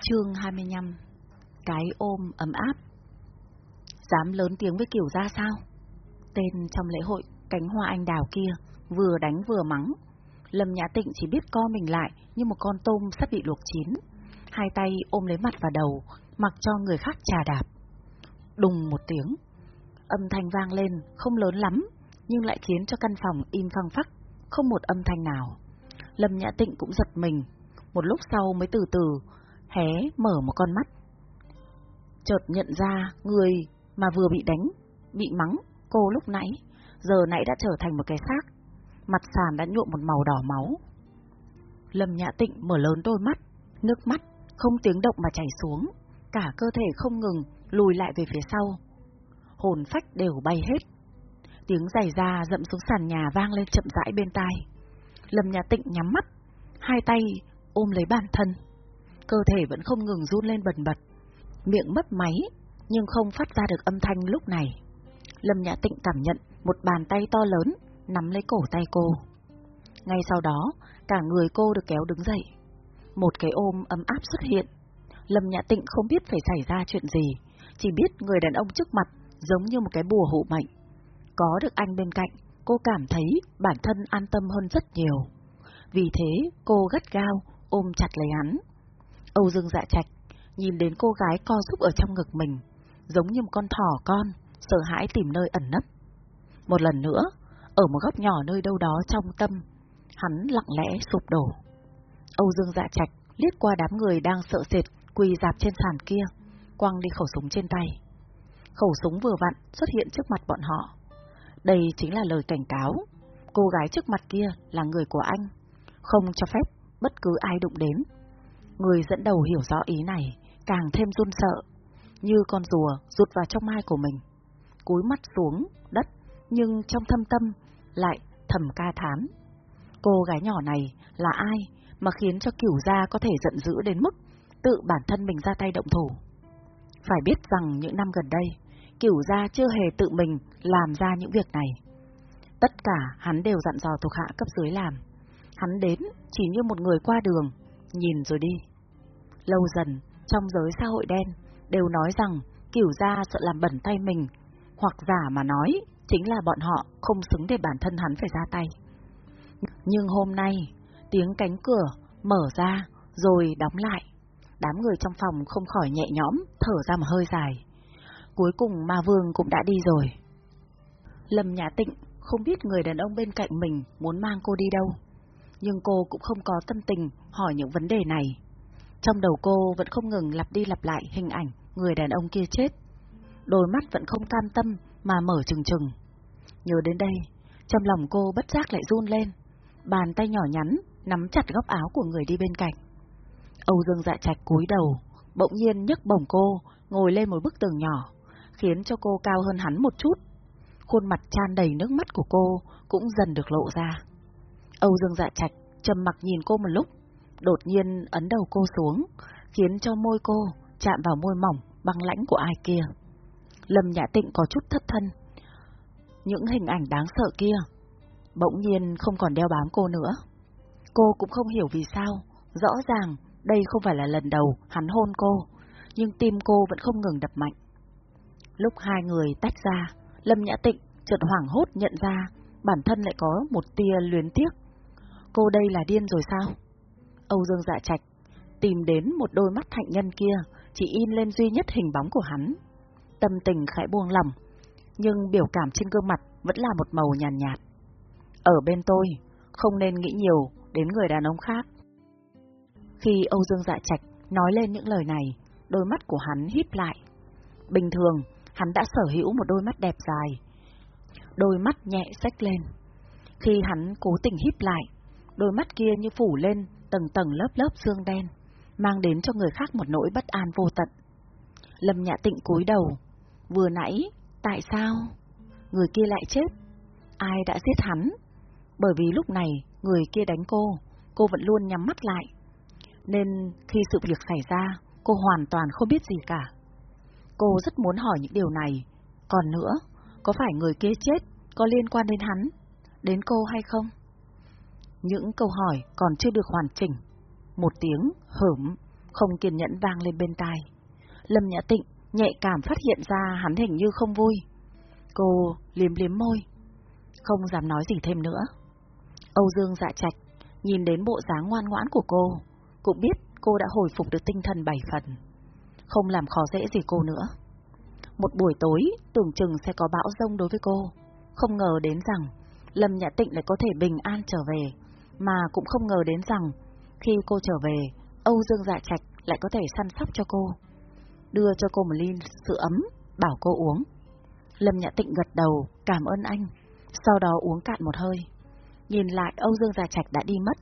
Chương 25 Cái ôm ấm áp Dám lớn tiếng với kiểu ra sao? Tên trong lễ hội cánh hoa anh đào kia vừa đánh vừa mắng. Lâm Nhã Tịnh chỉ biết co mình lại như một con tôm sắp bị luộc chín. Hai tay ôm lấy mặt và đầu, mặc cho người khác trà đạp. Đùng một tiếng. Âm thanh vang lên, không lớn lắm, nhưng lại khiến cho căn phòng im phăng phắc, không một âm thanh nào. Lâm Nhã Tịnh cũng giật mình, một lúc sau mới từ từ hé mở một con mắt. Chợt nhận ra người mà vừa bị đánh, bị mắng cô lúc nãy, giờ nãy đã trở thành một cái xác. Mặt sàn đã nhuộm một màu đỏ máu. Lâm Nhã Tịnh mở lớn đôi mắt, nước mắt không tiếng động mà chảy xuống, cả cơ thể không ngừng lùi lại về phía sau. Hồn phách đều bay hết. Tiếng giày da dậm xuống sàn nhà vang lên chậm rãi bên tai. Lâm Nhã Tịnh nhắm mắt, hai tay ôm lấy bản thân cơ thể vẫn không ngừng run lên bần bật, miệng mất máy, nhưng không phát ra được âm thanh lúc này. Lâm Nhã Tịnh cảm nhận một bàn tay to lớn nắm lấy cổ tay cô. Ngay sau đó, cả người cô được kéo đứng dậy. Một cái ôm ấm áp xuất hiện. Lâm Nhã Tịnh không biết phải xảy ra chuyện gì, chỉ biết người đàn ông trước mặt giống như một cái bùa hộ mệnh. Có được anh bên cạnh, cô cảm thấy bản thân an tâm hơn rất nhiều. Vì thế, cô gắt gao ôm chặt lấy hắn. Âu Dương dạ trạch, nhìn đến cô gái co giúp ở trong ngực mình, giống như một con thỏ con, sợ hãi tìm nơi ẩn nấp. Một lần nữa, ở một góc nhỏ nơi đâu đó trong tâm, hắn lặng lẽ sụp đổ. Âu Dương dạ trạch liếc qua đám người đang sợ sệt quỳ dạp trên sàn kia, quăng đi khẩu súng trên tay. Khẩu súng vừa vặn xuất hiện trước mặt bọn họ. Đây chính là lời cảnh cáo. Cô gái trước mặt kia là người của anh, không cho phép bất cứ ai đụng đến. Người dẫn đầu hiểu rõ ý này, càng thêm run sợ, như con rùa rụt vào trong mai của mình. Cúi mắt xuống đất, nhưng trong thâm tâm lại thầm ca thán. Cô gái nhỏ này là ai mà khiến cho cửu gia có thể giận dữ đến mức tự bản thân mình ra tay động thủ? Phải biết rằng những năm gần đây, cửu gia chưa hề tự mình làm ra những việc này. Tất cả hắn đều dặn dò thuộc hạ cấp dưới làm. Hắn đến chỉ như một người qua đường, nhìn rồi đi. Lâu dần, trong giới xã hội đen, đều nói rằng kiểu gia sợ làm bẩn tay mình, hoặc giả mà nói, chính là bọn họ không xứng để bản thân hắn phải ra tay. Nhưng hôm nay, tiếng cánh cửa mở ra rồi đóng lại. Đám người trong phòng không khỏi nhẹ nhõm, thở ra một hơi dài. Cuối cùng ma vương cũng đã đi rồi. Lâm Nhã Tịnh không biết người đàn ông bên cạnh mình muốn mang cô đi đâu nhưng cô cũng không có tâm tình hỏi những vấn đề này. Trong đầu cô vẫn không ngừng lặp đi lặp lại hình ảnh người đàn ông kia chết. Đôi mắt vẫn không cam tâm mà mở trừng trừng. Nhớ đến đây, trong lòng cô bất giác lại run lên, bàn tay nhỏ nhắn nắm chặt góc áo của người đi bên cạnh. Âu Dương dạ trạch cúi đầu, bỗng nhiên nhấc bổng cô, ngồi lên một bức tường nhỏ, khiến cho cô cao hơn hắn một chút. Khuôn mặt tràn đầy nước mắt của cô cũng dần được lộ ra. Âu Dương Dạ Trạch trầm mặc nhìn cô một lúc, đột nhiên ấn đầu cô xuống, khiến cho môi cô chạm vào môi mỏng băng lãnh của ai kia. Lâm Nhã Tịnh có chút thất thân. Những hình ảnh đáng sợ kia, bỗng nhiên không còn đeo bám cô nữa. Cô cũng không hiểu vì sao, rõ ràng đây không phải là lần đầu hắn hôn cô, nhưng tim cô vẫn không ngừng đập mạnh. Lúc hai người tách ra, Lâm Nhã Tịnh chợt hoảng hốt nhận ra bản thân lại có một tia luyến tiếc cô đây là điên rồi sao? Âu Dương dạ trạch, tìm đến một đôi mắt hạnh nhân kia, chỉ in lên duy nhất hình bóng của hắn. Tâm tình khẽ buông lỏng, nhưng biểu cảm trên gương mặt vẫn là một màu nhàn nhạt, nhạt. Ở bên tôi, không nên nghĩ nhiều đến người đàn ông khác. Khi Âu Dương dạ trạch nói lên những lời này, đôi mắt của hắn híp lại. Bình thường, hắn đã sở hữu một đôi mắt đẹp dài. Đôi mắt nhẹ xách lên. Khi hắn cố tình híp lại, đôi mắt kia như phủ lên tầng tầng lớp lớp xương đen, mang đến cho người khác một nỗi bất an vô tận. Lâm Nhã Tịnh cúi đầu, vừa nãy, tại sao? Người kia lại chết, ai đã giết hắn? Bởi vì lúc này, người kia đánh cô, cô vẫn luôn nhắm mắt lại. Nên khi sự việc xảy ra, cô hoàn toàn không biết gì cả. Cô rất muốn hỏi những điều này. Còn nữa, có phải người kia chết có liên quan đến hắn, đến cô hay không? Những câu hỏi còn chưa được hoàn chỉnh. Một tiếng hởm không kiên nhẫn vang lên bên tai. Lâm Nhã Tịnh nhạy cảm phát hiện ra hắn hình như không vui. Cô liếm liếm môi, không dám nói gì thêm nữa. Âu Dương dạ trạch, nhìn đến bộ dáng ngoan ngoãn của cô, cũng biết cô đã hồi phục được tinh thần bảy phần. Không làm khó dễ gì cô nữa. Một buổi tối, tưởng chừng sẽ có bão rông đối với cô. Không ngờ đến rằng, Lâm Nhã Tịnh lại có thể bình an trở về, mà cũng không ngờ đến rằng, khi cô trở về, Âu Dương Dạ Trạch lại có thể săn sóc cho cô. Đưa cho cô một ly sữa ấm, bảo cô uống. Lâm Nhã Tịnh gật đầu, cảm ơn anh, sau đó uống cạn một hơi. Nhìn lại Âu Dương Dạ Trạch đã đi mất.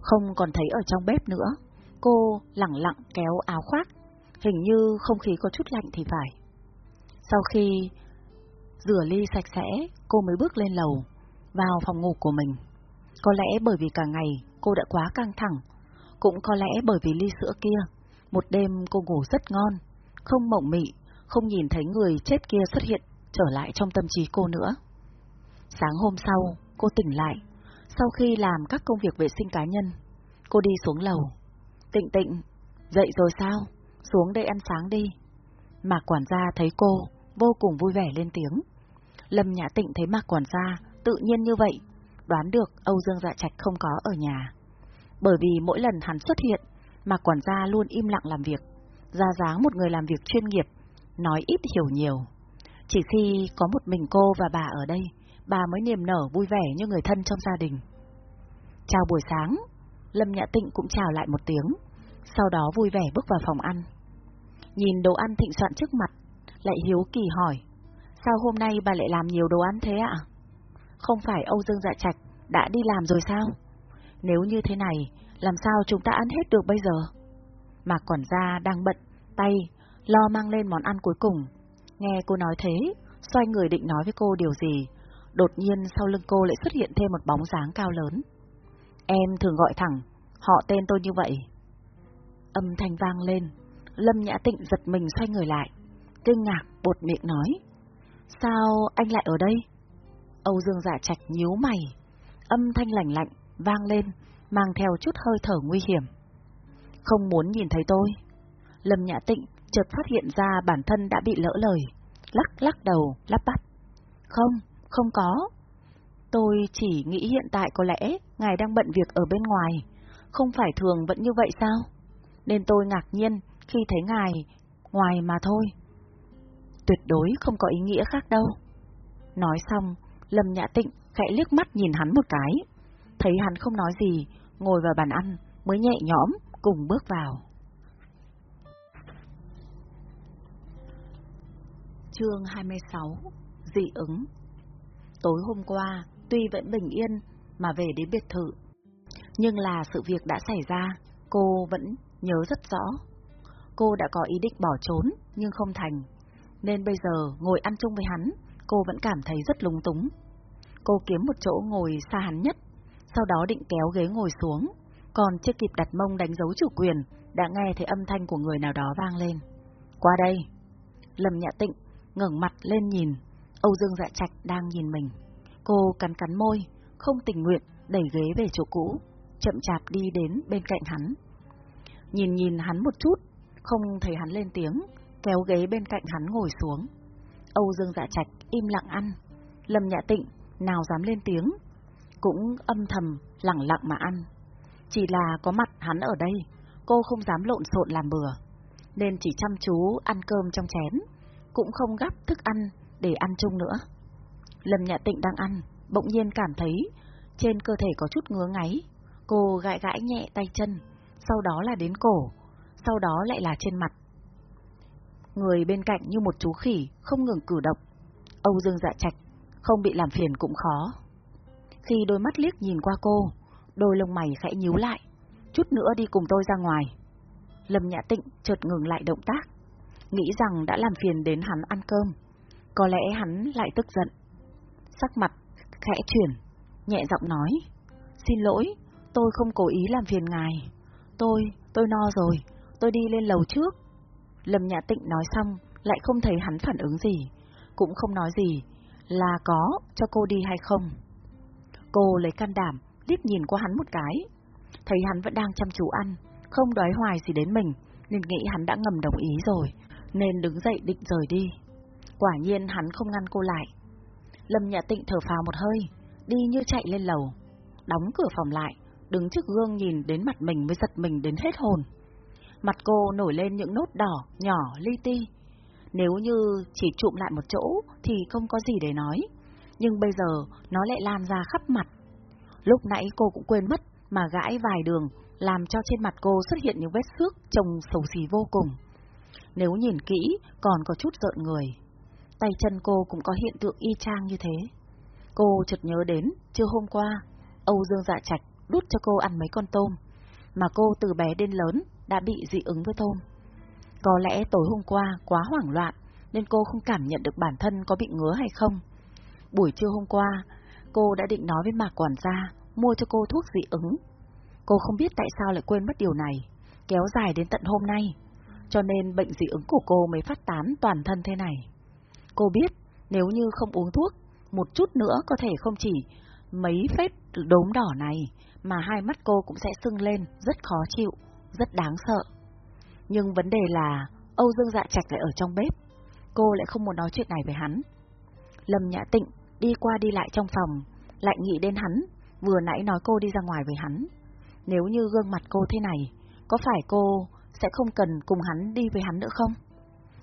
Không còn thấy ở trong bếp nữa, cô lặng lặng kéo áo khoác, hình như không khí có chút lạnh thì phải. Sau khi rửa ly sạch sẽ, cô mới bước lên lầu, vào phòng ngủ của mình. Có lẽ bởi vì cả ngày cô đã quá căng thẳng, cũng có lẽ bởi vì ly sữa kia, một đêm cô ngủ rất ngon, không mộng mị, không nhìn thấy người chết kia xuất hiện trở lại trong tâm trí cô nữa. Sáng hôm sau, cô tỉnh lại, sau khi làm các công việc vệ sinh cá nhân, cô đi xuống lầu. Tịnh tịnh, dậy rồi sao? Xuống đây ăn sáng đi. Mạc quản gia thấy cô, vô cùng vui vẻ lên tiếng. Lâm Nhã Tịnh thấy Mạc quản gia tự nhiên như vậy, đoán được Âu Dương Dạ Trạch không có ở nhà. Bởi vì mỗi lần hắn xuất hiện, mà quản gia luôn im lặng làm việc, ra dáng một người làm việc chuyên nghiệp, nói ít hiểu nhiều. Chỉ khi có một mình cô và bà ở đây, bà mới niềm nở vui vẻ như người thân trong gia đình. Chào buổi sáng, Lâm Nhã Tịnh cũng chào lại một tiếng, sau đó vui vẻ bước vào phòng ăn. Nhìn đồ ăn thịnh soạn trước mặt, lại hiếu kỳ hỏi, sao hôm nay bà lại làm nhiều đồ ăn thế ạ? Không phải Âu Dương Dạ Trạch đã đi làm rồi sao? Nếu như thế này, làm sao chúng ta ăn hết được bây giờ? Mà quản gia đang bận, tay, lo mang lên món ăn cuối cùng. Nghe cô nói thế, xoay người định nói với cô điều gì, đột nhiên sau lưng cô lại xuất hiện thêm một bóng dáng cao lớn. Em thường gọi thẳng, họ tên tôi như vậy. Âm thanh vang lên, Lâm Nhã Tịnh giật mình xoay người lại, kinh ngạc bột miệng nói. Sao anh lại ở đây? Âu Dương giả trạch nhíu mày, âm thanh lạnh lạnh, vang lên, mang theo chút hơi thở nguy hiểm. Không muốn nhìn thấy tôi. Lâm Nhã Tịnh chợt phát hiện ra bản thân đã bị lỡ lời, lắc lắc đầu, lắp bắp. Không, không có. Tôi chỉ nghĩ hiện tại có lẽ ngài đang bận việc ở bên ngoài, không phải thường vẫn như vậy sao? Nên tôi ngạc nhiên khi thấy ngài ngoài mà thôi. Tuyệt đối không có ý nghĩa khác đâu. Nói xong, Lâm Nhã Tịnh khẽ liếc mắt nhìn hắn một cái, thấy hắn không nói gì, ngồi vào bàn ăn, mới nhẹ nhõm cùng bước vào. Chương 26 Dị ứng Tối hôm qua, tuy vẫn bình yên mà về đến biệt thự, nhưng là sự việc đã xảy ra, cô vẫn nhớ rất rõ. Cô đã có ý định bỏ trốn, nhưng không thành, nên bây giờ ngồi ăn chung với hắn, cô vẫn cảm thấy rất lúng túng. Cô kiếm một chỗ ngồi xa hắn nhất, sau đó định kéo ghế ngồi xuống, còn chưa kịp đặt mông đánh dấu chủ quyền, đã nghe thấy âm thanh của người nào đó vang lên. Qua đây! Lâm Nhã Tịnh ngẩng mặt lên nhìn, Âu Dương Dạ Trạch đang nhìn mình. Cô cắn cắn môi, không tình nguyện, đẩy ghế về chỗ cũ, chậm chạp đi đến bên cạnh hắn. Nhìn nhìn hắn một chút, không thấy hắn lên tiếng, kéo ghế bên cạnh hắn ngồi xuống. Âu Dương Dạ Trạch im lặng ăn, Lâm Nhã Tịnh nào dám lên tiếng, cũng âm thầm, lặng lặng mà ăn. Chỉ là có mặt hắn ở đây, cô không dám lộn xộn làm bừa, nên chỉ chăm chú ăn cơm trong chén, cũng không gắp thức ăn để ăn chung nữa. Lâm Nhã Tịnh đang ăn, bỗng nhiên cảm thấy trên cơ thể có chút ngứa ngáy, cô gãi gãi nhẹ tay chân, sau đó là đến cổ, sau đó lại là trên mặt. Người bên cạnh như một chú khỉ, không ngừng cử động. Âu Dương dạ trạch, không bị làm phiền cũng khó. Khi đôi mắt liếc nhìn qua cô, đôi lông mày khẽ nhíu lại, chút nữa đi cùng tôi ra ngoài. Lâm Nhã Tịnh chợt ngừng lại động tác, nghĩ rằng đã làm phiền đến hắn ăn cơm. Có lẽ hắn lại tức giận. Sắc mặt khẽ chuyển, nhẹ giọng nói, xin lỗi, tôi không cố ý làm phiền ngài. Tôi, tôi no rồi, tôi đi lên lầu trước. Lâm Nhã Tịnh nói xong, lại không thấy hắn phản ứng gì, cũng không nói gì, là có cho cô đi hay không. Cô lấy can đảm, liếc nhìn qua hắn một cái, thấy hắn vẫn đang chăm chú ăn, không đói hoài gì đến mình, nên nghĩ hắn đã ngầm đồng ý rồi, nên đứng dậy định rời đi. Quả nhiên hắn không ngăn cô lại. Lâm Nhã Tịnh thở phào một hơi, đi như chạy lên lầu, đóng cửa phòng lại, đứng trước gương nhìn đến mặt mình mới giật mình đến hết hồn. Mặt cô nổi lên những nốt đỏ, nhỏ, li ti. Nếu như chỉ trụm lại một chỗ thì không có gì để nói, nhưng bây giờ nó lại lan ra khắp mặt. Lúc nãy cô cũng quên mất mà gãi vài đường, làm cho trên mặt cô xuất hiện những vết xước trông xấu xí vô cùng. Nếu nhìn kỹ, còn có chút rợn người. Tay chân cô cũng có hiện tượng y chang như thế. Cô chợt nhớ đến, chưa hôm qua, Âu Dương Dạ Trạch đút cho cô ăn mấy con tôm, mà cô từ bé đến lớn đã bị dị ứng với tôm. Có lẽ tối hôm qua quá hoảng loạn, nên cô không cảm nhận được bản thân có bị ngứa hay không. Buổi trưa hôm qua, cô đã định nói với Mạc quản gia mua cho cô thuốc dị ứng. Cô không biết tại sao lại quên mất điều này, kéo dài đến tận hôm nay, cho nên bệnh dị ứng của cô mới phát tán toàn thân thế này. Cô biết, nếu như không uống thuốc, một chút nữa có thể không chỉ mấy vết đốm đỏ này, mà hai mắt cô cũng sẽ sưng lên, rất khó chịu, rất đáng sợ. Nhưng vấn đề là, Âu Dương Dạ Trạch lại ở trong bếp, cô lại không muốn nói chuyện này với hắn. Lâm Nhã Tịnh đi qua đi lại trong phòng, lại nghĩ đến hắn, vừa nãy nói cô đi ra ngoài với hắn. Nếu như gương mặt cô thế này, có phải cô sẽ không cần cùng hắn đi với hắn nữa không?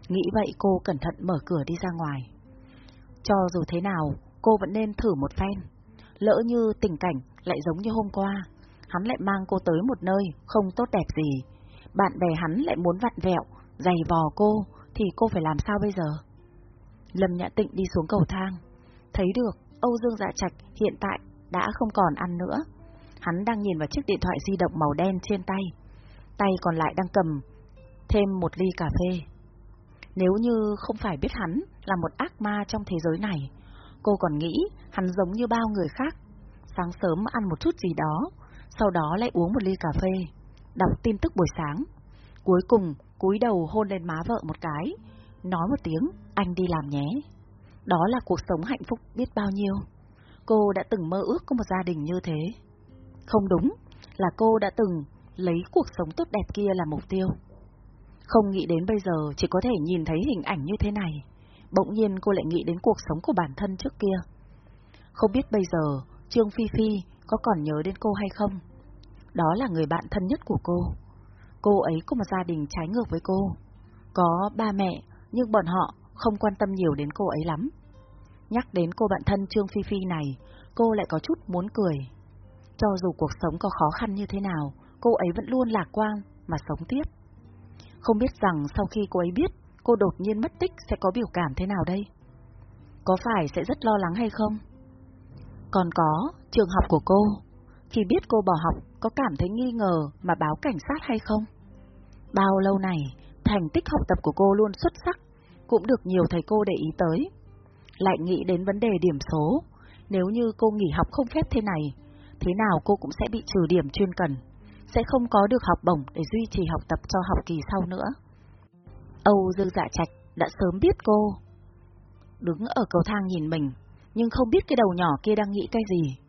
Nghĩ vậy cô cẩn thận mở cửa đi ra ngoài. Cho dù thế nào, cô vẫn nên thử một phen. Lỡ như tình cảnh lại giống như hôm qua, hắn lại mang cô tới một nơi không tốt đẹp gì. Bạn bè hắn lại muốn vặn vẹo, giày vò cô, thì cô phải làm sao bây giờ? Lâm Nhã Tịnh đi xuống cầu thang, thấy được Âu Dương Dạ Trạch hiện tại đã không còn ăn nữa. Hắn đang nhìn vào chiếc điện thoại di động màu đen trên tay, tay còn lại đang cầm thêm một ly cà phê. Nếu như không phải biết hắn là một ác ma trong thế giới này, cô còn nghĩ hắn giống như bao người khác. Sáng sớm ăn một chút gì đó, sau đó lại uống một ly cà phê, đọc tin tức buổi sáng. Cuối cùng cúi đầu hôn lên má vợ một cái, nói một tiếng, anh đi làm nhé. Đó là cuộc sống hạnh phúc biết bao nhiêu. Cô đã từng mơ ước có một gia đình như thế. Không đúng, là cô đã từng lấy cuộc sống tốt đẹp kia là mục tiêu. Không nghĩ đến bây giờ chỉ có thể nhìn thấy hình ảnh như thế này. Bỗng nhiên cô lại nghĩ đến cuộc sống của bản thân trước kia. Không biết bây giờ Trương Phi Phi có còn nhớ đến cô hay không? Đó là người bạn thân nhất của cô. Cô ấy có một gia đình trái ngược với cô. Có ba mẹ, nhưng bọn họ không quan tâm nhiều đến cô ấy lắm. Nhắc đến cô bạn thân Trương Phi Phi này, cô lại có chút muốn cười. Cho dù cuộc sống có khó khăn như thế nào, cô ấy vẫn luôn lạc quan mà sống tiếp. Không biết rằng sau khi cô ấy biết cô đột nhiên mất tích sẽ có biểu cảm thế nào đây? Có phải sẽ rất lo lắng hay không? Còn có, trường học của cô, khi biết cô bỏ học có cảm thấy nghi ngờ mà báo cảnh sát hay không? Bao lâu này, thành tích học tập của cô luôn xuất sắc, cũng được nhiều thầy cô để ý tới. Lại nghĩ đến vấn đề điểm số, nếu như cô nghỉ học không phép thế này, thế nào cô cũng sẽ bị trừ điểm chuyên cần, sẽ không có được học bổng để duy trì học tập cho học kỳ sau nữa. Âu Dương Dạ Trạch đã sớm biết cô. Đứng ở cầu thang nhìn mình, nhưng không biết cái đầu nhỏ kia đang nghĩ cái gì.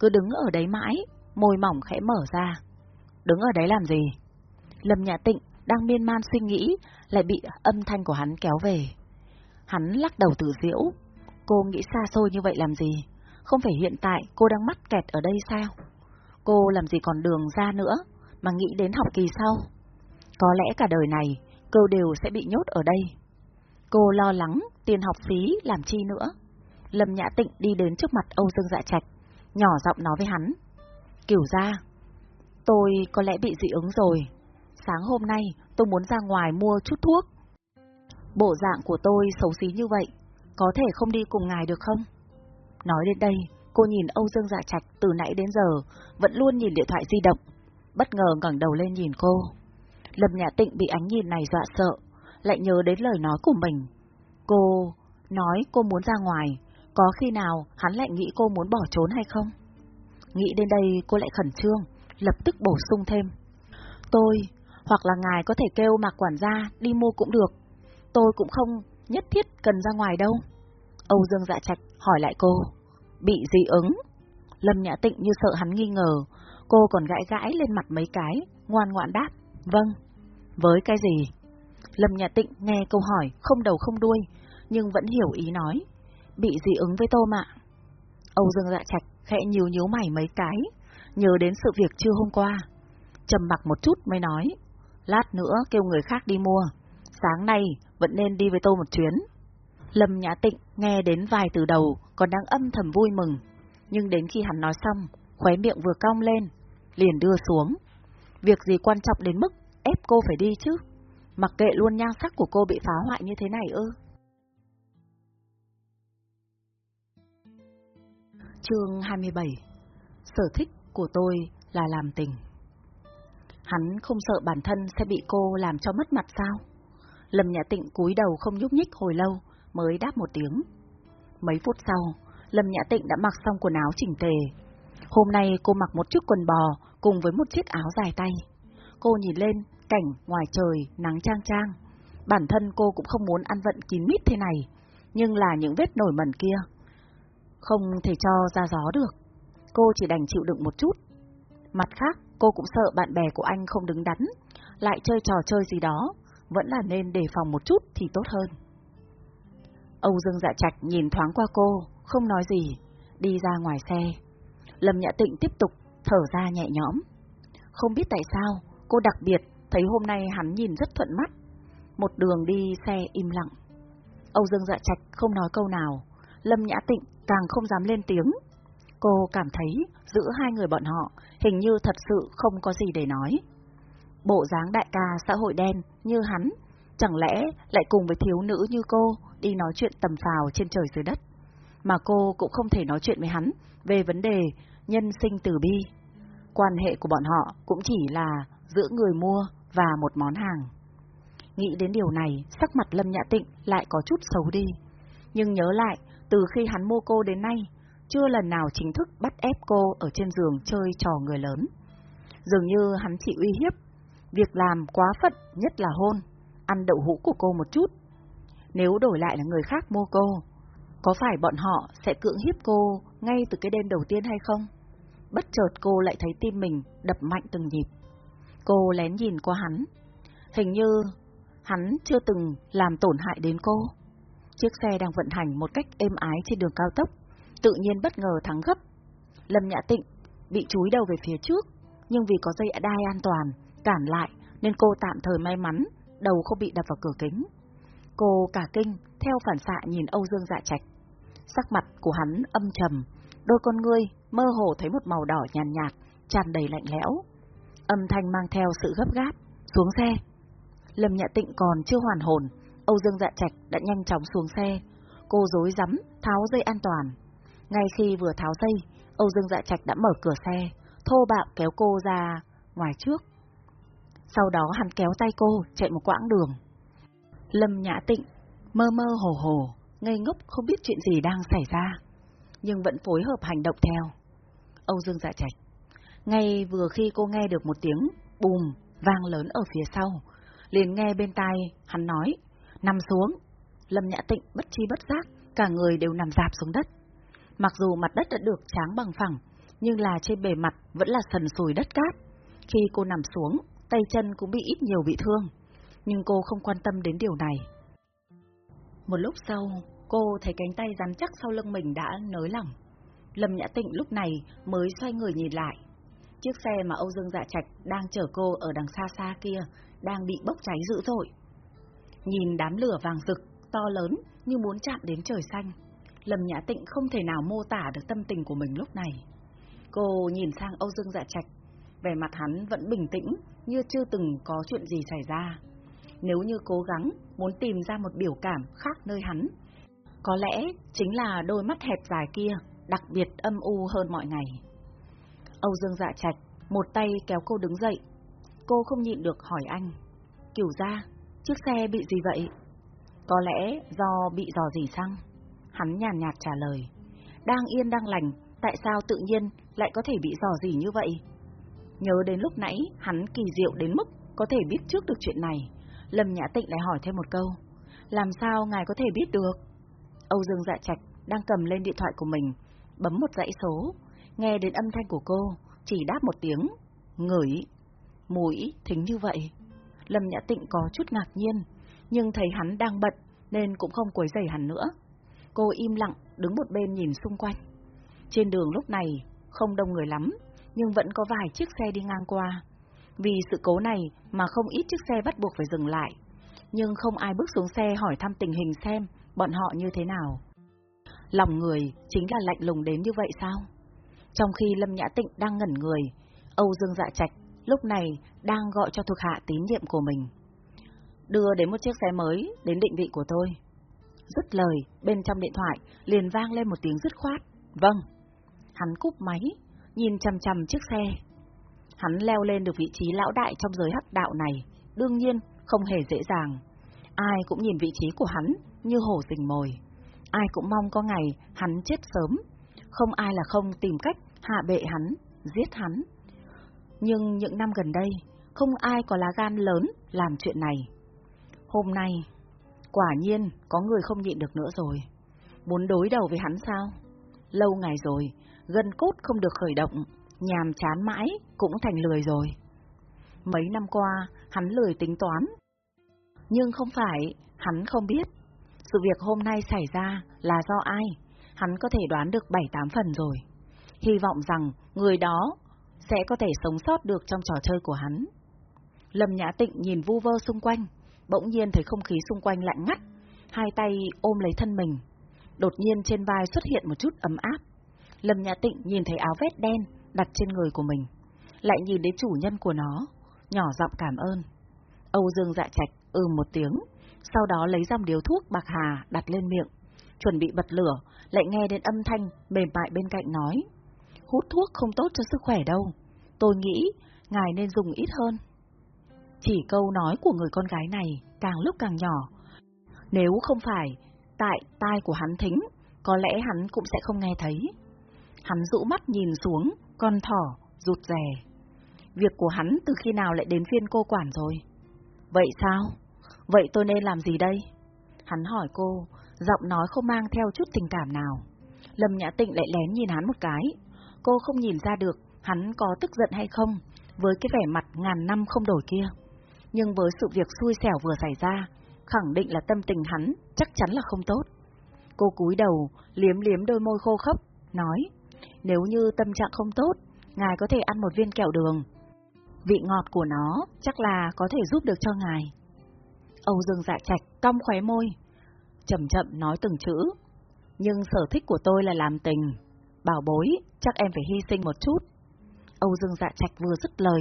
Cứ đứng ở đấy mãi, môi mỏng khẽ mở ra. Đứng ở đấy làm gì? Lâm Nhã Tịnh đang miên man suy nghĩ, lại bị âm thanh của hắn kéo về. Hắn lắc đầu tự diễu. Cô nghĩ xa xôi như vậy làm gì? Không phải hiện tại cô đang mắc kẹt ở đây sao? Cô làm gì còn đường ra nữa, mà nghĩ đến học kỳ sau? Có lẽ cả đời này, cô đều sẽ bị nhốt ở đây. Cô lo lắng tiền học phí làm chi nữa. Lâm Nhã Tịnh đi đến trước mặt Âu Dương Dạ Trạch, nhỏ giọng nói với hắn. Kiểu ra, tôi có lẽ bị dị ứng rồi. Sáng hôm nay tôi muốn ra ngoài mua chút thuốc. Bộ dạng của tôi xấu xí như vậy, có thể không đi cùng ngài được không? Nói đến đây, cô nhìn Âu Dương Dạ Trạch từ nãy đến giờ, vẫn luôn nhìn điện thoại di động. Bất ngờ ngẩng đầu lên nhìn cô. Lâm Nhã Tịnh bị ánh nhìn này dọa sợ, lại nhớ đến lời nói của mình. Cô nói cô muốn ra ngoài, có khi nào hắn lại nghĩ cô muốn bỏ trốn hay không? Nghĩ đến đây cô lại khẩn trương, lập tức bổ sung thêm. Tôi, hoặc là ngài có thể kêu mặc quản gia đi mua cũng được. Tôi cũng không nhất thiết cần ra ngoài đâu. Âu Dương dạ trạch hỏi lại cô. Bị dị ứng? Lâm Nhã Tịnh như sợ hắn nghi ngờ, cô còn gãi gãi lên mặt mấy cái, ngoan ngoãn đáp. Vâng. Với cái gì? Lâm Nhã Tịnh nghe câu hỏi không đầu không đuôi, nhưng vẫn hiểu ý nói. Bị dị ứng với tôm ạ. Âu Dương Dạ Trạch khẽ nhíu nhíu mày mấy cái, nhớ đến sự việc chưa hôm qua. trầm mặc một chút mới nói, lát nữa kêu người khác đi mua, sáng nay vẫn nên đi với tôi một chuyến. Lâm Nhã Tịnh nghe đến vài từ đầu còn đang âm thầm vui mừng, nhưng đến khi hắn nói xong, khóe miệng vừa cong lên, liền đưa xuống. Việc gì quan trọng đến mức ép cô phải đi chứ? Mặc kệ luôn nhan sắc của cô bị phá hoại như thế này ư? Chương 27 Sở thích của tôi là làm tình. Hắn không sợ bản thân sẽ bị cô làm cho mất mặt sao? Lâm Nhã Tịnh cúi đầu không nhúc nhích hồi lâu, mới đáp một tiếng. Mấy phút sau, Lâm Nhã Tịnh đã mặc xong quần áo chỉnh tề. Hôm nay cô mặc một chiếc quần bò cùng với một chiếc áo dài tay. Cô nhìn lên cảnh ngoài trời nắng trang trang. Bản thân cô cũng không muốn ăn vận kín mít thế này, nhưng là những vết nổi mẩn kia. Không thể cho ra gió được. Cô chỉ đành chịu đựng một chút. Mặt khác, cô cũng sợ bạn bè của anh không đứng đắn, lại chơi trò chơi gì đó, vẫn là nên đề phòng một chút thì tốt hơn. Âu Dương Dạ Trạch nhìn thoáng qua cô, không nói gì, đi ra ngoài xe. Lâm Nhã Tịnh tiếp tục thở ra nhẹ nhõm. Không biết tại sao, cô đặc biệt thấy hôm nay hắn nhìn rất thuận mắt. Một đường đi xe im lặng. Âu Dương Dạ Trạch không nói câu nào, Lâm Nhã Tịnh càng không dám lên tiếng. Cô cảm thấy giữa hai người bọn họ hình như thật sự không có gì để nói. Bộ dáng đại ca xã hội đen như hắn, chẳng lẽ lại cùng với thiếu nữ như cô đi nói chuyện tầm phào trên trời dưới đất, mà cô cũng không thể nói chuyện với hắn về vấn đề nhân sinh từ bi. Quan hệ của bọn họ cũng chỉ là giữa người mua và một món hàng. Nghĩ đến điều này, sắc mặt Lâm Nhã Tịnh lại có chút xấu đi. Nhưng nhớ lại, từ khi hắn mua cô đến nay, chưa lần nào chính thức bắt ép cô ở trên giường chơi trò người lớn. Dường như hắn chỉ uy hiếp, việc làm quá phận nhất là hôn, ăn đậu hũ của cô một chút. Nếu đổi lại là người khác mua cô, có phải bọn họ sẽ cưỡng hiếp cô ngay từ cái đêm đầu tiên hay không? Bất chợt cô lại thấy tim mình đập mạnh từng nhịp. Cô lén nhìn qua hắn. Hình như hắn chưa từng làm tổn hại đến cô. Chiếc xe đang vận hành một cách êm ái trên đường cao tốc, tự nhiên bất ngờ thắng gấp. Lâm Nhã Tịnh bị chúi đầu về phía trước, nhưng vì có dây đai an toàn, cản lại nên cô tạm thời may mắn, đầu không bị đập vào cửa kính. Cô cả kinh, theo phản xạ nhìn Âu Dương Dạ Trạch. Sắc mặt của hắn âm trầm, đôi con ngươi mơ hồ thấy một màu đỏ nhàn nhạt, nhạt, tràn đầy lạnh lẽo. Âm thanh mang theo sự gấp gáp, xuống xe. Lâm Nhã Tịnh còn chưa hoàn hồn, Âu Dương Dạ Trạch đã nhanh chóng xuống xe. Cô dối rắm tháo dây an toàn. Ngay khi vừa tháo dây, Âu Dương Dạ Trạch đã mở cửa xe, thô bạo kéo cô ra ngoài trước. Sau đó hắn kéo tay cô chạy một quãng đường. Lâm Nhã Tịnh mơ mơ hồ hồ, ngây ngốc không biết chuyện gì đang xảy ra, nhưng vẫn phối hợp hành động theo. Âu Dương Dạ Trạch. Ngay vừa khi cô nghe được một tiếng bùm vang lớn ở phía sau, liền nghe bên tai hắn nói, nằm xuống. Lâm Nhã Tịnh bất chi bất giác, cả người đều nằm dạp xuống đất. Mặc dù mặt đất đã được tráng bằng phẳng, nhưng là trên bề mặt vẫn là sần sùi đất cát. Khi cô nằm xuống, tay chân cũng bị ít nhiều bị thương, nhưng cô không quan tâm đến điều này. Một lúc sau, cô thấy cánh tay rắn chắc sau lưng mình đã nới lỏng. Lâm Nhã Tịnh lúc này mới xoay người nhìn lại. Chiếc xe mà Âu Dương Dạ Trạch đang chở cô ở đằng xa xa kia đang bị bốc cháy dữ dội. Nhìn đám lửa vàng rực, to lớn như muốn chạm đến trời xanh. Lâm Nhã Tịnh không thể nào mô tả được tâm tình của mình lúc này. Cô nhìn sang Âu Dương Dạ Trạch, vẻ mặt hắn vẫn bình tĩnh như chưa từng có chuyện gì xảy ra. Nếu như cố gắng muốn tìm ra một biểu cảm khác nơi hắn, có lẽ chính là đôi mắt hẹp dài kia, đặc biệt âm u hơn mọi ngày. Âu Dương Dạ Trạch một tay kéo cô đứng dậy. Cô không nhịn được hỏi anh. Kiểu ra, chiếc xe bị gì vậy? Có lẽ do bị dò dỉ xăng. Hắn nhàn nhạt trả lời. Đang yên đang lành, tại sao tự nhiên lại có thể bị dò dỉ như vậy? Nhớ đến lúc nãy, hắn kỳ diệu đến mức có thể biết trước được chuyện này. Lâm Nhã Tịnh lại hỏi thêm một câu. Làm sao ngài có thể biết được? Âu Dương Dạ Trạch đang cầm lên điện thoại của mình, bấm một dãy số, nghe đến âm thanh của cô, chỉ đáp một tiếng, ngửi. mũi thính như vậy. Lâm Nhã Tịnh có chút ngạc nhiên, nhưng thấy hắn đang bận nên cũng không quấy rầy hắn nữa. Cô im lặng đứng một bên nhìn xung quanh. Trên đường lúc này không đông người lắm, nhưng vẫn có vài chiếc xe đi ngang qua. Vì sự cố này mà không ít chiếc xe bắt buộc phải dừng lại, nhưng không ai bước xuống xe hỏi thăm tình hình xem bọn họ như thế nào. Lòng người chính là lạnh lùng đến như vậy sao? Trong khi Lâm Nhã Tịnh đang ngẩn người, Âu Dương Dạ Trạch lúc này đang gọi cho thuộc hạ tín nhiệm của mình. Đưa đến một chiếc xe mới đến định vị của tôi. Dứt lời, bên trong điện thoại liền vang lên một tiếng dứt khoát. Vâng. Hắn cúp máy, nhìn chằm chằm chiếc xe. Hắn leo lên được vị trí lão đại trong giới hắc đạo này, đương nhiên không hề dễ dàng. Ai cũng nhìn vị trí của hắn như hổ rình mồi. Ai cũng mong có ngày hắn chết sớm. Không ai là không tìm cách hạ bệ hắn, giết hắn. Nhưng những năm gần đây, không ai có lá gan lớn làm chuyện này. Hôm nay, quả nhiên có người không nhịn được nữa rồi. Muốn đối đầu với hắn sao? Lâu ngày rồi, gân cốt không được khởi động, nhàm chán mãi cũng thành lười rồi. Mấy năm qua, hắn lười tính toán. Nhưng không phải, hắn không biết. Sự việc hôm nay xảy ra là do ai? Hắn có thể đoán được 7-8 phần rồi. Hy vọng rằng người đó sẽ có thể sống sót được trong trò chơi của hắn. Lâm Nhã Tịnh nhìn vu vơ xung quanh, bỗng nhiên thấy không khí xung quanh lạnh ngắt, hai tay ôm lấy thân mình. Đột nhiên trên vai xuất hiện một chút ấm áp. Lâm Nhã Tịnh nhìn thấy áo vét đen đặt trên người của mình, lại nhìn đến chủ nhân của nó, nhỏ giọng cảm ơn. Âu Dương dạ trạch ừ một tiếng, sau đó lấy dòng điếu thuốc bạc hà đặt lên miệng, chuẩn bị bật lửa, lại nghe đến âm thanh mềm mại bên cạnh nói. Hút thuốc không tốt cho sức khỏe đâu, tôi nghĩ ngài nên dùng ít hơn. Chỉ câu nói của người con gái này càng lúc càng nhỏ. Nếu không phải tại tai của hắn thính, có lẽ hắn cũng sẽ không nghe thấy. Hắn rũ mắt nhìn xuống, con thỏ, rụt rè. Việc của hắn từ khi nào lại đến phiên cô quản rồi? Vậy sao? Vậy tôi nên làm gì đây? Hắn hỏi cô, giọng nói không mang theo chút tình cảm nào. Lâm Nhã Tịnh lại lén nhìn hắn một cái. Cô không nhìn ra được hắn có tức giận hay không, với cái vẻ mặt ngàn năm không đổi kia. Nhưng với sự việc xui xẻo vừa xảy ra, khẳng định là tâm tình hắn chắc chắn là không tốt. Cô cúi đầu, liếm liếm đôi môi khô khốc, nói, nếu như tâm trạng không tốt, ngài có thể ăn một viên kẹo đường. Vị ngọt của nó chắc là có thể giúp được cho ngài. Âu Dương dạ trạch cong khóe môi, chậm chậm nói từng chữ. Nhưng sở thích của tôi là làm tình. Bảo bối, chắc em phải hy sinh một chút. Âu Dương dạ trạch vừa dứt lời,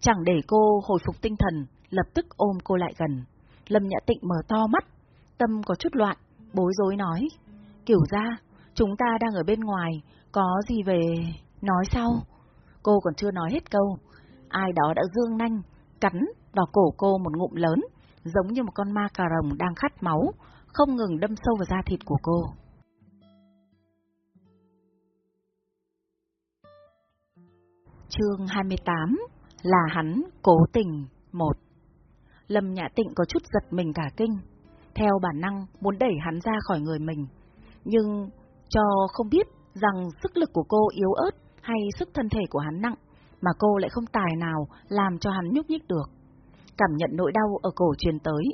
chẳng để cô hồi phục tinh thần, lập tức ôm cô lại gần. Lâm Nhã Tịnh mở to mắt, tâm có chút loạn, bối rối nói. Kiểu ra, chúng ta đang ở bên ngoài, có gì về... Nói sau. Cô còn chưa nói hết câu. Ai đó đã dương nanh, cắn vào cổ cô một ngụm lớn, giống như một con ma cà rồng đang khát máu, không ngừng đâm sâu vào da thịt của cô. Chương 28 là hắn cố tình một. Lâm Nhã Tịnh có chút giật mình cả kinh, theo bản năng muốn đẩy hắn ra khỏi người mình, nhưng cho không biết rằng sức lực của cô yếu ớt hay sức thân thể của hắn nặng, mà cô lại không tài nào làm cho hắn nhúc nhích được. Cảm nhận nỗi đau ở cổ truyền tới,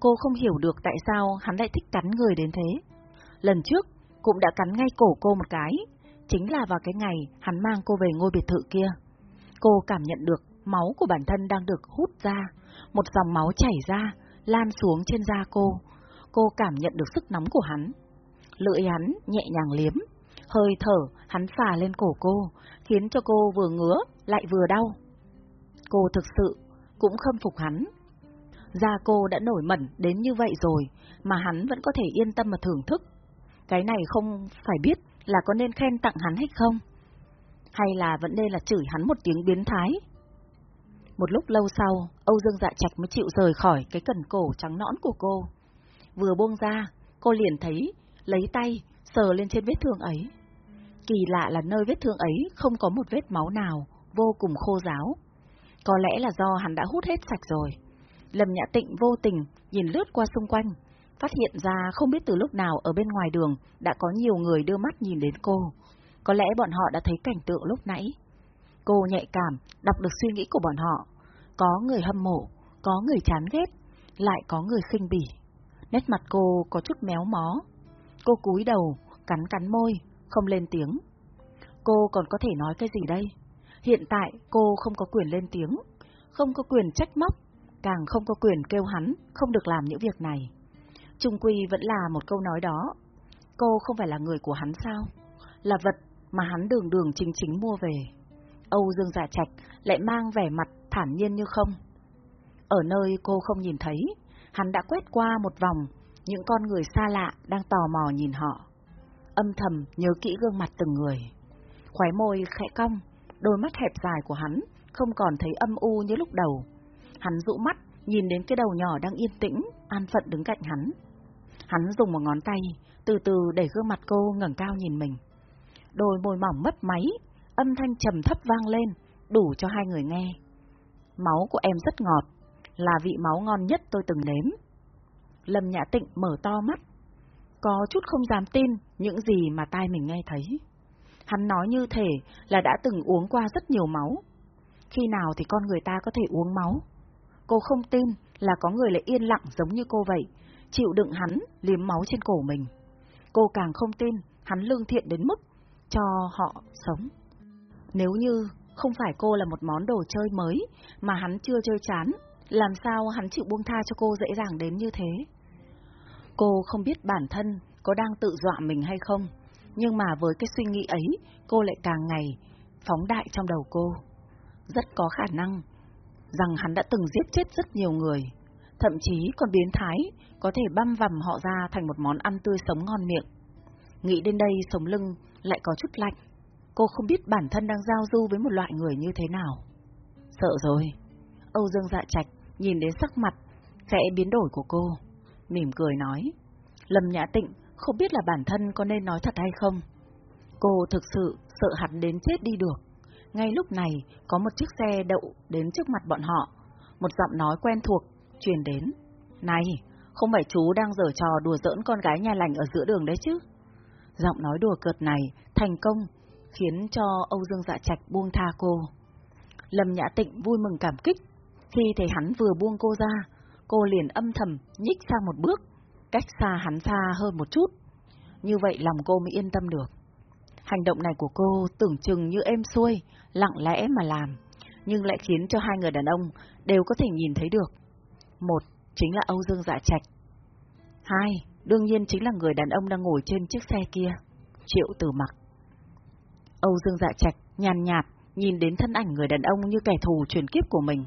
cô không hiểu được tại sao hắn lại thích cắn người đến thế. Lần trước, cũng đã cắn ngay cổ cô một cái, chính là vào cái ngày hắn mang cô về ngôi biệt thự kia. Cô cảm nhận được máu của bản thân đang được hút ra, một dòng máu chảy ra, lan xuống trên da cô. Cô cảm nhận được sức nóng của hắn. Lưỡi hắn nhẹ nhàng liếm, hơi thở hắn phà lên cổ cô, khiến cho cô vừa ngứa lại vừa đau. Cô thực sự cũng khâm phục hắn. Da cô đã nổi mẩn đến như vậy rồi, mà hắn vẫn có thể yên tâm mà thưởng thức. Cái này không phải biết là có nên khen tặng hắn hay không? Hay là vẫn nên là chửi hắn một tiếng biến thái? Một lúc lâu sau, Âu Dương Dạ Trạch mới chịu rời khỏi cái cần cổ trắng nõn của cô. Vừa buông ra, cô liền thấy, lấy tay, sờ lên trên vết thương ấy. Kỳ lạ là nơi vết thương ấy không có một vết máu nào, vô cùng khô ráo. Có lẽ là do hắn đã hút hết sạch rồi. Lâm Nhã Tịnh vô tình nhìn lướt qua xung quanh, phát hiện ra không biết từ lúc nào ở bên ngoài đường đã có nhiều người đưa mắt nhìn đến cô. Có lẽ bọn họ đã thấy cảnh tượng lúc nãy. Cô nhạy cảm, đọc được suy nghĩ của bọn họ. Có người hâm mộ, có người chán ghét, lại có người khinh bỉ. Nét mặt cô có chút méo mó. Cô cúi đầu, cắn cắn môi, không lên tiếng. Cô còn có thể nói cái gì đây? Hiện tại cô không có quyền lên tiếng, không có quyền trách móc, càng không có quyền kêu hắn không được làm những việc này. Trung quy vẫn là một câu nói đó. Cô không phải là người của hắn sao? Là vật mà hắn đường đường chính chính mua về. Âu Dương Dạ Trạch lại mang vẻ mặt thản nhiên như không. Ở nơi cô không nhìn thấy, hắn đã quét qua một vòng, những con người xa lạ đang tò mò nhìn họ. Âm thầm nhớ kỹ gương mặt từng người. Khóe môi khẽ cong, đôi mắt hẹp dài của hắn không còn thấy âm u như lúc đầu. Hắn dụ mắt, nhìn đến cái đầu nhỏ đang yên tĩnh, an phận đứng cạnh hắn. Hắn dùng một ngón tay, từ từ đẩy gương mặt cô ngẩng cao nhìn mình. Đôi môi mỏng mất máy, âm thanh trầm thấp vang lên, đủ cho hai người nghe. Máu của em rất ngọt, là vị máu ngon nhất tôi từng nếm. Lâm Nhã Tịnh mở to mắt, có chút không dám tin những gì mà tai mình nghe thấy. Hắn nói như thể là đã từng uống qua rất nhiều máu. Khi nào thì con người ta có thể uống máu? Cô không tin là có người lại yên lặng giống như cô vậy, chịu đựng hắn liếm máu trên cổ mình. Cô càng không tin hắn lương thiện đến mức cho họ sống. Nếu như không phải cô là một món đồ chơi mới mà hắn chưa chơi chán, làm sao hắn chịu buông tha cho cô dễ dàng đến như thế? Cô không biết bản thân có đang tự dọa mình hay không, nhưng mà với cái suy nghĩ ấy, cô lại càng ngày phóng đại trong đầu cô. Rất có khả năng rằng hắn đã từng giết chết rất nhiều người, thậm chí còn biến thái, có thể băm vằm họ ra thành một món ăn tươi sống ngon miệng. Nghĩ đến đây sống lưng lại có chút lạnh, cô không biết bản thân đang giao du với một loại người như thế nào. Sợ rồi. Âu Dương dạ trạch nhìn đến sắc mặt, khẽ biến đổi của cô, mỉm cười nói. Lâm Nhã Tịnh không biết là bản thân có nên nói thật hay không. Cô thực sự sợ hắn đến chết đi được. Ngay lúc này, có một chiếc xe đậu đến trước mặt bọn họ. Một giọng nói quen thuộc, truyền đến. Này, không phải chú đang dở trò đùa giỡn con gái nhà lành ở giữa đường đấy chứ? Giọng nói đùa cợt này thành công, khiến cho Âu Dương Dạ Trạch buông tha cô. Lâm Nhã Tịnh vui mừng cảm kích, khi thấy hắn vừa buông cô ra, cô liền âm thầm nhích sang một bước, cách xa hắn xa hơn một chút. Như vậy lòng cô mới yên tâm được. Hành động này của cô tưởng chừng như êm xuôi, lặng lẽ mà làm, nhưng lại khiến cho hai người đàn ông đều có thể nhìn thấy được. Một, chính là Âu Dương Dạ Trạch. Hai, đương nhiên chính là người đàn ông đang ngồi trên chiếc xe kia, Triệu Tử Mặc. Âu Dương Dạ Trạch nhàn nhạt nhìn đến thân ảnh người đàn ông như kẻ thù truyền kiếp của mình.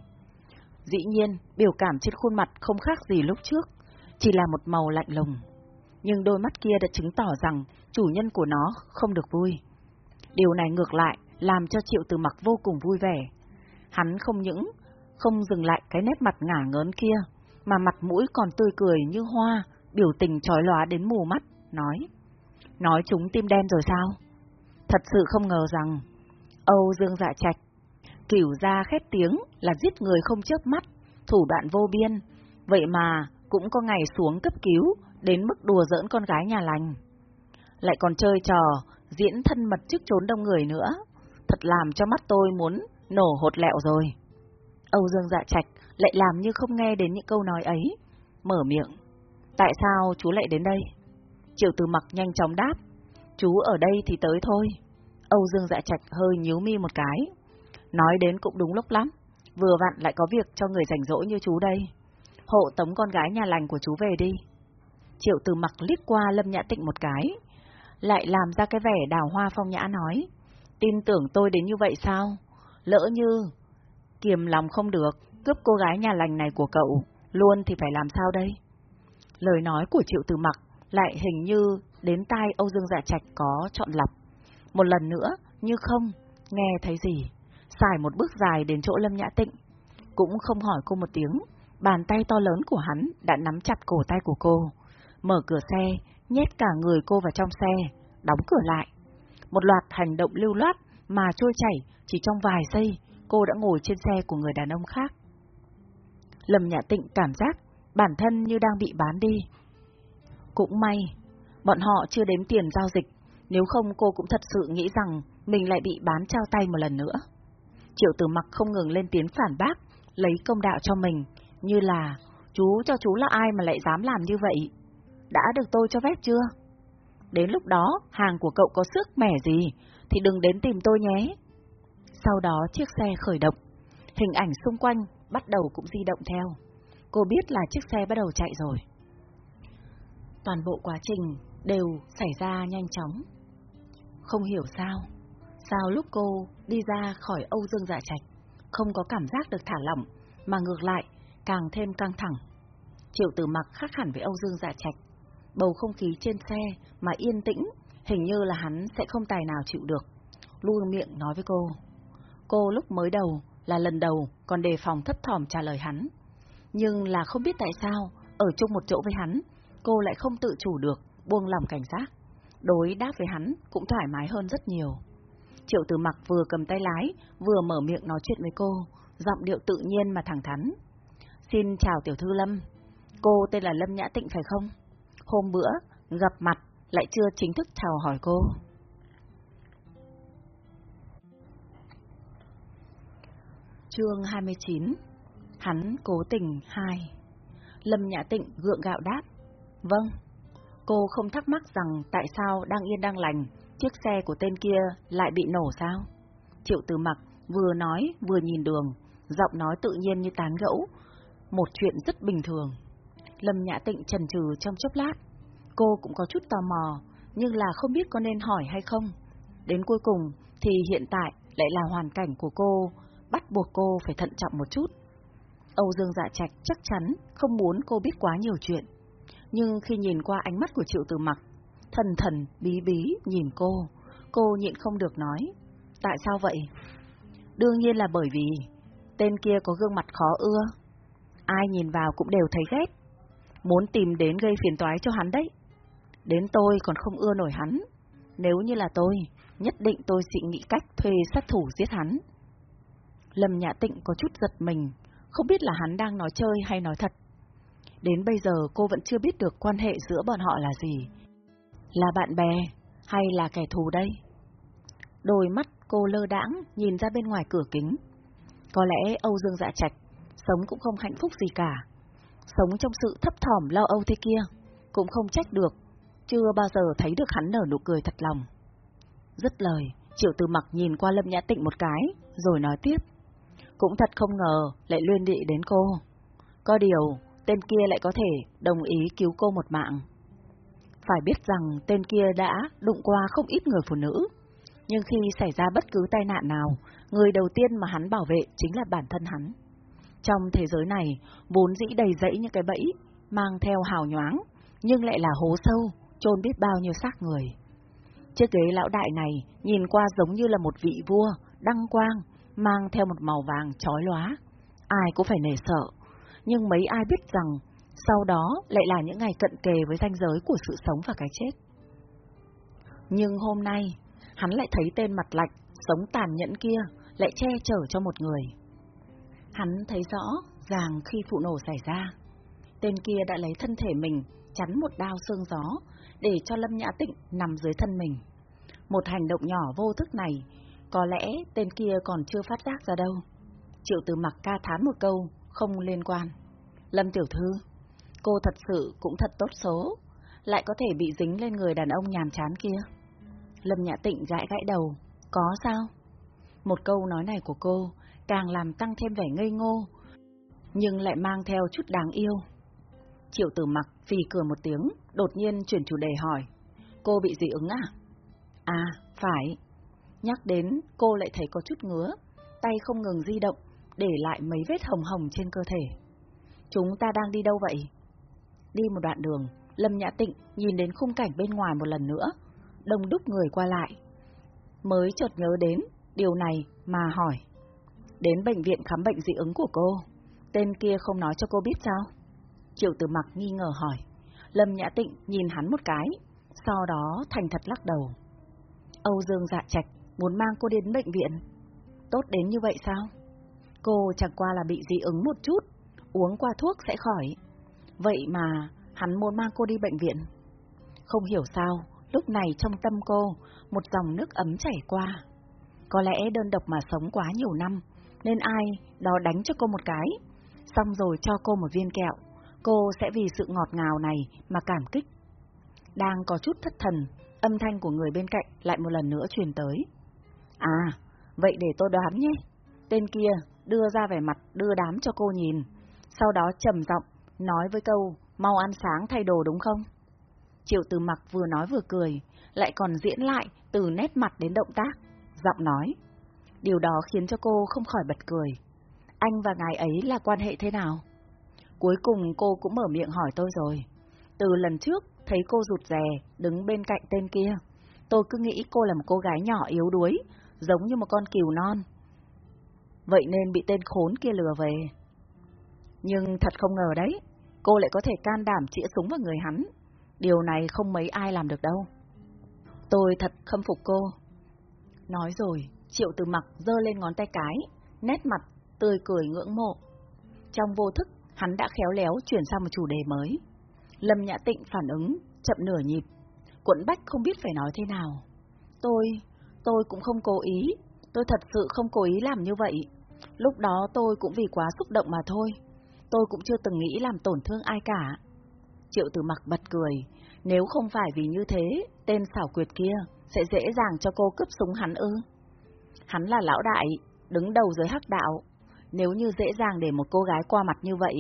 Dĩ nhiên, biểu cảm trên khuôn mặt không khác gì lúc trước, chỉ là một màu lạnh lùng. Nhưng đôi mắt kia đã chứng tỏ rằng chủ nhân của nó không được vui. Điều này ngược lại làm cho Triệu Từ Mặc vô cùng vui vẻ. Hắn không những không dừng lại cái nét mặt ngả ngớn kia, mà mặt mũi còn tươi cười như hoa, biểu tình trói lóa đến mù mắt, nói. Nói chúng tim đen rồi sao? Thật sự không ngờ rằng Âu Dương Dạ Trạch Cửu ra khét tiếng là giết người không chớp mắt, thủ đoạn vô biên, vậy mà cũng có ngày xuống cấp cứu, đến mức đùa giỡn con gái nhà lành. Lại còn chơi trò, diễn thân mật trước trốn đông người nữa, thật làm cho mắt tôi muốn nổ hột lẹo rồi. Âu Dương Dạ Trạch lại làm như không nghe đến những câu nói ấy, mở miệng. Tại sao chú lại đến đây? Triệu Từ Mặc nhanh chóng đáp, chú ở đây thì tới thôi. Âu Dương Dạ Trạch hơi nhíu mi một cái. Nói đến cũng đúng lúc lắm, vừa vặn lại có việc cho người rảnh rỗi như chú đây. Hộ tống con gái nhà lành của chú về đi. Triệu từ mặc liếc qua Lâm Nhã Tịnh một cái, lại làm ra cái vẻ đào hoa phong nhã nói. Tin tưởng tôi đến như vậy sao? Lỡ như... Kiềm lòng không được, cướp cô gái nhà lành này của cậu, luôn thì phải làm sao đây? Lời nói của Triệu Từ Mặc lại hình như đến tai Âu Dương Dạ Trạch có chọn lọc. Một lần nữa, như không, nghe thấy gì, xài một bước dài đến chỗ Lâm Nhã Tịnh. Cũng không hỏi cô một tiếng, bàn tay to lớn của hắn đã nắm chặt cổ tay của cô, mở cửa xe, nhét cả người cô vào trong xe, đóng cửa lại. Một loạt hành động lưu loát mà trôi chảy, chỉ trong vài giây, cô đã ngồi trên xe của người đàn ông khác. Lâm Nhã Tịnh cảm giác bản thân như đang bị bán đi. Cũng may, bọn họ chưa đếm tiền giao dịch, nếu không cô cũng thật sự nghĩ rằng mình lại bị bán trao tay một lần nữa. Triệu tử mặc không ngừng lên tiếng phản bác, lấy công đạo cho mình, như là chú cho chú là ai mà lại dám làm như vậy? Đã được tôi cho phép chưa? Đến lúc đó, hàng của cậu có sức mẻ gì, thì đừng đến tìm tôi nhé. Sau đó chiếc xe khởi động, hình ảnh xung quanh bắt đầu cũng di động theo. Cô biết là chiếc xe bắt đầu chạy rồi. Toàn bộ quá trình đều xảy ra nhanh chóng. Không hiểu sao, sao lúc cô đi ra khỏi Âu Dương Dạ Trạch, không có cảm giác được thả lỏng, mà ngược lại càng thêm căng thẳng. Triệu Tử Mặc khác hẳn với Âu Dương Dạ Trạch, bầu không khí trên xe mà yên tĩnh, hình như là hắn sẽ không tài nào chịu được. Luôn miệng nói với cô. Cô lúc mới đầu là lần đầu còn đề phòng thấp thỏm trả lời hắn. Nhưng là không biết tại sao, ở chung một chỗ với hắn, cô lại không tự chủ được, buông lòng cảnh giác. Đối đáp với hắn cũng thoải mái hơn rất nhiều. Triệu Tử Mặc vừa cầm tay lái, vừa mở miệng nói chuyện với cô, giọng điệu tự nhiên mà thẳng thắn. Xin chào Tiểu Thư Lâm. Cô tên là Lâm Nhã Tịnh phải không? Hôm bữa, gặp mặt, lại chưa chính thức chào hỏi cô. Chương 29 Hắn cố tình 2 Lâm Nhã Tịnh gượng gạo đáp Vâng Cô không thắc mắc rằng tại sao đang yên đang lành, Chiếc xe của tên kia lại bị nổ sao? Triệu Từ Mặc vừa nói vừa nhìn đường, Giọng nói tự nhiên như tán gẫu, Một chuyện rất bình thường. Lâm Nhã Tịnh trần trừ trong chốc lát. Cô cũng có chút tò mò, Nhưng là không biết có nên hỏi hay không. Đến cuối cùng thì hiện tại lại là hoàn cảnh của cô bắt buộc cô phải thận trọng một chút. Âu Dương Dạ Trạch chắc chắn không muốn cô biết quá nhiều chuyện, nhưng khi nhìn qua ánh mắt của Triệu Tử Mặc, thần thần bí bí nhìn cô, cô nhịn không được nói, tại sao vậy? Đương nhiên là bởi vì tên kia có gương mặt khó ưa, ai nhìn vào cũng đều thấy ghét, muốn tìm đến gây phiền toái cho hắn đấy. Đến tôi còn không ưa nổi hắn, nếu như là tôi, nhất định tôi sẽ nghĩ cách thuê sát thủ giết hắn. Lâm Nhã Tịnh có chút giật mình, không biết là hắn đang nói chơi hay nói thật. Đến bây giờ cô vẫn chưa biết được quan hệ giữa bọn họ là gì. Là bạn bè hay là kẻ thù đây? Đôi mắt cô lơ đãng nhìn ra bên ngoài cửa kính. Có lẽ Âu Dương Dạ Trạch sống cũng không hạnh phúc gì cả. Sống trong sự thấp thỏm lo âu thế kia, cũng không trách được, chưa bao giờ thấy được hắn nở nụ cười thật lòng. Dứt lời, Triệu Từ Mặc nhìn qua Lâm Nhã Tịnh một cái, rồi nói tiếp. Cũng thật không ngờ lại liên đị đến cô. Có điều, tên kia lại có thể đồng ý cứu cô một mạng. Phải biết rằng tên kia đã đụng qua không ít người phụ nữ, nhưng khi xảy ra bất cứ tai nạn nào, người đầu tiên mà hắn bảo vệ chính là bản thân hắn. Trong thế giới này, vốn dĩ đầy dẫy những cái bẫy, mang theo hào nhoáng, nhưng lại là hố sâu, chôn biết bao nhiêu xác người. Chiếc ghế lão đại này nhìn qua giống như là một vị vua, đăng quang, mang theo một màu vàng chói lóa. Ai cũng phải nể sợ, nhưng mấy ai biết rằng sau đó lại là những ngày cận kề với ranh giới của sự sống và cái chết. Nhưng hôm nay, hắn lại thấy tên mặt lạnh, sống tàn nhẫn kia lại che chở cho một người. Hắn thấy rõ ràng khi vụ nổ xảy ra, tên kia đã lấy thân thể mình chắn một đao xương gió để cho Lâm Nhã Tịnh nằm dưới thân mình. Một hành động nhỏ vô thức này có lẽ tên kia còn chưa phát giác ra đâu. Triệu Tử Mặc ca thán một câu, không liên quan. Lâm Tiểu Thư, cô thật sự cũng thật tốt số, lại có thể bị dính lên người đàn ông nhàm chán kia. Lâm Nhã Tịnh gãi gãi đầu, có sao? Một câu nói này của cô càng làm tăng thêm vẻ ngây ngô, nhưng lại mang theo chút đáng yêu. Triệu Tử Mặc phì cười một tiếng, đột nhiên chuyển chủ đề hỏi, cô bị dị ứng à? À, phải. Nhắc đến, cô lại thấy có chút ngứa, tay không ngừng di động, để lại mấy vết hồng hồng trên cơ thể. Chúng ta đang đi đâu vậy? Đi một đoạn đường, Lâm Nhã Tịnh nhìn đến khung cảnh bên ngoài một lần nữa, đông đúc người qua lại. Mới chợt nhớ đến điều này mà hỏi. Đến bệnh viện khám bệnh dị ứng của cô, tên kia không nói cho cô biết sao? Triệu Tử Mặc nghi ngờ hỏi. Lâm Nhã Tịnh nhìn hắn một cái, sau đó thành thật lắc đầu. Âu Dương dạ trạch muốn mang cô đến bệnh viện. Tốt đến như vậy sao? Cô chẳng qua là bị dị ứng một chút, uống qua thuốc sẽ khỏi. Vậy mà hắn muốn mang cô đi bệnh viện. Không hiểu sao, lúc này trong tâm cô, một dòng nước ấm chảy qua. Có lẽ đơn độc mà sống quá nhiều năm, nên ai đó đánh cho cô một cái, xong rồi cho cô một viên kẹo, cô sẽ vì sự ngọt ngào này mà cảm kích. Đang có chút thất thần, âm thanh của người bên cạnh lại một lần nữa truyền tới. À, vậy để tôi đoán nhé. Tên kia đưa ra vẻ mặt đưa đám cho cô nhìn, sau đó trầm giọng nói với câu mau ăn sáng thay đồ đúng không? Triệu từ mặc vừa nói vừa cười, lại còn diễn lại từ nét mặt đến động tác, giọng nói. Điều đó khiến cho cô không khỏi bật cười. Anh và ngài ấy là quan hệ thế nào? Cuối cùng cô cũng mở miệng hỏi tôi rồi. Từ lần trước, thấy cô rụt rè, đứng bên cạnh tên kia. Tôi cứ nghĩ cô là một cô gái nhỏ yếu đuối, giống như một con cừu non. Vậy nên bị tên khốn kia lừa về. Nhưng thật không ngờ đấy, cô lại có thể can đảm chĩa súng vào người hắn. Điều này không mấy ai làm được đâu. Tôi thật khâm phục cô. Nói rồi, Triệu Từ Mặc dơ lên ngón tay cái, nét mặt tươi cười ngưỡng mộ. Trong vô thức, hắn đã khéo léo chuyển sang một chủ đề mới. Lâm Nhã Tịnh phản ứng, chậm nửa nhịp. Quận Bách không biết phải nói thế nào. Tôi, tôi cũng không cố ý, tôi thật sự không cố ý làm như vậy. Lúc đó tôi cũng vì quá xúc động mà thôi. Tôi cũng chưa từng nghĩ làm tổn thương ai cả. Triệu Tử Mặc bật cười, nếu không phải vì như thế, tên xảo quyệt kia sẽ dễ dàng cho cô cướp súng hắn ư. Hắn là lão đại, đứng đầu dưới hắc đạo. Nếu như dễ dàng để một cô gái qua mặt như vậy,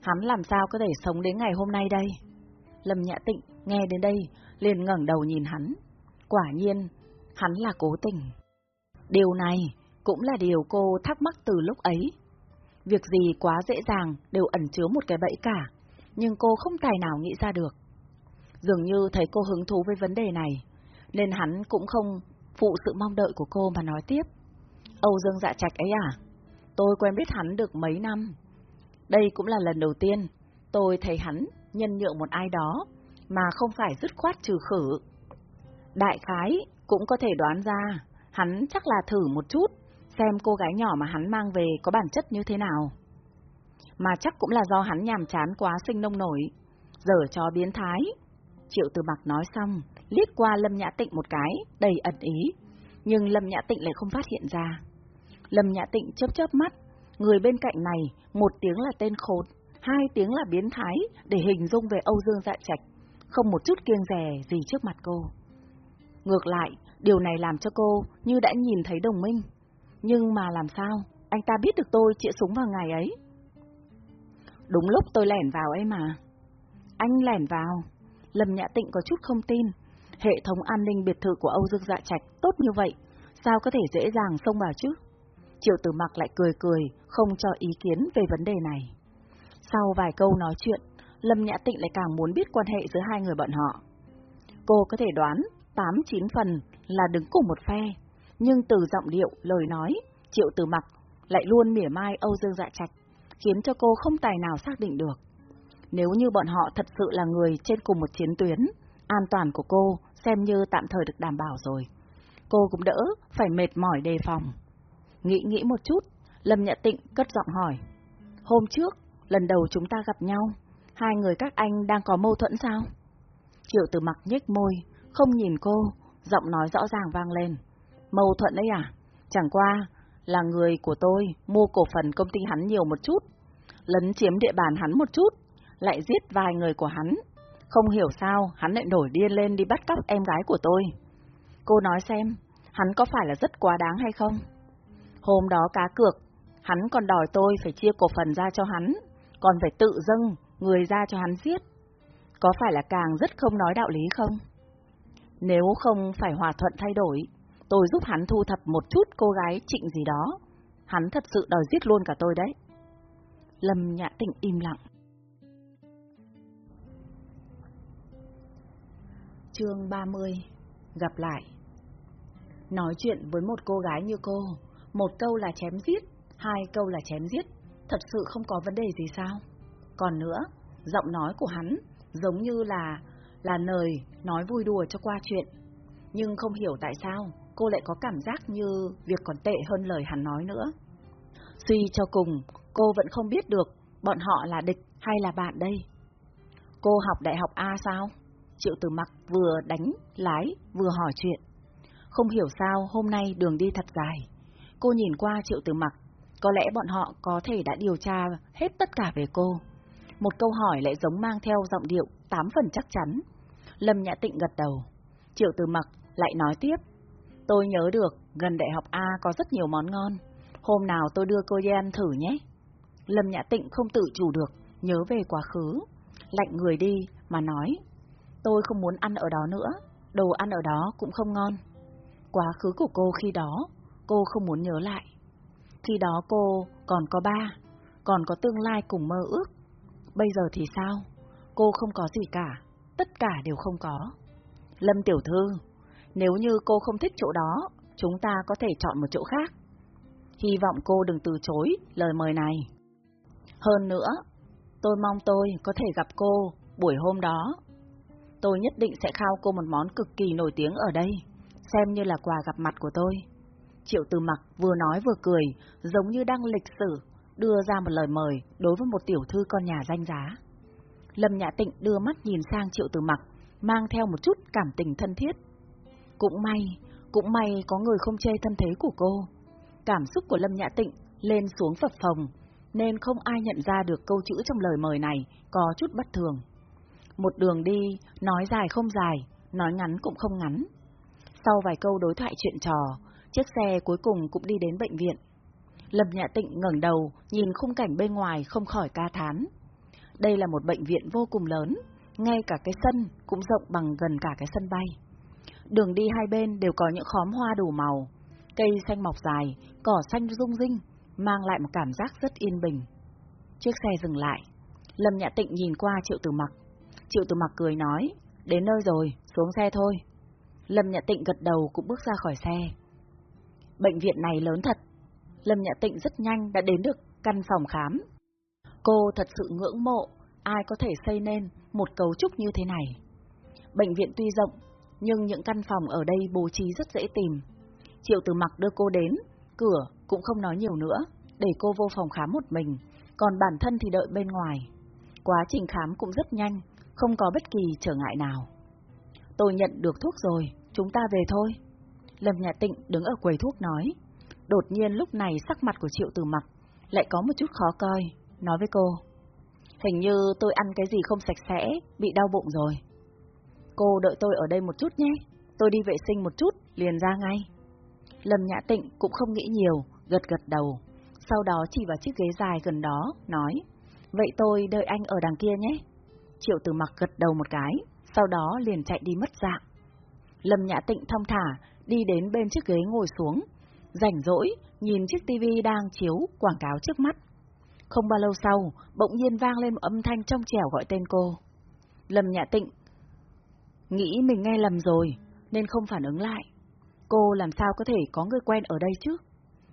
hắn làm sao có thể sống đến ngày hôm nay đây? Lâm Nhã Tịnh nghe đến đây, liền ngẩng đầu nhìn hắn. Quả nhiên, hắn là cố tình. Điều này cũng là điều cô thắc mắc từ lúc ấy. Việc gì quá dễ dàng đều ẩn chứa một cái bẫy cả, nhưng cô không tài nào nghĩ ra được. Dường như thấy cô hứng thú với vấn đề này, nên hắn cũng không phụ sự mong đợi của cô mà nói tiếp. Âu Dương dạ trạch ấy à? Tôi quen biết hắn được mấy năm. Đây cũng là lần đầu tiên tôi thấy hắn nhân nhượng một ai đó mà không phải dứt khoát trừ khử. Đại khái cũng có thể đoán ra, hắn chắc là thử một chút, xem cô gái nhỏ mà hắn mang về có bản chất như thế nào. Mà chắc cũng là do hắn nhàm chán quá sinh nông nổi, giờ cho biến thái. Triệu Từ Mặc nói xong, liếc qua Lâm Nhã Tịnh một cái, đầy ẩn ý, nhưng Lâm Nhã Tịnh lại không phát hiện ra. Lâm Nhã Tịnh chớp chớp mắt, người bên cạnh này, một tiếng là tên khốn, hai tiếng là biến thái, để hình dung về Âu Dương Dạ Trạch, không một chút kiêng rè gì trước mặt cô. Ngược lại, điều này làm cho cô như đã nhìn thấy đồng minh. Nhưng mà làm sao, anh ta biết được tôi chĩa súng vào ngày ấy? Đúng lúc tôi lẻn vào ấy mà. Anh lẻn vào. Lâm Nhã Tịnh có chút không tin. Hệ thống an ninh biệt thự của Âu Dương Dạ Trạch tốt như vậy, sao có thể dễ dàng xông vào chứ? Triệu Tử Mặc lại cười cười, không cho ý kiến về vấn đề này. Sau vài câu nói chuyện, Lâm Nhã Tịnh lại càng muốn biết quan hệ giữa hai người bọn họ. Cô có thể đoán, 8-9 phần là đứng cùng một phe, nhưng từ giọng điệu, lời nói, Triệu từ Mặc lại luôn mỉa mai Âu Dương Dạ Trạch, khiến cho cô không tài nào xác định được. Nếu như bọn họ thật sự là người trên cùng một chiến tuyến, an toàn của cô xem như tạm thời được đảm bảo rồi. Cô cũng đỡ, phải mệt mỏi đề phòng. Nghĩ nghĩ một chút, Lâm Nhã Tịnh cất giọng hỏi. Hôm trước, lần đầu chúng ta gặp nhau, hai người các anh đang có mâu thuẫn sao? Triệu Tử Mặc nhếch môi, không nhìn cô, giọng nói rõ ràng vang lên. Mâu thuẫn đấy à? Chẳng qua là người của tôi mua cổ phần công ty hắn nhiều một chút, lấn chiếm địa bàn hắn một chút, lại giết vài người của hắn. Không hiểu sao hắn lại nổi điên lên đi bắt cóc em gái của tôi. Cô nói xem, hắn có phải là rất quá đáng hay không? Hôm đó cá cược, hắn còn đòi tôi phải chia cổ phần ra cho hắn, còn phải tự dâng người ra cho hắn giết. Có phải là càng rất không nói đạo lý không? Nếu không phải hòa thuận thay đổi, tôi giúp hắn thu thập một chút cô gái trịnh gì đó. Hắn thật sự đòi giết luôn cả tôi đấy. Lâm Nhã Tịnh im lặng. Chương 30 Gặp lại Nói chuyện với một cô gái như cô, một câu là chém giết, hai câu là chém giết, thật sự không có vấn đề gì sao? Còn nữa, giọng nói của hắn giống như là là lời nói vui đùa cho qua chuyện. Nhưng không hiểu tại sao cô lại có cảm giác như việc còn tệ hơn lời hắn nói nữa. Suy cho cùng, cô vẫn không biết được bọn họ là địch hay là bạn đây. Cô học đại học A sao? Triệu Tử Mặc vừa đánh, lái, vừa hỏi chuyện. Không hiểu sao hôm nay đường đi thật dài. Cô nhìn qua Triệu Tử Mặc, Có lẽ bọn họ có thể đã điều tra hết tất cả về cô. Một câu hỏi lại giống mang theo giọng điệu tám phần chắc chắn. Lâm Nhã Tịnh gật đầu. Triệu Từ Mặc lại nói tiếp. Tôi nhớ được, gần đại học A có rất nhiều món ngon. Hôm nào tôi đưa cô Yen thử nhé. Lâm Nhã Tịnh không tự chủ được, nhớ về quá khứ. Lạnh người đi, mà nói. Tôi không muốn ăn ở đó nữa, đồ ăn ở đó cũng không ngon. Quá khứ của cô khi đó, cô không muốn nhớ lại. Khi đó cô còn có ba, còn có tương lai cùng mơ ước. Bây giờ thì sao? Cô không có gì cả, tất cả đều không có. Lâm Tiểu Thư, nếu như cô không thích chỗ đó, chúng ta có thể chọn một chỗ khác. Hy vọng cô đừng từ chối lời mời này. Hơn nữa, tôi mong tôi có thể gặp cô buổi hôm đó. Tôi nhất định sẽ khao cô một món cực kỳ nổi tiếng ở đây, xem như là quà gặp mặt của tôi. Triệu Từ Mặc vừa nói vừa cười, giống như đang lịch sử, đưa ra một lời mời đối với một tiểu thư con nhà danh giá. Lâm Nhã Tịnh đưa mắt nhìn sang Triệu Từ Mặc, mang theo một chút cảm tình thân thiết. Cũng may, cũng may có người không chê thân thế của cô. Cảm xúc của Lâm Nhã Tịnh lên xuống phập phồng, nên không ai nhận ra được câu chữ trong lời mời này có chút bất thường. Một đường đi, nói dài không dài, nói ngắn cũng không ngắn. Sau vài câu đối thoại chuyện trò, chiếc xe cuối cùng cũng đi đến bệnh viện. Lâm Nhã Tịnh ngẩng đầu, nhìn khung cảnh bên ngoài không khỏi ca thán. Đây là một bệnh viện vô cùng lớn, ngay cả cái sân cũng rộng bằng gần cả cái sân bay. Đường đi hai bên đều có những khóm hoa đủ màu, cây xanh mọc dài, cỏ xanh rung rinh, mang lại một cảm giác rất yên bình. Chiếc xe dừng lại, Lâm Nhã Tịnh nhìn qua Triệu Tử Mặc. Triệu Tử Mặc cười nói, đến nơi rồi, xuống xe thôi. Lâm Nhã Tịnh gật đầu cũng bước ra khỏi xe. Bệnh viện này lớn thật. Lâm Nhã Tịnh rất nhanh đã đến được căn phòng khám. Cô thật sự ngưỡng mộ ai có thể xây nên một cấu trúc như thế này. Bệnh viện tuy rộng, nhưng những căn phòng ở đây bố trí rất dễ tìm. Triệu Từ Mặc đưa cô đến, cửa cũng không nói nhiều nữa, để cô vô phòng khám một mình, còn bản thân thì đợi bên ngoài. Quá trình khám cũng rất nhanh, không có bất kỳ trở ngại nào. Tôi nhận được thuốc rồi, chúng ta về thôi. Lâm Nhà Tịnh đứng ở quầy thuốc nói. Đột nhiên lúc này sắc mặt của Triệu Từ Mặc lại có một chút khó coi, nói với cô. Hình như tôi ăn cái gì không sạch sẽ, bị đau bụng rồi. Cô đợi tôi ở đây một chút nhé, tôi đi vệ sinh một chút, liền ra ngay. Lâm Nhã Tịnh cũng không nghĩ nhiều, gật gật đầu. Sau đó chỉ vào chiếc ghế dài gần đó, nói, vậy tôi đợi anh ở đằng kia nhé. Triệu Tử Mặc gật đầu một cái, sau đó liền chạy đi mất dạng. Lâm Nhã Tịnh thong thả, đi đến bên chiếc ghế ngồi xuống, rảnh rỗi, nhìn chiếc tivi đang chiếu quảng cáo trước mắt. Không bao lâu sau, bỗng nhiên vang lên một âm thanh trong trẻo gọi tên cô. Lâm Nhã Tịnh nghĩ mình nghe lầm rồi, nên không phản ứng lại. Cô làm sao có thể có người quen ở đây chứ?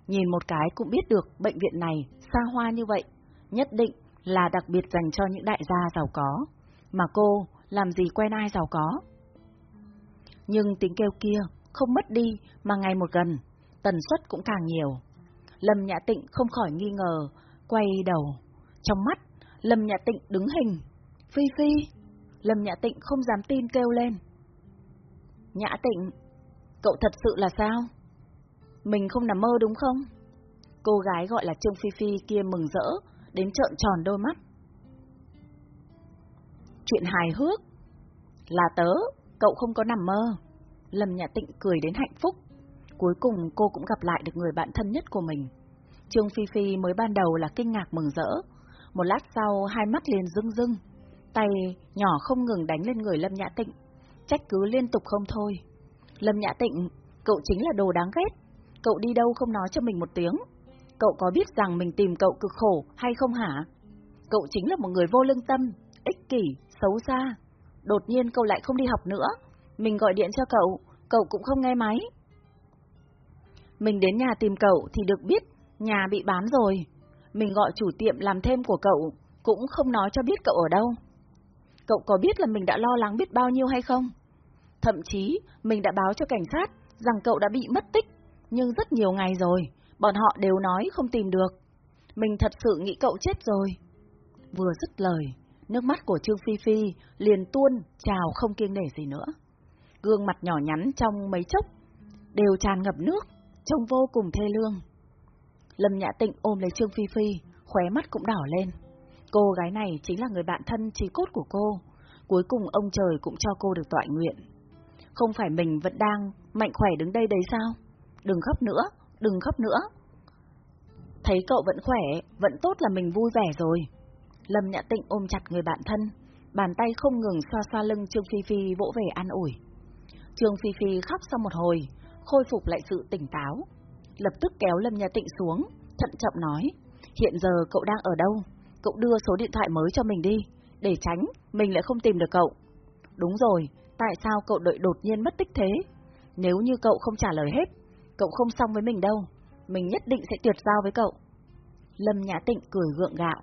Nhìn một cái cũng biết được bệnh viện này xa hoa như vậy, nhất định là đặc biệt dành cho những đại gia giàu có. Mà cô làm gì quen ai giàu có? Nhưng tiếng kêu kia không mất đi mà ngày một gần, tần suất cũng càng nhiều. Lâm Nhã Tịnh không khỏi nghi ngờ, quay đầu. Trong mắt, Lâm Nhã Tịnh đứng hình. Phi Phi! Lâm Nhã Tịnh không dám tin kêu lên. Nhã Tịnh, cậu thật sự là sao? Mình không nằm mơ đúng không? Cô gái gọi là Trương Phi Phi kia mừng rỡ, đến trợn tròn đôi mắt. Chuyện hài hước. Là tớ, cậu không có nằm mơ. Lâm Nhã Tịnh cười đến hạnh phúc. Cuối cùng cô cũng gặp lại được người bạn thân nhất của mình. Trương Phi Phi mới ban đầu là kinh ngạc mừng rỡ. Một lát sau hai mắt liền rưng rưng. Tay nhỏ không ngừng đánh lên người Lâm Nhã Tịnh. Trách cứ liên tục không thôi. Lâm Nhã Tịnh, cậu chính là đồ đáng ghét. Cậu đi đâu không nói cho mình một tiếng. Cậu có biết rằng mình tìm cậu cực khổ hay không hả? Cậu chính là một người vô lương tâm, ích kỷ, xấu xa. Đột nhiên cậu lại không đi học nữa. Mình gọi điện cho cậu, cậu cũng không nghe máy. Mình đến nhà tìm cậu thì được biết nhà bị bán rồi. Mình gọi chủ tiệm làm thêm của cậu, cũng không nói cho biết cậu ở đâu. Cậu có biết là mình đã lo lắng biết bao nhiêu hay không? Thậm chí, mình đã báo cho cảnh sát rằng cậu đã bị mất tích, nhưng rất nhiều ngày rồi, bọn họ đều nói không tìm được. Mình thật sự nghĩ cậu chết rồi. Vừa dứt lời, nước mắt của Trương Phi Phi liền tuôn, trào không kiêng nể gì nữa. Gương mặt nhỏ nhắn trong mấy chốc, đều tràn ngập nước, trông vô cùng thê lương. Lâm Nhã Tịnh ôm lấy Trương Phi Phi, khóe mắt cũng đỏ lên. Cô gái này chính là người bạn thân trí cốt của cô. Cuối cùng ông trời cũng cho cô được tọa nguyện. Không phải mình vẫn đang mạnh khỏe đứng đây đấy sao? Đừng khóc nữa, đừng khóc nữa. Thấy cậu vẫn khỏe, vẫn tốt là mình vui vẻ rồi. Lâm Nhã Tịnh ôm chặt người bạn thân, bàn tay không ngừng xoa xoa lưng Trương Phi Phi vỗ về an ủi. Trương Phi Phi khóc sau một hồi, khôi phục lại sự tỉnh táo, lập tức kéo Lâm Nhã Tịnh xuống, thận trọng nói, hiện giờ cậu đang ở đâu? Cậu đưa số điện thoại mới cho mình đi, để tránh mình lại không tìm được cậu. Đúng rồi, tại sao cậu đợi đột nhiên mất tích thế? Nếu như cậu không trả lời hết, cậu không xong với mình đâu, mình nhất định sẽ tuyệt giao với cậu. Lâm Nhã Tịnh cười gượng gạo.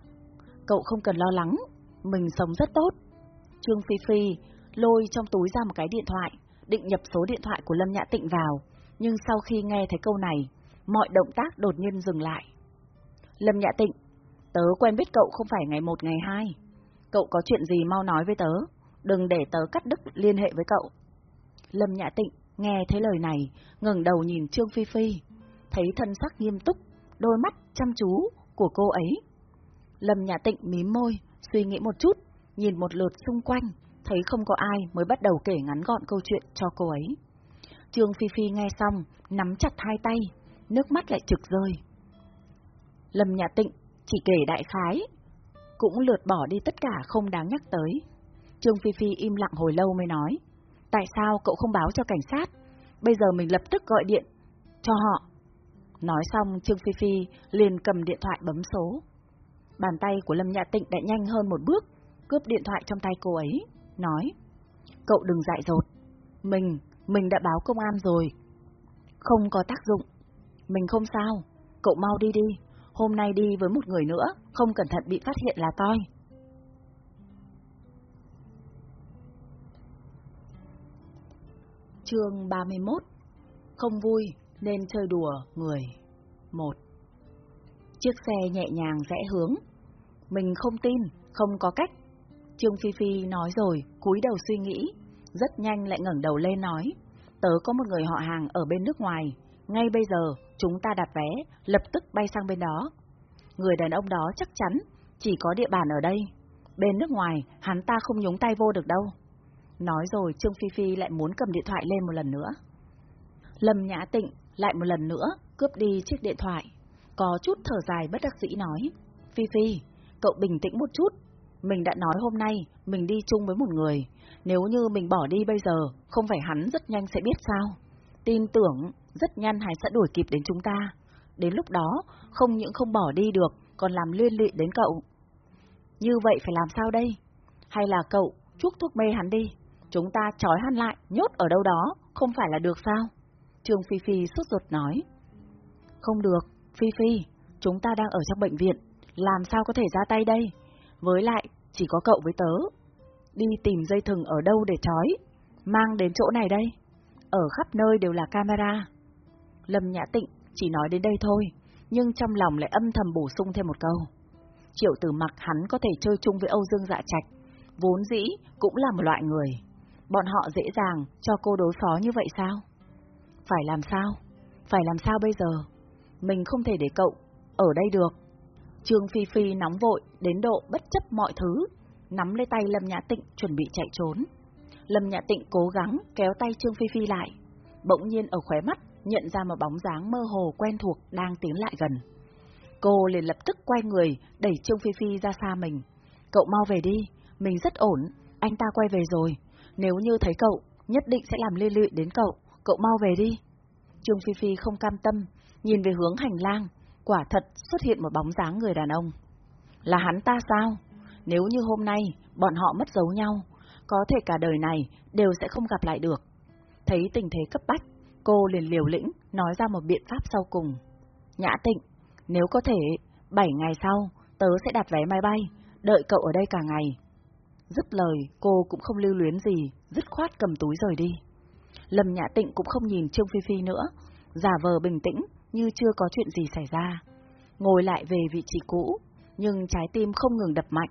Cậu không cần lo lắng, mình sống rất tốt. Trương Phi Phi lôi trong túi ra một cái điện thoại, định nhập số điện thoại của Lâm Nhã Tịnh vào, nhưng sau khi nghe thấy câu này, mọi động tác đột nhiên dừng lại. Lâm Nhã Tịnh, tớ quen biết cậu không phải ngày một ngày hai. Cậu có chuyện gì mau nói với tớ, đừng để tớ cắt đứt liên hệ với cậu. Lâm Nhã Tịnh nghe thấy lời này, ngẩng đầu nhìn Trương Phi Phi, thấy thân sắc nghiêm túc, đôi mắt chăm chú của cô ấy. Lâm Nhã Tịnh mím môi, suy nghĩ một chút, nhìn một lượt xung quanh, thấy không có ai mới bắt đầu kể ngắn gọn câu chuyện cho cô ấy. Trương Phi Phi nghe xong, nắm chặt hai tay, nước mắt lại trực rơi. Lâm Nhã Tịnh chỉ kể đại khái, cũng lượt bỏ đi tất cả không đáng nhắc tới. Trương Phi Phi im lặng hồi lâu mới nói, tại sao cậu không báo cho cảnh sát? Bây giờ mình lập tức gọi điện cho họ. Nói xong Trương Phi Phi liền cầm điện thoại bấm số. Bàn tay của Lâm Nhã Tịnh đã nhanh hơn một bước, cướp điện thoại trong tay cô ấy, nói, cậu đừng dại dột, mình, mình đã báo công an rồi. Không có tác dụng, mình không sao, cậu mau đi đi, hôm nay đi với một người nữa, không cẩn thận bị phát hiện là toi. Chương 31 Không vui nên chơi đùa người. Một. Chiếc xe nhẹ nhàng rẽ hướng. Mình không tin, không có cách. Trương Phi Phi nói rồi, cúi đầu suy nghĩ. Rất nhanh lại ngẩng đầu lên nói Tớ có một người họ hàng ở bên nước ngoài. Ngay bây giờ chúng ta đặt vé Lập tức bay sang bên đó Người đàn ông đó chắc chắn Chỉ có địa bàn ở đây Bên nước ngoài hắn ta không nhúng tay vô được đâu Nói rồi Trương Phi Phi lại muốn cầm điện thoại lên một lần nữa Lâm Nhã Tịnh lại một lần nữa cướp đi chiếc điện thoại. Có chút thở dài bất đắc dĩ nói, Phi Phi, cậu bình tĩnh một chút. Mình đã nói hôm nay mình đi chung với một người, nếu như mình bỏ đi bây giờ, không phải hắn rất nhanh sẽ biết sao. Tin tưởng rất nhanh hắn sẽ đuổi kịp đến chúng ta. Đến lúc đó, không những không bỏ đi được, còn làm liên lụy đến cậu. Như vậy phải làm sao đây? Hay là cậu chuốc thuốc mê hắn đi, chúng ta trói hắn lại, nhốt ở đâu đó, không phải là được sao? Trương Phi Phi sốt ruột nói. Không được, Phi Phi, chúng ta đang ở trong bệnh viện, làm sao có thể ra tay đây? Với lại, chỉ có cậu với tớ. Đi tìm dây thừng ở đâu để trói, mang đến chỗ này đây. Ở khắp nơi đều là camera. Lâm Nhã Tịnh chỉ nói đến đây thôi, nhưng trong lòng lại âm thầm bổ sung thêm một câu. Triệu tử mặc hắn có thể chơi chung với Âu Dương Dạ Trạch, vốn dĩ cũng là một loại người. Bọn họ dễ dàng cho cô đối phó như vậy sao? Phải làm sao? Phải làm sao bây giờ? Mình không thể để cậu ở đây được. Trương Phi Phi nóng vội đến độ bất chấp mọi thứ, nắm lấy tay Lâm Nhã Tịnh chuẩn bị chạy trốn. Lâm Nhã Tịnh cố gắng kéo tay Trương Phi Phi lại, bỗng nhiên ở khóe mắt nhận ra một bóng dáng mơ hồ quen thuộc đang tiến lại gần. Cô liền lập tức quay người, đẩy Trương Phi Phi ra xa mình. Cậu mau về đi, mình rất ổn, anh ta quay về rồi. Nếu như thấy cậu, nhất định sẽ làm liên lụy đến cậu, cậu mau về đi. Trương Phi Phi không cam tâm, nhìn về hướng hành lang, quả thật xuất hiện một bóng dáng người đàn ông. Là hắn ta sao? Nếu như hôm nay bọn họ mất dấu nhau, có thể cả đời này đều sẽ không gặp lại được. Thấy tình thế cấp bách, cô liền liều lĩnh nói ra một biện pháp sau cùng. Nhã tịnh, nếu có thể, bảy ngày sau, tớ sẽ đặt vé máy bay, đợi cậu ở đây cả ngày. Dứt lời, cô cũng không lưu luyến gì, dứt khoát cầm túi rời đi. Lâm Nhã Tịnh cũng không nhìn Trương Phi Phi nữa, giả vờ bình tĩnh như chưa có chuyện gì xảy ra. Ngồi lại về vị trí cũ, nhưng trái tim không ngừng đập mạnh.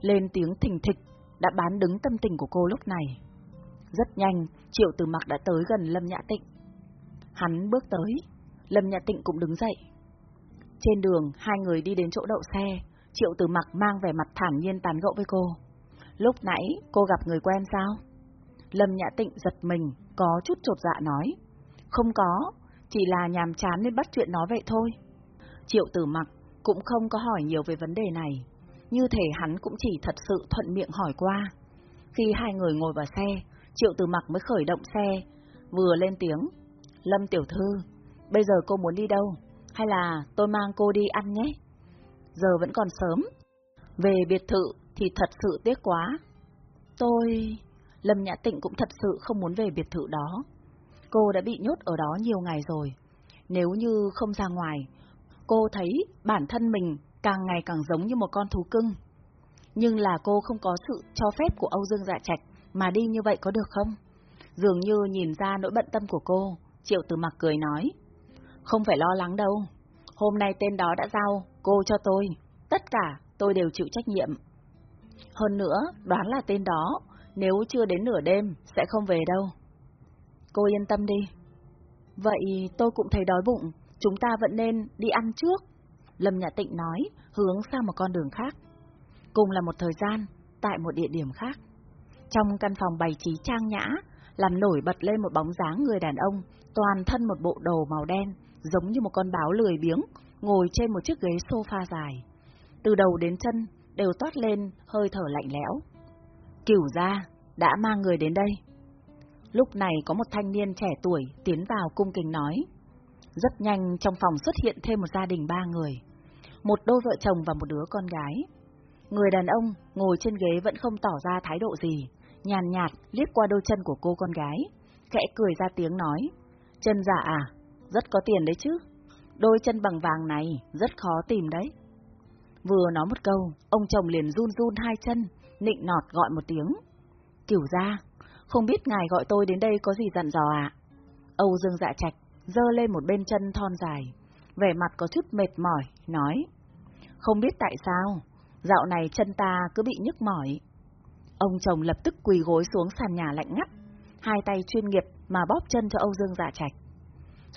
Lên tiếng thình thịch, đã bán đứng tâm tình của cô lúc này. Rất nhanh, Triệu Từ Mặc đã tới gần Lâm Nhã Tịnh. Hắn bước tới, Lâm Nhã Tịnh cũng đứng dậy. Trên đường, hai người đi đến chỗ đậu xe, Triệu Tử Mặc mang vẻ mặt thản nhiên tán gẫu với cô. Lúc nãy, cô gặp người quen sao? Lâm Nhã Tịnh giật mình, có chút chột dạ nói. Không có, chỉ là nhàm chán nên bắt chuyện nói vậy thôi. Triệu Tử Mặc cũng không có hỏi nhiều về vấn đề này, như thể hắn cũng chỉ thật sự thuận miệng hỏi qua. Khi hai người ngồi vào xe, Triệu Tử Mặc mới khởi động xe, vừa lên tiếng. Lâm Tiểu Thư, bây giờ cô muốn đi đâu? Hay là tôi mang cô đi ăn nhé? Giờ vẫn còn sớm. Về biệt thự thì thật sự tiếc quá. Tôi... Lâm Nhã Tịnh cũng thật sự không muốn về biệt thự đó. Cô đã bị nhốt ở đó nhiều ngày rồi. Nếu như không ra ngoài, cô thấy bản thân mình càng ngày càng giống như một con thú cưng. Nhưng là cô không có sự cho phép của Âu Dương Dạ Trạch mà đi như vậy có được không? Dường như nhìn ra nỗi bận tâm của cô, Triệu Tử Mặc cười nói. Không phải lo lắng đâu, hôm nay tên đó đã giao cô cho tôi, tất cả tôi đều chịu trách nhiệm. Hơn nữa, đoán là tên đó, nếu chưa đến nửa đêm, sẽ không về đâu. Cô yên tâm đi. Vậy tôi cũng thấy đói bụng, chúng ta vẫn nên đi ăn trước. Lâm Nhã Tịnh nói, hướng sang một con đường khác. Cùng là một thời gian, tại một địa điểm khác. Trong căn phòng bày trí trang nhã, làm nổi bật lên một bóng dáng người đàn ông, toàn thân một bộ đồ màu đen, giống như một con báo lười biếng, ngồi trên một chiếc ghế sofa dài. Từ đầu đến chân đều toát lên hơi thở lạnh lẽo. Cửu gia đã mang người đến đây. Lúc này có một thanh niên trẻ tuổi tiến vào cung kính nói. Rất nhanh trong phòng xuất hiện thêm một gia đình ba người. Một đôi vợ chồng và một đứa con gái. Người đàn ông ngồi trên ghế vẫn không tỏ ra thái độ gì, nhàn nhạt liếc qua đôi chân của cô con gái, khẽ cười ra tiếng nói. Chân giả à, rất có tiền đấy chứ. Đôi chân bằng vàng này rất khó tìm đấy. Vừa nói một câu, ông chồng liền run run hai chân, nịnh nọt gọi một tiếng. Kiểu ra, không biết ngài gọi tôi đến đây có gì dặn dò ạ? À? Âu Dương dạ trạch, dơ lên một bên chân thon dài, vẻ mặt có chút mệt mỏi, nói. Không biết tại sao, dạo này chân ta cứ bị nhức mỏi. Ông chồng lập tức quỳ gối xuống sàn nhà lạnh ngắt, hai tay chuyên nghiệp mà bóp chân cho Âu Dương dạ trạch.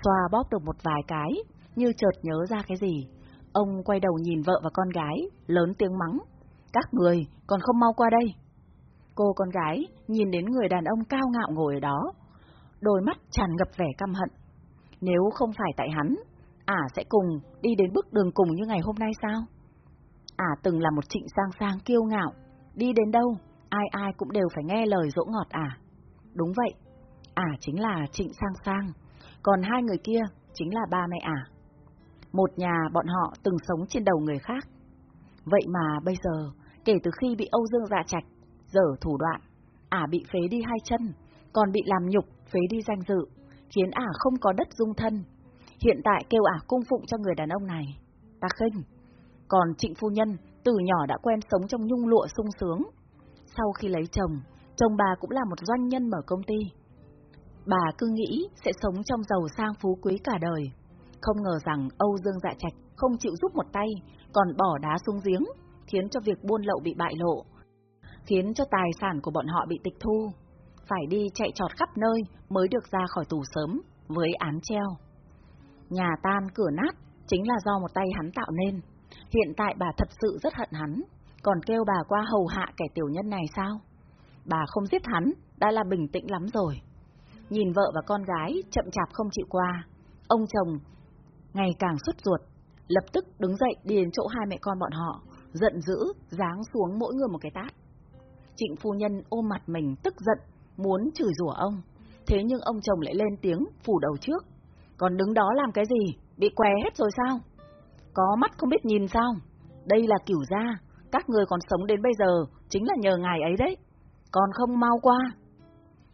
Xoa bóp được một vài cái, như chợt nhớ ra cái gì. Ông quay đầu nhìn vợ và con gái, lớn tiếng mắng. Các người còn không mau qua đây. Cô con gái nhìn đến người đàn ông cao ngạo ngồi ở đó, đôi mắt tràn ngập vẻ căm hận. Nếu không phải tại hắn, ả sẽ cùng đi đến bước đường cùng như ngày hôm nay sao? Ả từng là một trịnh sang sang kiêu ngạo, đi đến đâu, ai ai cũng đều phải nghe lời dỗ ngọt à? Đúng vậy, ả chính là trịnh sang sang, còn hai người kia chính là ba mẹ ả. Một nhà bọn họ từng sống trên đầu người khác. Vậy mà bây giờ, kể từ khi bị Âu Dương dạ trạch, dở thủ đoạn, ả bị phế đi hai chân, còn bị làm nhục, phế đi danh dự, khiến ả không có đất dung thân. Hiện tại kêu ả cung phụng cho người đàn ông này. Ta khinh. Còn trịnh phu nhân, từ nhỏ đã quen sống trong nhung lụa sung sướng. Sau khi lấy chồng, chồng bà cũng là một doanh nhân mở công ty. Bà cứ nghĩ sẽ sống trong giàu sang phú quý cả đời. Không ngờ rằng Âu Dương Dạ Trạch không chịu giúp một tay, còn bỏ đá xuống giếng, khiến cho việc buôn lậu bị bại lộ, khiến cho tài sản của bọn họ bị tịch thu, phải đi chạy trọt khắp nơi mới được ra khỏi tù sớm, với án treo. Nhà tan cửa nát chính là do một tay hắn tạo nên. Hiện tại bà thật sự rất hận hắn, còn kêu bà qua hầu hạ kẻ tiểu nhân này sao? Bà không giết hắn, đã là bình tĩnh lắm rồi. Nhìn vợ và con gái chậm chạp không chịu qua, ông chồng ngày càng xuất ruột, lập tức đứng dậy đi đến chỗ hai mẹ con bọn họ, giận dữ, giáng xuống mỗi người một cái tát. Trịnh phu nhân ôm mặt mình tức giận, muốn chửi rủa ông, thế nhưng ông chồng lại lên tiếng phủ đầu trước. Còn đứng đó làm cái gì? Bị què hết rồi sao? Có mắt không biết nhìn sao? Đây là kiểu gia, các người còn sống đến bây giờ chính là nhờ ngài ấy đấy. Còn không mau qua.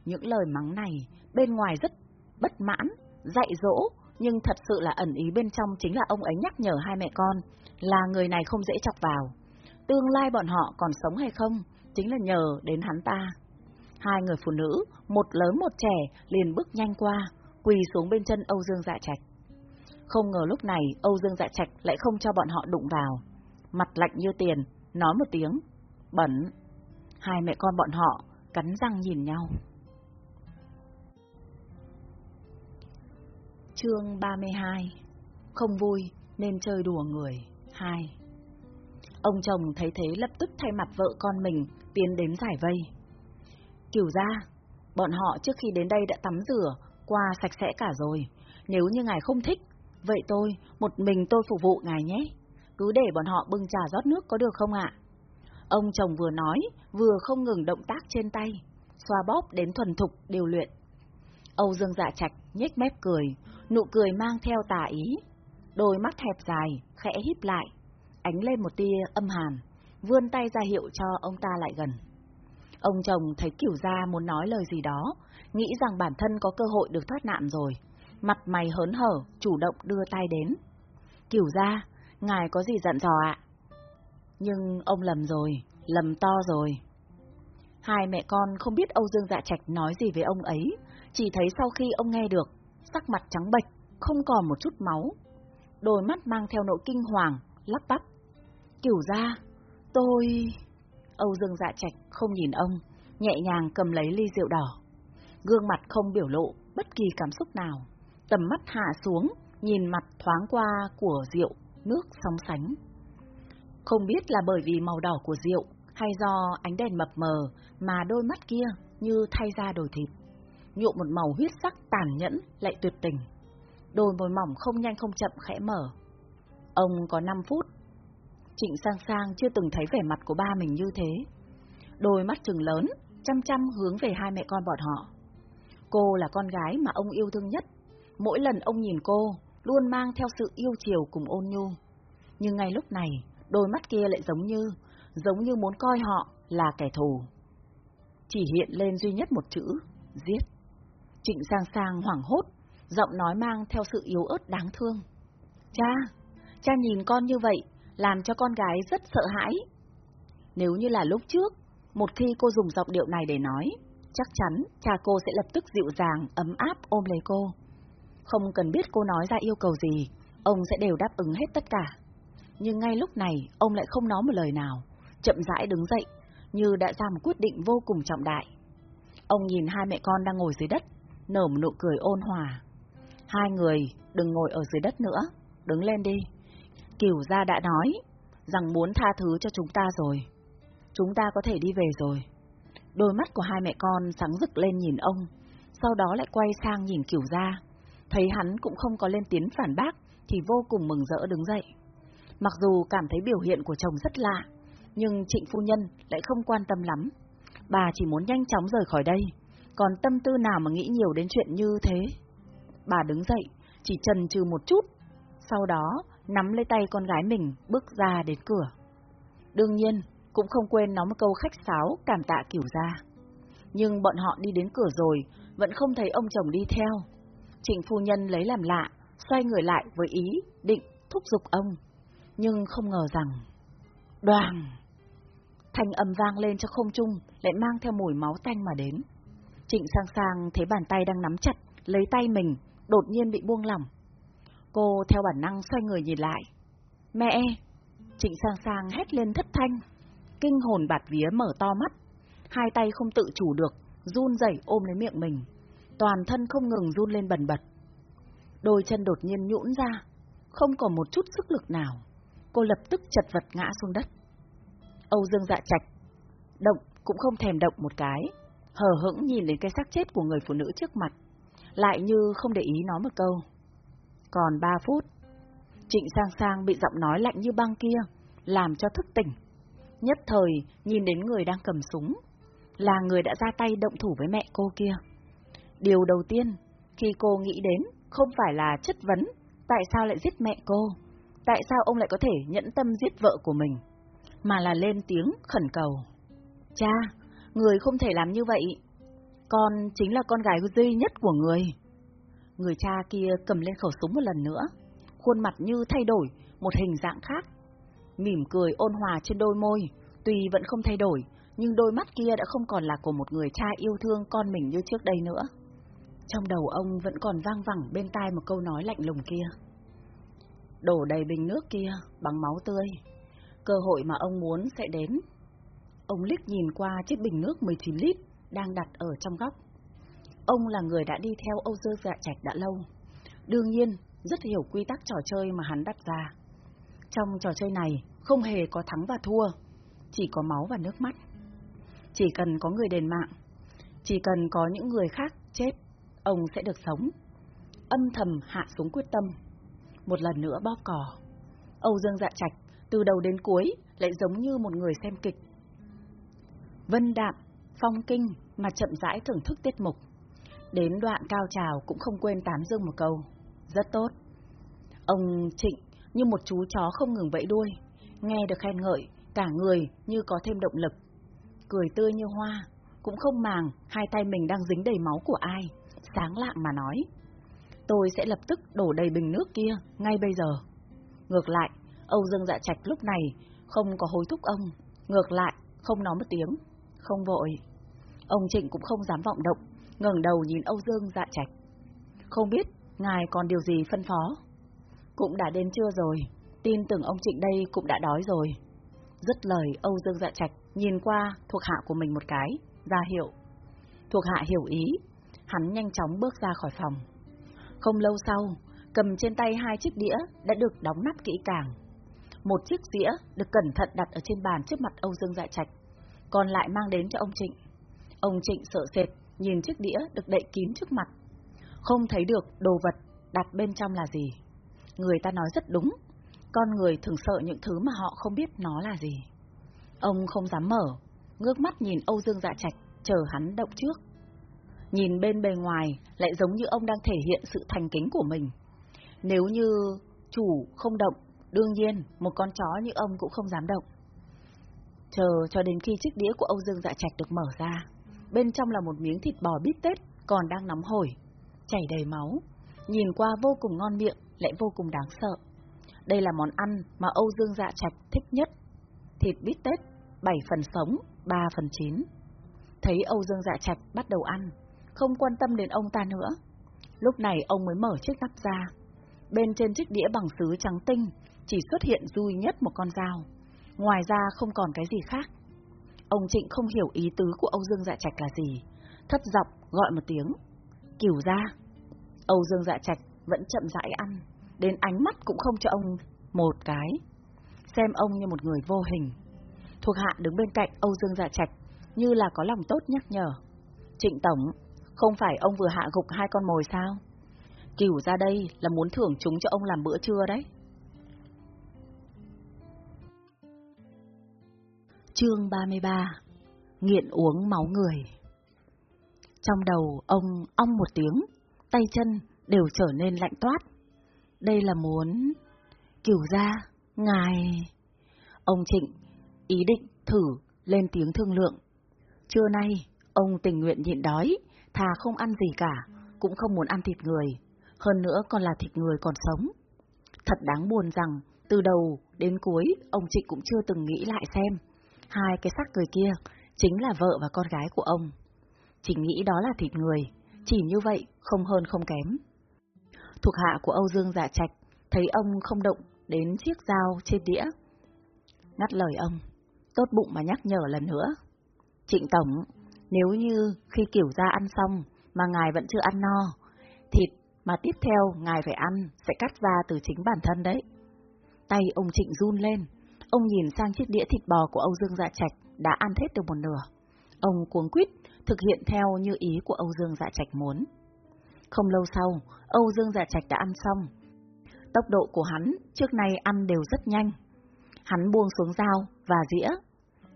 Những lời mắng này bên ngoài rất bất mãn, dạy dỗ, nhưng thật sự là ẩn ý bên trong chính là ông ấy nhắc nhở hai mẹ con là người này không dễ chọc vào. Tương lai bọn họ còn sống hay không, chính là nhờ đến hắn ta. Hai người phụ nữ, một lớn một trẻ, liền bước nhanh qua, quỳ xuống bên chân Âu Dương Dạ Trạch. Không ngờ lúc này Âu Dương Dạ Trạch lại không cho bọn họ đụng vào. Mặt lạnh như tiền, nói một tiếng, bẩn. Hai mẹ con bọn họ cắn răng nhìn nhau. Chương 32 Không vui, nên chơi đùa người. Hai. Ông chồng thấy thế lập tức thay mặt vợ con mình tiến đến giải vây. Kiểu ra, bọn họ trước khi đến đây đã tắm rửa, qua sạch sẽ cả rồi. Nếu như ngài không thích, vậy tôi, một mình tôi phục vụ ngài nhé. Cứ để bọn họ bưng trà rót nước có được không ạ? Ông chồng vừa nói, vừa không ngừng động tác trên tay, xoa bóp đến thuần thục, điều luyện. Âu Dương dạ trạch nhếch mép cười, nụ cười mang theo tà ý. Đôi mắt hẹp dài, khẽ híp lại, ánh lên một tia âm hàn, vươn tay ra hiệu cho ông ta lại gần. Ông chồng thấy kiểu gia muốn nói lời gì đó, nghĩ rằng bản thân có cơ hội được thoát nạn rồi. Mặt mày hớn hở, chủ động đưa tay đến. Kiểu gia, ngài có gì dặn dò ạ? Nhưng ông lầm rồi, lầm to rồi. Hai mẹ con không biết Âu Dương Dạ Trạch nói gì với ông ấy, chỉ thấy sau khi ông nghe được, sắc mặt trắng bệch, không còn một chút máu. Đôi mắt mang theo nỗi kinh hoàng, lắp bắp. Kiểu ra, tôi... Âu Dương Dạ Trạch không nhìn ông, nhẹ nhàng cầm lấy ly rượu đỏ. Gương mặt không biểu lộ bất kỳ cảm xúc nào, tầm mắt hạ xuống, nhìn mặt thoáng qua của rượu, nước sóng sánh. Không biết là bởi vì màu đỏ của rượu hay do ánh đèn mập mờ mà đôi mắt kia như thay ra đổi thịt, nhuộm một màu huyết sắc tàn nhẫn lại tuyệt tình. Đôi môi mỏng không nhanh không chậm khẽ mở. Ông có 5 phút. Trịnh Sang Sang chưa từng thấy vẻ mặt của ba mình như thế. Đôi mắt trừng lớn, chăm chăm hướng về hai mẹ con bọn họ. Cô là con gái mà ông yêu thương nhất. Mỗi lần ông nhìn cô, luôn mang theo sự yêu chiều cùng ôn nhu. Nhưng ngay lúc này, đôi mắt kia lại giống như, giống như muốn coi họ là kẻ thù. Chỉ hiện lên duy nhất một chữ, giết. Trịnh Sang Sang hoảng hốt, giọng nói mang theo sự yếu ớt đáng thương. Cha, cha nhìn con như vậy, làm cho con gái rất sợ hãi. Nếu như là lúc trước, một khi cô dùng giọng điệu này để nói, chắc chắn cha cô sẽ lập tức dịu dàng, ấm áp ôm lấy cô. Không cần biết cô nói ra yêu cầu gì, ông sẽ đều đáp ứng hết tất cả. Nhưng ngay lúc này, ông lại không nói một lời nào, chậm rãi đứng dậy, như đã ra một quyết định vô cùng trọng đại. Ông nhìn hai mẹ con đang ngồi dưới đất, nở một nụ cười ôn hòa. Hai người, đừng ngồi ở dưới đất nữa, đứng lên đi. Kiều gia đã nói, rằng muốn tha thứ cho chúng ta rồi. Chúng ta có thể đi về rồi. Đôi mắt của hai mẹ con sáng rực lên nhìn ông, sau đó lại quay sang nhìn Kiều gia. Thấy hắn cũng không có lên tiếng phản bác, thì vô cùng mừng rỡ đứng dậy. Mặc dù cảm thấy biểu hiện của chồng rất lạ, nhưng trịnh phu nhân lại không quan tâm lắm. Bà chỉ muốn nhanh chóng rời khỏi đây, còn tâm tư nào mà nghĩ nhiều đến chuyện như thế. Bà đứng dậy, chỉ trần trừ một chút, sau đó nắm lấy tay con gái mình bước ra đến cửa. Đương nhiên, cũng không quên nói một câu khách sáo cảm tạ kiểu ra. Nhưng bọn họ đi đến cửa rồi, vẫn không thấy ông chồng đi theo. Trịnh phu nhân lấy làm lạ, xoay người lại với ý, định, thúc giục ông. Nhưng không ngờ rằng... Đoàn! Thanh âm vang lên cho không trung, lại mang theo mùi máu tanh mà đến. Trịnh sang sang thấy bàn tay đang nắm chặt, lấy tay mình, đột nhiên bị buông lỏng. Cô theo bản năng xoay người nhìn lại. Mẹ! Trịnh sang sang hét lên thất thanh. Kinh hồn bạt vía mở to mắt. Hai tay không tự chủ được, run rẩy ôm lấy miệng mình. Toàn thân không ngừng run lên bần bật. Đôi chân đột nhiên nhũn ra, không còn một chút sức lực nào. Cô lập tức chật vật ngã xuống đất. Âu Dương dạ trạch, động cũng không thèm động một cái, hờ hững nhìn đến cái xác chết của người phụ nữ trước mặt, lại như không để ý nói một câu. Còn ba phút, Trịnh Sang Sang bị giọng nói lạnh như băng kia, làm cho thức tỉnh. Nhất thời, nhìn đến người đang cầm súng, là người đã ra tay động thủ với mẹ cô kia. Điều đầu tiên, khi cô nghĩ đến, không phải là chất vấn, tại sao lại giết mẹ cô, tại sao ông lại có thể nhẫn tâm giết vợ của mình, mà là lên tiếng khẩn cầu. Cha, người không thể làm như vậy. Con chính là con gái duy nhất của người. Người cha kia cầm lên khẩu súng một lần nữa, khuôn mặt như thay đổi, một hình dạng khác. Mỉm cười ôn hòa trên đôi môi, tuy vẫn không thay đổi, nhưng đôi mắt kia đã không còn là của một người cha yêu thương con mình như trước đây nữa. Trong đầu ông vẫn còn vang vẳng bên tai một câu nói lạnh lùng kia. Đổ đầy bình nước kia bằng máu tươi, cơ hội mà ông muốn sẽ đến. Ông liếc nhìn qua chiếc bình nước 19 lít đang đặt ở trong góc. Ông là người đã đi theo Âu Dơ Dạ Trạch đã lâu. Đương nhiên, rất hiểu quy tắc trò chơi mà hắn đặt ra. Trong trò chơi này, không hề có thắng và thua, chỉ có máu và nước mắt. Chỉ cần có người đền mạng, chỉ cần có những người khác chết, ông sẽ được sống. Âm thầm hạ xuống quyết tâm, một lần nữa bóp cò. Âu Dương Dạ Trạch từ đầu đến cuối lại giống như một người xem kịch. Vân đạm, phong kinh mà chậm rãi thưởng thức tiết mục. Đến đoạn cao trào cũng không quên tán dương một câu. Rất tốt. Ông Trịnh như một chú chó không ngừng vẫy đuôi, nghe được khen ngợi, cả người như có thêm động lực. Cười tươi như hoa, cũng không màng hai tay mình đang dính đầy máu của ai, sáng lạng mà nói. Tôi sẽ lập tức đổ đầy bình nước kia, ngay bây giờ. Ngược lại, Âu Dương Dạ Trạch lúc này không có hối thúc ông, ngược lại không nói một tiếng, không vội. Ông Trịnh cũng không dám vọng động, ngẩng đầu nhìn Âu Dương Dạ Trạch. Không biết ngài còn điều gì phân phó? Cũng đã đến trưa rồi, tin tưởng ông Trịnh đây cũng đã đói rồi. Dứt lời Âu Dương Dạ Trạch nhìn qua thuộc hạ của mình một cái, ra hiệu. Thuộc hạ hiểu ý, hắn nhanh chóng bước ra khỏi phòng. Không lâu sau, cầm trên tay hai chiếc đĩa đã được đóng nắp kỹ càng. Một chiếc dĩa được cẩn thận đặt ở trên bàn trước mặt Âu Dương Dạ Trạch, còn lại mang đến cho ông Trịnh. Ông Trịnh sợ sệt, nhìn chiếc đĩa được đậy kín trước mặt. Không thấy được đồ vật đặt bên trong là gì. Người ta nói rất đúng, con người thường sợ những thứ mà họ không biết nó là gì. Ông không dám mở, ngước mắt nhìn Âu Dương Dạ Trạch, chờ hắn động trước. Nhìn bên bề ngoài lại giống như ông đang thể hiện sự thành kính của mình. Nếu như chủ không động, đương nhiên một con chó như ông cũng không dám động. Chờ cho đến khi chiếc đĩa của Âu Dương Dạ Trạch được mở ra, bên trong là một miếng thịt bò bít tết còn đang nóng hổi, chảy đầy máu, nhìn qua vô cùng ngon miệng, lại vô cùng đáng sợ. Đây là món ăn mà Âu Dương Dạ Trạch thích nhất. Thịt bít tết, 7 phần sống, 3 phần chín. Thấy Âu Dương Dạ Trạch bắt đầu ăn, không quan tâm đến ông ta nữa. Lúc này ông mới mở chiếc nắp ra. Bên trên chiếc đĩa bằng sứ trắng tinh, chỉ xuất hiện duy nhất một con dao. Ngoài ra không còn cái gì khác. Ông Trịnh không hiểu ý tứ của Âu Dương Dạ Trạch là gì, thất giọng gọi một tiếng. Kiểu ra. Âu Dương Dạ Trạch vẫn chậm rãi ăn, đến ánh mắt cũng không cho ông một cái. Xem ông như một người vô hình. Thuộc hạ đứng bên cạnh Âu Dương Dạ Trạch, như là có lòng tốt nhắc nhở. Trịnh Tổng, không phải ông vừa hạ gục hai con mồi sao? Cửu ra đây là muốn thưởng chúng cho ông làm bữa trưa đấy. Chương 33 Nghiện uống máu người Trong đầu ông ong một tiếng, tay chân đều trở nên lạnh toát. Đây là muốn... cửu ra, ngài... Ông Trịnh ý định thử lên tiếng thương lượng. Trưa nay, ông tình nguyện nhịn đói, thà không ăn gì cả, cũng không muốn ăn thịt người, hơn nữa còn là thịt người còn sống. Thật đáng buồn rằng, từ đầu đến cuối, ông Trịnh cũng chưa từng nghĩ lại xem, hai cái xác người kia chính là vợ và con gái của ông. Chỉ nghĩ đó là thịt người, chỉ như vậy, không hơn không kém. Thuộc hạ của Âu Dương Dạ Trạch thấy ông không động đến chiếc dao trên đĩa. Ngắt lời ông, tốt bụng mà nhắc nhở lần nữa. Trịnh Tổng, nếu như khi kiểu ra ăn xong mà ngài vẫn chưa ăn no, thịt mà tiếp theo ngài phải ăn sẽ cắt ra từ chính bản thân đấy. Tay ông Trịnh run lên, ông nhìn sang chiếc đĩa thịt bò của Âu Dương Dạ Trạch đã ăn hết được một nửa. Ông cuống quýt thực hiện theo như ý của Âu Dương Dạ Trạch muốn. Không lâu sau, Âu Dương Dạ Trạch đã ăn xong. Tốc độ của hắn trước nay ăn đều rất nhanh. Hắn buông xuống dao và dĩa,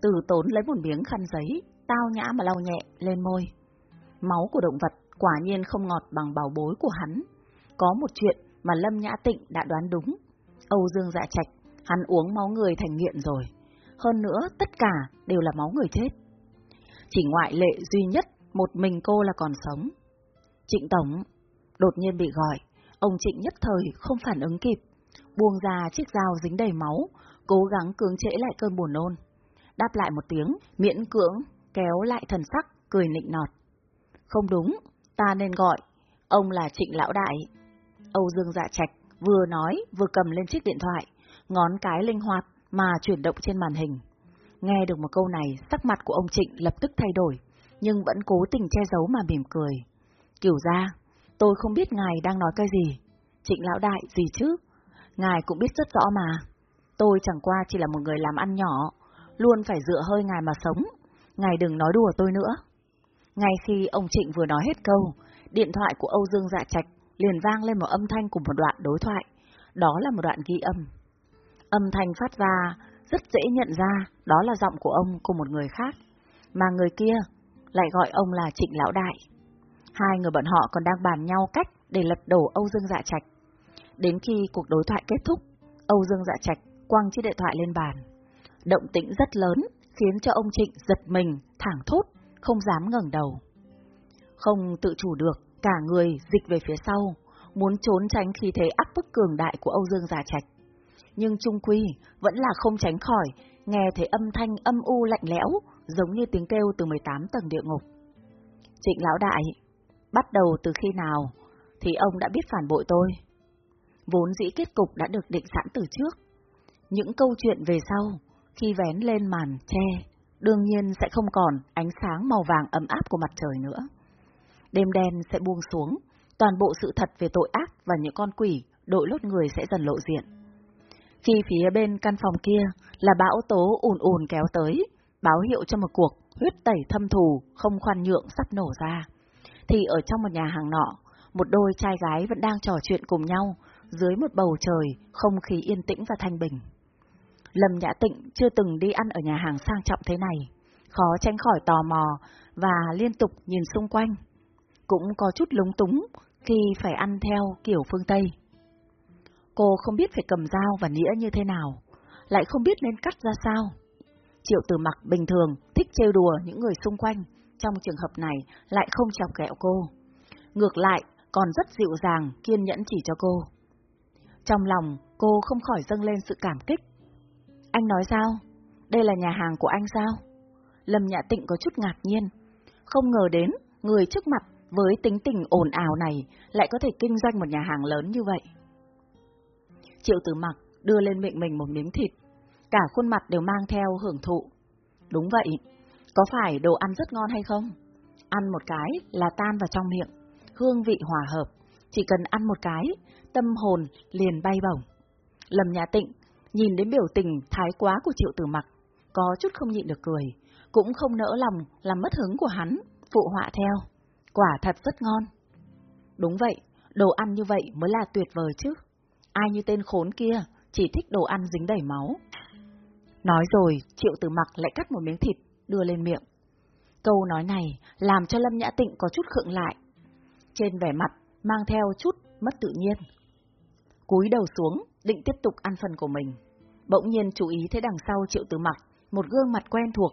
từ tốn lấy một miếng khăn giấy, tao nhã mà lau nhẹ lên môi. Máu của động vật quả nhiên không ngọt bằng bảo bối của hắn. Có một chuyện mà Lâm Nhã Tịnh đã đoán đúng. Âu Dương Dạ Trạch, hắn uống máu người thành nghiện rồi. Hơn nữa, tất cả đều là máu người chết. Chỉ ngoại lệ duy nhất, một mình cô là còn sống. Trịnh Tổng, đột nhiên bị gọi, ông Trịnh nhất thời không phản ứng kịp, buông ra chiếc dao dính đầy máu, cố gắng cưỡng trễ lại cơn buồn nôn. Đáp lại một tiếng, miễn cưỡng, kéo lại thần sắc, cười nịnh nọt. Không đúng, ta nên gọi, ông là Trịnh Lão Đại. Âu Dương Dạ Trạch vừa nói vừa cầm lên chiếc điện thoại, ngón cái linh hoạt mà chuyển động trên màn hình. Nghe được một câu này, sắc mặt của ông Trịnh lập tức thay đổi, nhưng vẫn cố tình che giấu mà mỉm cười. Kiểu ra, tôi không biết ngài đang nói cái gì. Trịnh lão đại gì chứ? Ngài cũng biết rất rõ mà. Tôi chẳng qua chỉ là một người làm ăn nhỏ, luôn phải dựa hơi ngài mà sống. Ngài đừng nói đùa tôi nữa. Ngay khi ông Trịnh vừa nói hết câu, điện thoại của Âu Dương Dạ Trạch liền vang lên một âm thanh của một đoạn đối thoại. Đó là một đoạn ghi âm. Âm thanh phát ra rất dễ nhận ra đó là giọng của ông của một người khác, mà người kia lại gọi ông là Trịnh Lão Đại. Hai người bọn họ còn đang bàn nhau cách để lật đổ Âu Dương Dạ Trạch. Đến khi cuộc đối thoại kết thúc, Âu Dương Dạ Trạch quăng chiếc điện thoại lên bàn. Động tĩnh rất lớn khiến cho ông Trịnh giật mình, thẳng thốt, không dám ngẩng đầu. Không tự chủ được, cả người dịch về phía sau, muốn trốn tránh khí thế áp bức cường đại của Âu Dương già Trạch. Nhưng trung quy vẫn là không tránh khỏi, nghe thấy âm thanh âm u lạnh lẽo, giống như tiếng kêu từ 18 tầng địa ngục. Trịnh Lão Đại, bắt đầu từ khi nào thì ông đã biết phản bội tôi? Vốn dĩ kết cục đã được định sẵn từ trước. Những câu chuyện về sau, khi vén lên màn che, đương nhiên sẽ không còn ánh sáng màu vàng ấm áp của mặt trời nữa. Đêm đen sẽ buông xuống, toàn bộ sự thật về tội ác và những con quỷ đội lốt người sẽ dần lộ diện. Khi phía bên căn phòng kia là bão tố ùn ùn kéo tới, báo hiệu cho một cuộc huyết tẩy thâm thù không khoan nhượng sắp nổ ra, thì ở trong một nhà hàng nọ, một đôi trai gái vẫn đang trò chuyện cùng nhau dưới một bầu trời không khí yên tĩnh và thanh bình. Lâm Nhã Tịnh chưa từng đi ăn ở nhà hàng sang trọng thế này, khó tránh khỏi tò mò và liên tục nhìn xung quanh. Cũng có chút lúng túng khi phải ăn theo kiểu phương Tây. Cô không biết phải cầm dao và nĩa như thế nào, lại không biết nên cắt ra sao. Triệu Tử mặc bình thường thích trêu đùa những người xung quanh, trong trường hợp này lại không chọc kẹo cô. Ngược lại, còn rất dịu dàng, kiên nhẫn chỉ cho cô. Trong lòng, cô không khỏi dâng lên sự cảm kích. Anh nói sao? Đây là nhà hàng của anh sao? Lâm Nhã Tịnh có chút ngạc nhiên. Không ngờ đến, người trước mặt với tính tình ồn ào này lại có thể kinh doanh một nhà hàng lớn như vậy. Triệu tử mặc đưa lên miệng mình một miếng thịt, cả khuôn mặt đều mang theo hưởng thụ. Đúng vậy, có phải đồ ăn rất ngon hay không? Ăn một cái là tan vào trong miệng, hương vị hòa hợp, chỉ cần ăn một cái, tâm hồn liền bay bổng. Lâm Nhà Tịnh nhìn đến biểu tình thái quá của Triệu Tử Mặc, có chút không nhịn được cười, cũng không nỡ lòng làm mất hứng của hắn, phụ họa theo. Quả thật rất ngon. Đúng vậy, đồ ăn như vậy mới là tuyệt vời chứ. Ai như tên khốn kia, chỉ thích đồ ăn dính đầy máu. Nói rồi, Triệu Tử Mặc lại cắt một miếng thịt, đưa lên miệng. Câu nói này làm cho Lâm Nhã Tịnh có chút khựng lại. Trên vẻ mặt, mang theo chút mất tự nhiên. Cúi đầu xuống, định tiếp tục ăn phần của mình. Bỗng nhiên chú ý thấy đằng sau Triệu Tử Mặc, một gương mặt quen thuộc.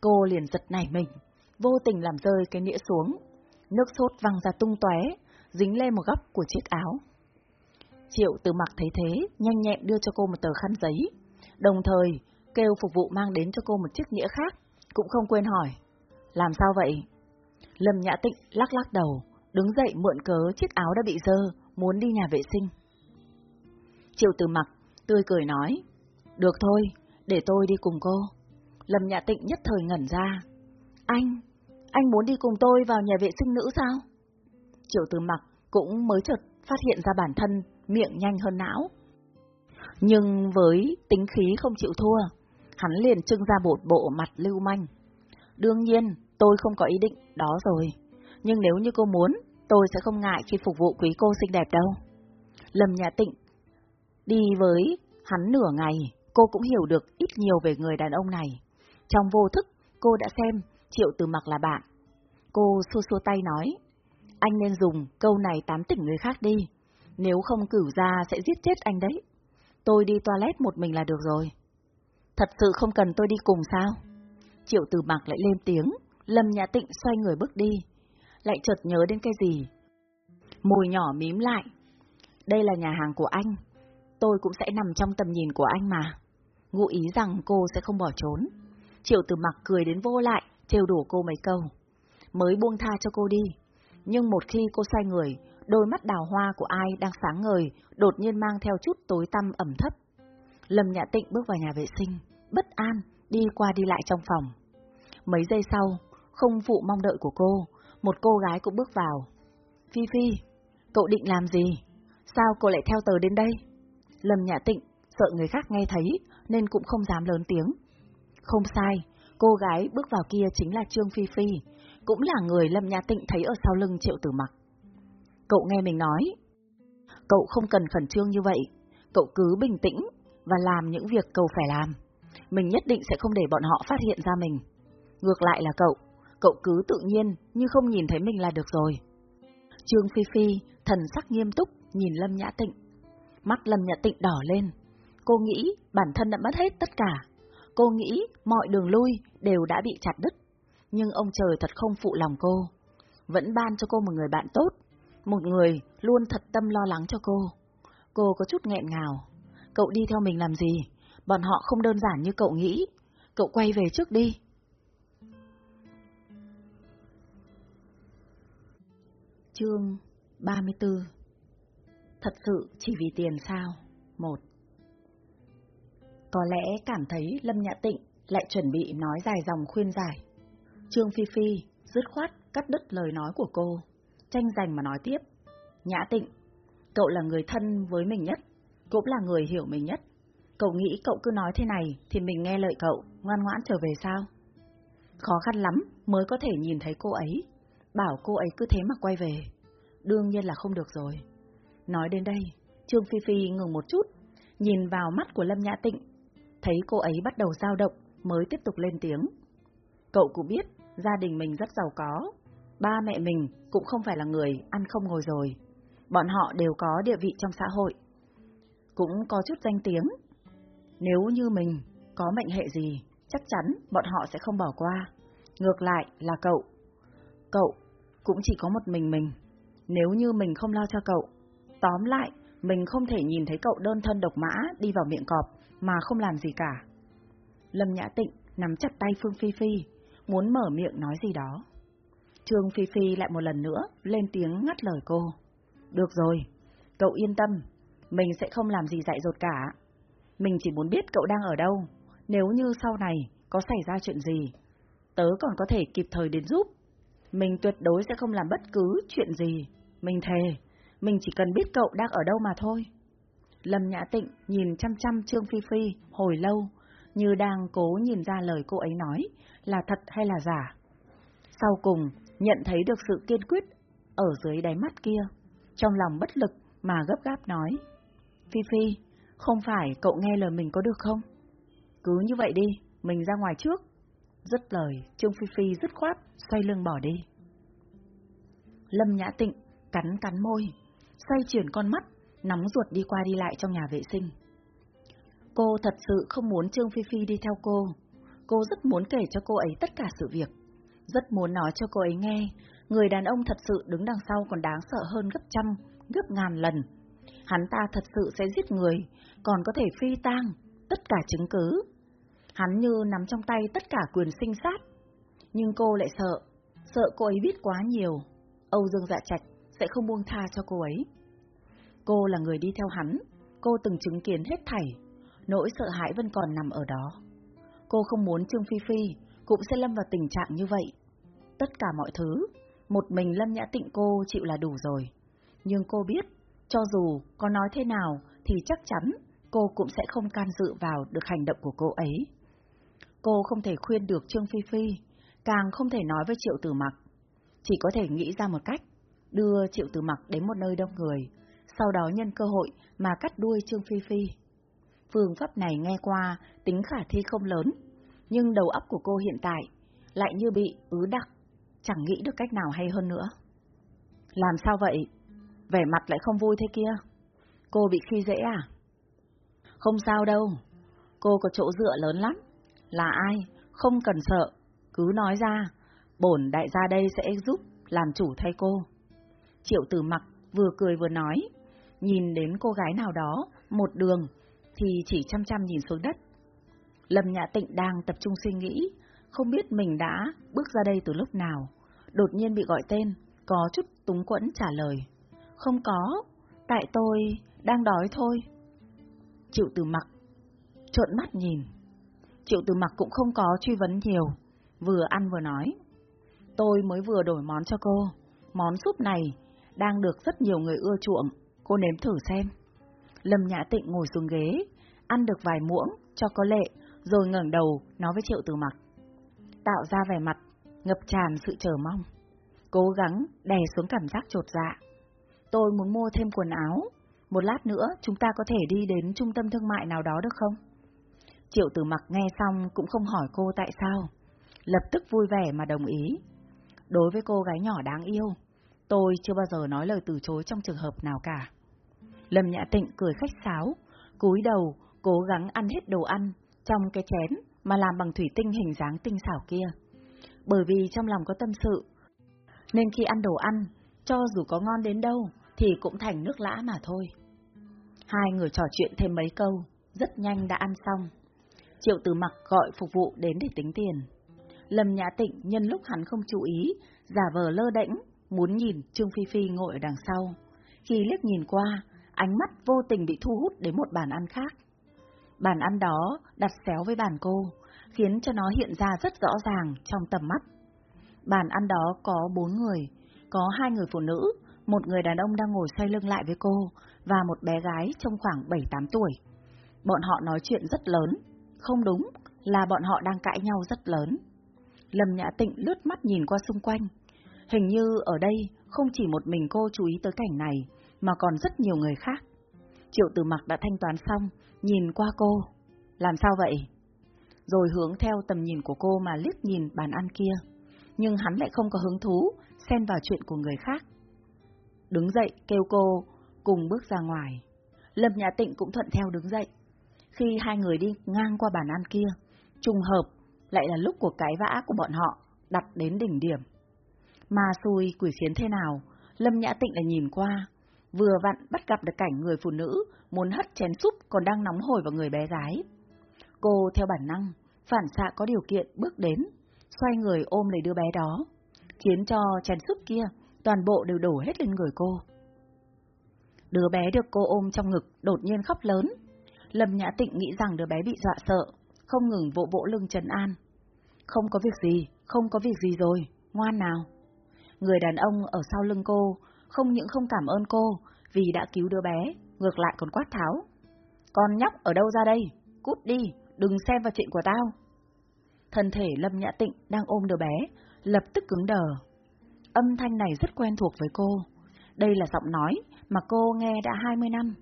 Cô liền giật nảy mình, vô tình làm rơi cái nĩa xuống. Nước sốt văng ra tung tóe, dính lên một góc của chiếc áo. Triệu từ mặc thấy thế, nhanh nhẹn đưa cho cô một tờ khăn giấy, đồng thời kêu phục vụ mang đến cho cô một chiếc nghĩa khác, cũng không quên hỏi. Làm sao vậy? Lâm Nhã Tịnh lắc lắc đầu, đứng dậy mượn cớ chiếc áo đã bị dơ, muốn đi nhà vệ sinh. Triệu từ mặc, tươi cười nói, được thôi, để tôi đi cùng cô. Lâm Nhã Tịnh nhất thời ngẩn ra. Anh, anh muốn đi cùng tôi vào nhà vệ sinh nữ sao? Triệu từ mặc cũng mới chợt phát hiện ra bản thân miệng nhanh hơn não. Nhưng với tính khí không chịu thua, hắn liền trưng ra một bộ mặt lưu manh. Đương nhiên, tôi không có ý định đó rồi, nhưng nếu như cô muốn, tôi sẽ không ngại khi phục vụ quý cô xinh đẹp đâu. Lâm Nhã Tịnh đi với hắn nửa ngày, cô cũng hiểu được ít nhiều về người đàn ông này. Trong vô thức, cô đã xem Triệu Từ Mặc là bạn. Cô xua xua tay nói, anh nên dùng câu này tán tỉnh người khác đi, nếu không cử ra sẽ giết chết anh đấy. Tôi đi toilet một mình là được rồi. Thật sự không cần tôi đi cùng sao? Triệu từ mặc lại lên tiếng, Lâm Nhã Tịnh xoay người bước đi. Lại chợt nhớ đến cái gì? Mùi nhỏ mím lại. Đây là nhà hàng của anh. Tôi cũng sẽ nằm trong tầm nhìn của anh mà. Ngụ ý rằng cô sẽ không bỏ trốn. Triệu từ mặc cười đến vô lại, trêu đùa cô mấy câu. Mới buông tha cho cô đi. Nhưng một khi cô xoay người, đôi mắt đào hoa của ai đang sáng ngời, đột nhiên mang theo chút tối tăm ẩm thấp. Lâm Nhã Tịnh bước vào nhà vệ sinh, bất an, đi qua đi lại trong phòng. Mấy giây sau, không phụ mong đợi của cô, một cô gái cũng bước vào. Phi Phi, cậu định làm gì? sao cô lại theo tờ đến đây? Lâm Nhã Tịnh sợ người khác nghe thấy nên cũng không dám lớn tiếng. Không sai, cô gái bước vào kia chính là Trương Phi Phi, cũng là người Lâm Nhã Tịnh thấy ở sau lưng Triệu Tử Mặc. Cậu nghe mình nói, cậu không cần khẩn trương như vậy, cậu cứ bình tĩnh và làm những việc cậu phải làm. Mình nhất định sẽ không để bọn họ phát hiện ra mình. Ngược lại là cậu, cậu cứ tự nhiên như không nhìn thấy mình là được rồi. Trương Phi Phi, thần sắc nghiêm túc, nhìn Lâm Nhã Tịnh. Mắt Lâm Nhã Tịnh đỏ lên. Cô nghĩ bản thân đã mất hết tất cả. Cô nghĩ mọi đường lui đều đã bị chặt đứt. Nhưng ông trời thật không phụ lòng cô. Vẫn ban cho cô một người bạn tốt. Một người luôn thật tâm lo lắng cho cô. Cô có chút nghẹn ngào. Cậu đi theo mình làm gì? Bọn họ không đơn giản như cậu nghĩ. Cậu quay về trước đi. Chương 34 Thật sự chỉ vì tiền sao? Một có lẽ cảm thấy Lâm Nhã Tịnh lại chuẩn bị nói dài dòng khuyên giải. Trương Phi Phi dứt khoát cắt đứt lời nói của cô, tranh giành mà nói tiếp. Nhã Tịnh, cậu là người thân với mình nhất, cũng là người hiểu mình nhất. Cậu nghĩ cậu cứ nói thế này thì mình nghe lời cậu, ngoan ngoãn trở về sao? Khó khăn lắm mới có thể nhìn thấy cô ấy, bảo cô ấy cứ thế mà quay về. Đương nhiên là không được rồi. Nói đến đây, Trương Phi Phi ngừng một chút, nhìn vào mắt của Lâm Nhã Tịnh, thấy cô ấy bắt đầu dao động mới tiếp tục lên tiếng. Cậu cũng biết, gia đình mình rất giàu có, ba mẹ mình cũng không phải là người ăn không ngồi rồi. Bọn họ đều có địa vị trong xã hội, cũng có chút danh tiếng. Nếu như mình có mệnh hệ gì, chắc chắn bọn họ sẽ không bỏ qua. Ngược lại là cậu. Cậu cũng chỉ có một mình mình. Nếu như mình không lo cho cậu, tóm lại, mình không thể nhìn thấy cậu đơn thân độc mã đi vào miệng cọp mà không làm gì cả. Lâm Nhã Tịnh nắm chặt tay Phương Phi Phi, muốn mở miệng nói gì đó. Trương Phi Phi lại một lần nữa lên tiếng ngắt lời cô. Được rồi, cậu yên tâm, mình sẽ không làm gì dại dột cả. Mình chỉ muốn biết cậu đang ở đâu, nếu như sau này có xảy ra chuyện gì, tớ còn có thể kịp thời đến giúp. Mình tuyệt đối sẽ không làm bất cứ chuyện gì. Mình thề, mình chỉ cần biết cậu đang ở đâu mà thôi. Lâm Nhã Tịnh nhìn chăm chăm Trương Phi Phi hồi lâu, như đang cố nhìn ra lời cô ấy nói là thật hay là giả. Sau cùng, nhận thấy được sự kiên quyết ở dưới đáy mắt kia, trong lòng bất lực mà gấp gáp nói. Phi Phi, không phải cậu nghe lời mình có được không? Cứ như vậy đi, mình ra ngoài trước. Dứt lời, Trương Phi Phi dứt khoát, xoay lưng bỏ đi. Lâm Nhã Tịnh cắn cắn môi, xoay chuyển con mắt, nóng ruột đi qua đi lại trong nhà vệ sinh. Cô thật sự không muốn Trương Phi Phi đi theo cô. Cô rất muốn kể cho cô ấy tất cả sự việc. Rất muốn nói cho cô ấy nghe, người đàn ông thật sự đứng đằng sau còn đáng sợ hơn gấp trăm, gấp ngàn lần. Hắn ta thật sự sẽ giết người, còn có thể phi tang, tất cả chứng cứ. Hắn như nắm trong tay tất cả quyền sinh sát. Nhưng cô lại sợ, sợ cô ấy biết quá nhiều. Âu Dương Dạ Trạch sẽ không buông tha cho cô ấy. Cô là người đi theo hắn, cô từng chứng kiến hết thảy, nỗi sợ hãi vẫn còn nằm ở đó. Cô không muốn Trương Phi Phi cũng sẽ lâm vào tình trạng như vậy. Tất cả mọi thứ, một mình Lâm Nhã Tịnh cô chịu là đủ rồi. Nhưng cô biết, cho dù có nói thế nào thì chắc chắn cô cũng sẽ không can dự vào được hành động của cô ấy. Cô không thể khuyên được Trương Phi Phi, càng không thể nói với Triệu Tử Mặc. Chỉ có thể nghĩ ra một cách, đưa Triệu Tử Mặc đến một nơi đông người, sau đó nhân cơ hội mà cắt đuôi Trương Phi Phi. Phương pháp này nghe qua tính khả thi không lớn, nhưng đầu óc của cô hiện tại lại như bị ứ đặc, chẳng nghĩ được cách nào hay hơn nữa. Làm sao vậy? Vẻ mặt lại không vui thế kia. Cô bị khi dễ à? Không sao đâu, cô có chỗ dựa lớn lắm. Là ai? Không cần sợ, cứ nói ra, bổn đại gia đây sẽ giúp làm chủ thay cô. Triệu tử mặc vừa cười vừa nói, nhìn đến cô gái nào đó, một đường, thì chỉ chăm chăm nhìn xuống đất. Lâm Nhã Tịnh đang tập trung suy nghĩ, không biết mình đã bước ra đây từ lúc nào, đột nhiên bị gọi tên, có chút túng quẫn trả lời. Không có, tại tôi đang đói thôi. Triệu từ Mặc trộn mắt nhìn. Triệu từ Mặc cũng không có truy vấn nhiều, vừa ăn vừa nói. Tôi mới vừa đổi món cho cô, món súp này đang được rất nhiều người ưa chuộng, cô nếm thử xem. Lâm Nhã Tịnh ngồi xuống ghế, ăn được vài muỗng cho có lệ, rồi ngẩng đầu nói với Triệu Tử Mặc. Tạo ra vẻ mặt, ngập tràn sự chờ mong. Cố gắng đè xuống cảm giác trột dạ. Tôi muốn mua thêm quần áo, một lát nữa chúng ta có thể đi đến trung tâm thương mại nào đó được không? Triệu Tử Mặc nghe xong cũng không hỏi cô tại sao, lập tức vui vẻ mà đồng ý. Đối với cô gái nhỏ đáng yêu, tôi chưa bao giờ nói lời từ chối trong trường hợp nào cả. Lâm Nhã Tịnh cười khách sáo, cúi đầu, cố gắng ăn hết đồ ăn trong cái chén mà làm bằng thủy tinh hình dáng tinh xảo kia. Bởi vì trong lòng có tâm sự, nên khi ăn đồ ăn, cho dù có ngon đến đâu, thì cũng thành nước lã mà thôi. Hai người trò chuyện thêm mấy câu, rất nhanh đã ăn xong. Triệu Tử Mặc gọi phục vụ đến để tính tiền. Lâm Nhã Tịnh nhân lúc hắn không chú ý, giả vờ lơ đễnh, muốn nhìn Trương Phi Phi ngồi ở đằng sau. Khi liếc nhìn qua, ánh mắt vô tình bị thu hút đến một bàn ăn khác. Bàn ăn đó đặt xéo với bàn cô, khiến cho nó hiện ra rất rõ ràng trong tầm mắt. Bàn ăn đó có bốn người, có hai người phụ nữ, một người đàn ông đang ngồi xoay lưng lại với cô, và một bé gái trong khoảng 7-8 tuổi. Bọn họ nói chuyện rất lớn, không đúng là bọn họ đang cãi nhau rất lớn. Lâm Nhã Tịnh lướt mắt nhìn qua xung quanh. Hình như ở đây không chỉ một mình cô chú ý tới cảnh này, mà còn rất nhiều người khác. Triệu Tử Mặc đã thanh toán xong, nhìn qua cô. Làm sao vậy? Rồi hướng theo tầm nhìn của cô mà liếc nhìn bàn ăn kia. Nhưng hắn lại không có hứng thú, xen vào chuyện của người khác. Đứng dậy kêu cô, cùng bước ra ngoài. Lâm Nhã Tịnh cũng thuận theo đứng dậy. Khi hai người đi ngang qua bàn ăn kia, trùng hợp lại là lúc của cái vã của bọn họ đặt đến đỉnh điểm. Mà xui quỷ khiến thế nào, Lâm Nhã Tịnh lại nhìn qua, vừa vặn bắt gặp được cảnh người phụ nữ muốn hất chén súp còn đang nóng hổi vào người bé gái. Cô theo bản năng, phản xạ có điều kiện bước đến, xoay người ôm lấy đứa bé đó, khiến cho chén súp kia toàn bộ đều đổ hết lên người cô. Đứa bé được cô ôm trong ngực đột nhiên khóc lớn. Lâm Nhã Tịnh nghĩ rằng đứa bé bị dọa sợ, không ngừng vỗ vỗ lưng trần an. Không có việc gì, không có việc gì rồi, ngoan nào. Người đàn ông ở sau lưng cô không những không cảm ơn cô vì đã cứu đứa bé, ngược lại còn quát tháo. Con nhóc ở đâu ra đây? Cút đi, đừng xem vào chuyện của tao. Thân thể Lâm Nhã Tịnh đang ôm đứa bé, lập tức cứng đờ. Âm thanh này rất quen thuộc với cô. Đây là giọng nói mà cô nghe đã 20 năm.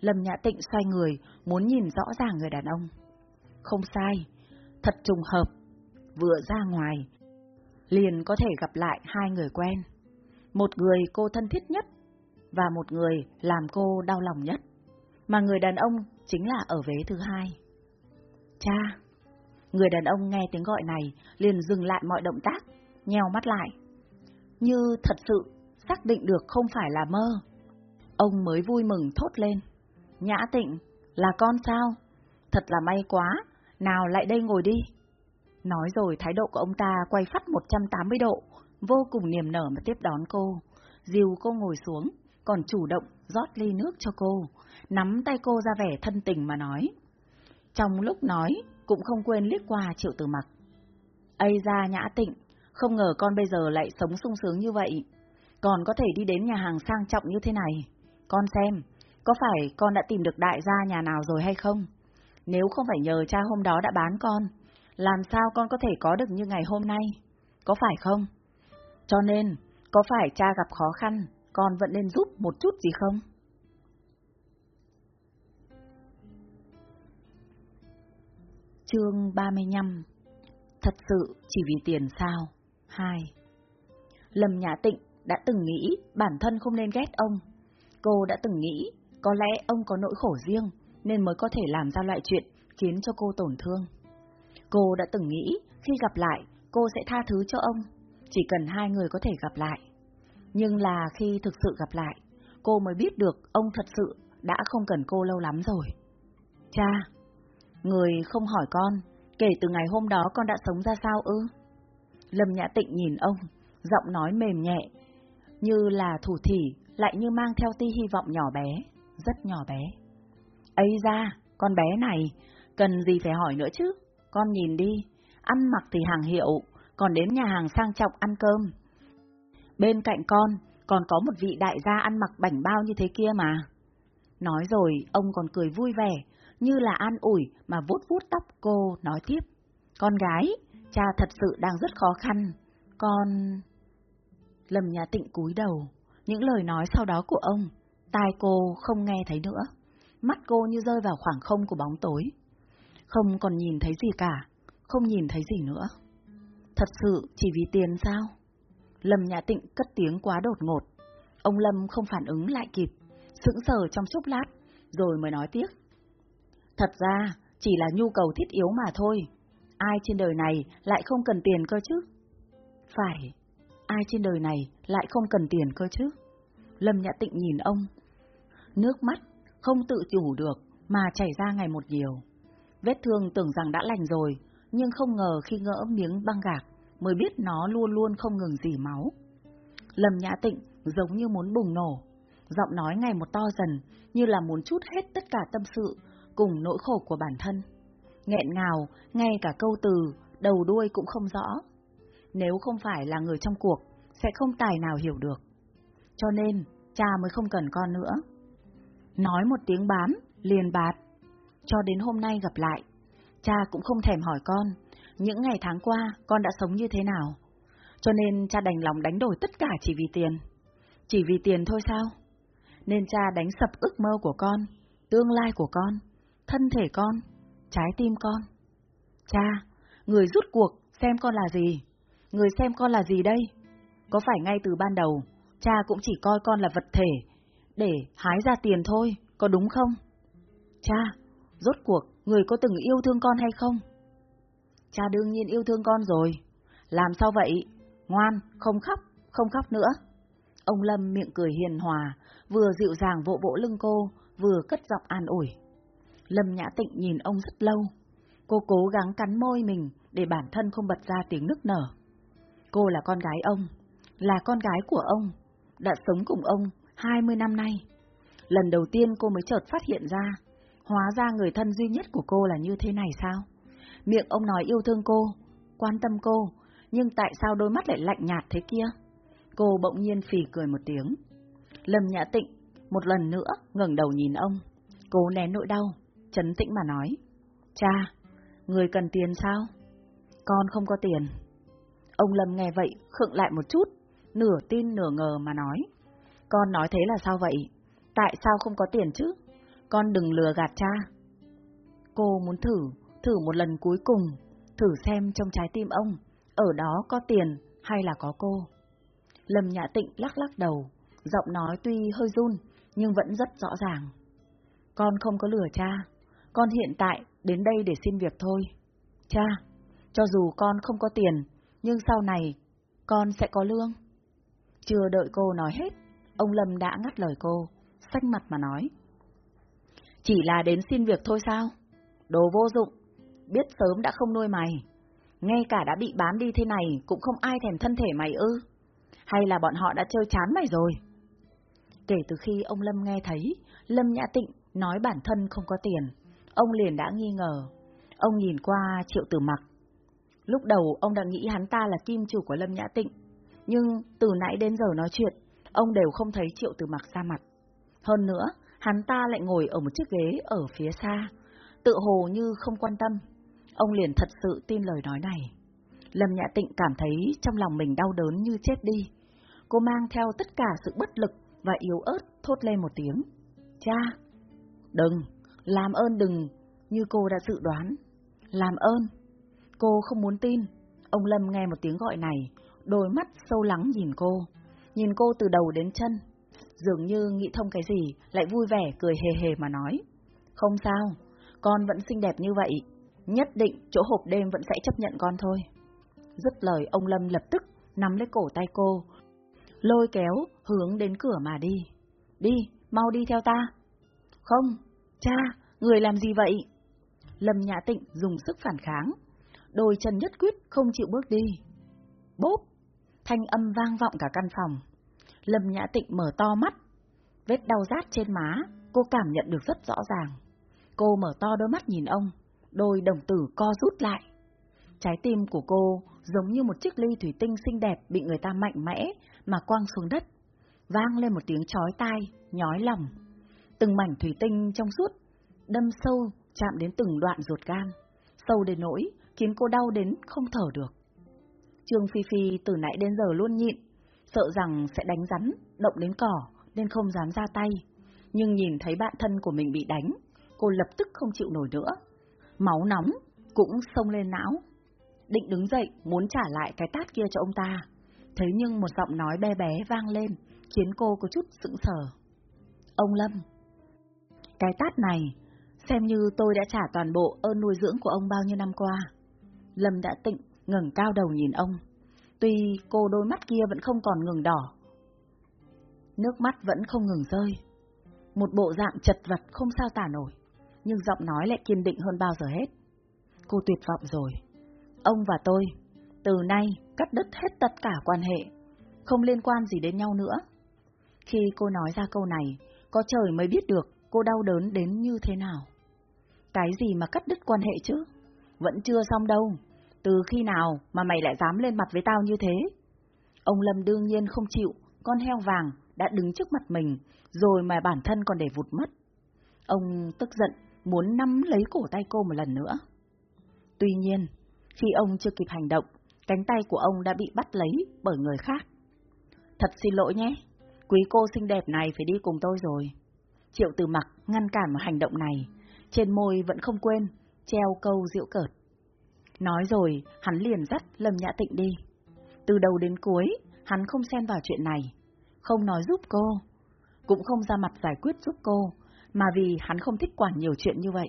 Lâm Nhã Tịnh xoay người, muốn nhìn rõ ràng người đàn ông. Không sai, thật trùng hợp. Vừa ra ngoài, liền có thể gặp lại hai người quen. Một người cô thân thiết nhất, và một người làm cô đau lòng nhất. Mà người đàn ông chính là ở vế thứ hai. Cha! Người đàn ông nghe tiếng gọi này, liền dừng lại mọi động tác, nheo mắt lại. Như thật sự, xác định được không phải là mơ. Ông mới vui mừng thốt lên. Nhã tịnh, là con sao? Thật là may quá, nào lại đây ngồi đi. Nói rồi thái độ của ông ta quay phát 180 độ, vô cùng niềm nở mà tiếp đón cô. Dìu cô ngồi xuống, còn chủ động rót ly nước cho cô, nắm tay cô ra vẻ thân tình mà nói. Trong lúc nói, cũng không quên liếc qua triệu tử mặc. Ây ra nhã tịnh, không ngờ con bây giờ lại sống sung sướng như vậy, còn có thể đi đến nhà hàng sang trọng như thế này. Con xem, có phải con đã tìm được đại gia nhà nào rồi hay không? Nếu không phải nhờ cha hôm đó đã bán con, làm sao con có thể có được như ngày hôm nay? Có phải không? Cho nên, có phải cha gặp khó khăn, con vẫn nên giúp một chút gì không? Chương 35 Thật sự chỉ vì tiền sao? 2 Lâm Nhã Tịnh đã từng nghĩ bản thân không nên ghét ông. Cô đã từng nghĩ có lẽ ông có nỗi khổ riêng nên mới có thể làm ra loại chuyện khiến cho cô tổn thương. Cô đã từng nghĩ khi gặp lại cô sẽ tha thứ cho ông, chỉ cần hai người có thể gặp lại. Nhưng là khi thực sự gặp lại, cô mới biết được ông thật sự đã không cần cô lâu lắm rồi. Cha, người không hỏi con, kể từ ngày hôm đó con đã sống ra sao ư? Lâm Nhã Tịnh nhìn ông, giọng nói mềm nhẹ, như là thủ thỉ, lại như mang theo ti hy vọng nhỏ bé, rất nhỏ bé. ấy ra, con bé này, cần gì phải hỏi nữa chứ? Con nhìn đi, ăn mặc thì hàng hiệu, còn đến nhà hàng sang trọng ăn cơm. Bên cạnh con còn có một vị đại gia ăn mặc bảnh bao như thế kia mà. Nói rồi, ông còn cười vui vẻ, như là an ủi mà vuốt vuốt tóc cô, nói tiếp. Con gái, cha thật sự đang rất khó khăn, con... Lâm Nhã Tịnh cúi đầu, những lời nói sau đó của ông, tai cô không nghe thấy nữa, mắt cô như rơi vào khoảng không của bóng tối. Không còn nhìn thấy gì cả, không nhìn thấy gì nữa. Thật sự chỉ vì tiền sao? Lâm Nhã Tịnh cất tiếng quá đột ngột. Ông Lâm không phản ứng lại kịp, sững sờ trong chốc lát, rồi mới nói tiếp. Thật ra, chỉ là nhu cầu thiết yếu mà thôi. Ai trên đời này lại không cần tiền cơ chứ? Phải, ai trên đời này lại không cần tiền cơ chứ? Lâm Nhã Tịnh nhìn ông. Nước mắt không tự chủ được mà chảy ra ngày một nhiều. Vết thương tưởng rằng đã lành rồi, nhưng không ngờ khi ngỡ miếng băng gạc mới biết nó luôn luôn không ngừng dỉ máu. Lâm Nhã Tịnh giống như muốn bùng nổ, giọng nói ngày một to dần như là muốn chút hết tất cả tâm sự cùng nỗi khổ của bản thân. Nghẹn ngào, ngay cả câu từ, đầu đuôi cũng không rõ. Nếu không phải là người trong cuộc, sẽ không tài nào hiểu được. Cho nên, cha mới không cần con nữa. Nói một tiếng bám, liền bạt. Cho đến hôm nay gặp lại, cha cũng không thèm hỏi con, những ngày tháng qua con đã sống như thế nào. Cho nên cha đành lòng đánh đổi tất cả chỉ vì tiền. Chỉ vì tiền thôi sao? Nên cha đánh sập ước mơ của con, tương lai của con, thân thể con, trái tim con. Cha, người rút cuộc xem con là gì? Người xem con là gì đây? Có phải ngay từ ban đầu, cha cũng chỉ coi con là vật thể, để hái ra tiền thôi, có đúng không? Cha, rốt cuộc, người có từng yêu thương con hay không? Cha đương nhiên yêu thương con rồi. Làm sao vậy? Ngoan, không khóc, không khóc nữa. Ông Lâm miệng cười hiền hòa, vừa dịu dàng vỗ vỗ lưng cô, vừa cất giọng an ủi. Lâm Nhã Tịnh nhìn ông rất lâu. Cô cố gắng cắn môi mình để bản thân không bật ra tiếng nức nở. Cô là con gái ông, là con gái của ông, đã sống cùng ông 20 năm nay. Lần đầu tiên cô mới chợt phát hiện ra, hóa ra người thân duy nhất của cô là như thế này sao? Miệng ông nói yêu thương cô, quan tâm cô, nhưng tại sao đôi mắt lại lạnh nhạt thế kia? Cô bỗng nhiên phì cười một tiếng. Lâm Nhã Tịnh một lần nữa ngẩng đầu nhìn ông, cố nén nỗi đau, chấn tĩnh mà nói. Cha, người cần tiền sao? Con không có tiền. Ông Lâm nghe vậy, khựng lại một chút, nửa tin nửa ngờ mà nói. Con nói thế là sao vậy? Tại sao không có tiền chứ? Con đừng lừa gạt cha. Cô muốn thử, thử một lần cuối cùng, thử xem trong trái tim ông, ở đó có tiền hay là có cô. Lâm Nhã Tịnh lắc lắc đầu, giọng nói tuy hơi run, nhưng vẫn rất rõ ràng. Con không có lừa cha, con hiện tại đến đây để xin việc thôi. Cha, cho dù con không có tiền, nhưng sau này con sẽ có lương. Chưa đợi cô nói hết, ông Lâm đã ngắt lời cô, xanh mặt mà nói. Chỉ là đến xin việc thôi sao? Đồ vô dụng, biết sớm đã không nuôi mày. Ngay cả đã bị bán đi thế này cũng không ai thèm thân thể mày ư. Hay là bọn họ đã chơi chán mày rồi? Kể từ khi ông Lâm nghe thấy, Lâm Nhã Tịnh nói bản thân không có tiền, ông liền đã nghi ngờ. Ông nhìn qua triệu tử mặc. Lúc đầu ông đã nghĩ hắn ta là kim chủ của Lâm Nhã Tịnh, nhưng từ nãy đến giờ nói chuyện, ông đều không thấy triệu tử mặc ra mặt. Hơn nữa, hắn ta lại ngồi ở một chiếc ghế ở phía xa, tự hồ như không quan tâm. Ông liền thật sự tin lời nói này. Lâm Nhã Tịnh cảm thấy trong lòng mình đau đớn như chết đi. Cô mang theo tất cả sự bất lực và yếu ớt thốt lên một tiếng. Cha! Đừng! Làm ơn đừng! Như cô đã dự đoán. Làm ơn! Cô không muốn tin. Ông Lâm nghe một tiếng gọi này, đôi mắt sâu lắng nhìn cô. Nhìn cô từ đầu đến chân. Dường như nghĩ thông cái gì, lại vui vẻ cười hề hề mà nói. Không sao, con vẫn xinh đẹp như vậy. Nhất định chỗ hộp đêm vẫn sẽ chấp nhận con thôi. Dứt lời ông Lâm lập tức nắm lấy cổ tay cô, lôi kéo hướng đến cửa mà đi. Đi, mau đi theo ta. Không, cha, người làm gì vậy? Lâm Nhã Tịnh dùng sức phản kháng, đôi chân nhất quyết không chịu bước đi. Bốp, thanh âm vang vọng cả căn phòng. Lâm Nhã Tịnh mở to mắt, vết đau rát trên má, cô cảm nhận được rất rõ ràng. Cô mở to đôi mắt nhìn ông, đôi đồng tử co rút lại. Trái tim của cô giống như một chiếc ly thủy tinh xinh đẹp bị người ta mạnh mẽ mà quăng xuống đất. vang lên một tiếng chói tai, nhói lòng. Từng mảnh thủy tinh trong suốt, đâm sâu, chạm đến từng đoạn ruột gan, sâu đến nỗi khiến cô đau đến không thở được. Trương Phi Phi từ nãy đến giờ luôn nhịn, sợ rằng sẽ đánh rắn, động đến cỏ, nên không dám ra tay. Nhưng nhìn thấy bạn thân của mình bị đánh, cô lập tức không chịu nổi nữa. Máu nóng cũng sông lên não. Định đứng dậy muốn trả lại cái tát kia cho ông ta. Thế nhưng một giọng nói bé bé vang lên, khiến cô có chút sững sờ. Ông Lâm, cái tát này, xem như tôi đã trả toàn bộ ơn nuôi dưỡng của ông bao nhiêu năm qua. Lâm đã tịnh, ngẩng cao đầu nhìn ông. Tuy cô đôi mắt kia vẫn không còn ngừng đỏ. Nước mắt vẫn không ngừng rơi. Một bộ dạng chật vật không sao tả nổi, nhưng giọng nói lại kiên định hơn bao giờ hết. Cô tuyệt vọng rồi. Ông và tôi, từ nay cắt đứt hết tất cả quan hệ, không liên quan gì đến nhau nữa. Khi cô nói ra câu này, có trời mới biết được cô đau đớn đến như thế nào. Cái gì mà cắt đứt quan hệ chứ? Vẫn chưa xong đâu. Từ khi nào mà mày lại dám lên mặt với tao như thế? Ông Lâm đương nhiên không chịu, con heo vàng đã đứng trước mặt mình, rồi mà bản thân còn để vụt mất. Ông tức giận, muốn nắm lấy cổ tay cô một lần nữa. Tuy nhiên, khi ông chưa kịp hành động, cánh tay của ông đã bị bắt lấy bởi người khác. Thật xin lỗi nhé, quý cô xinh đẹp này phải đi cùng tôi rồi. Triệu từ mặc ngăn cản một hành động này, trên môi vẫn không quên, treo câu diễu cợt. Nói rồi, hắn liền dắt Lâm Nhã Tịnh đi. Từ đầu đến cuối, hắn không xen vào chuyện này, không nói giúp cô, cũng không ra mặt giải quyết giúp cô, mà vì hắn không thích quản nhiều chuyện như vậy.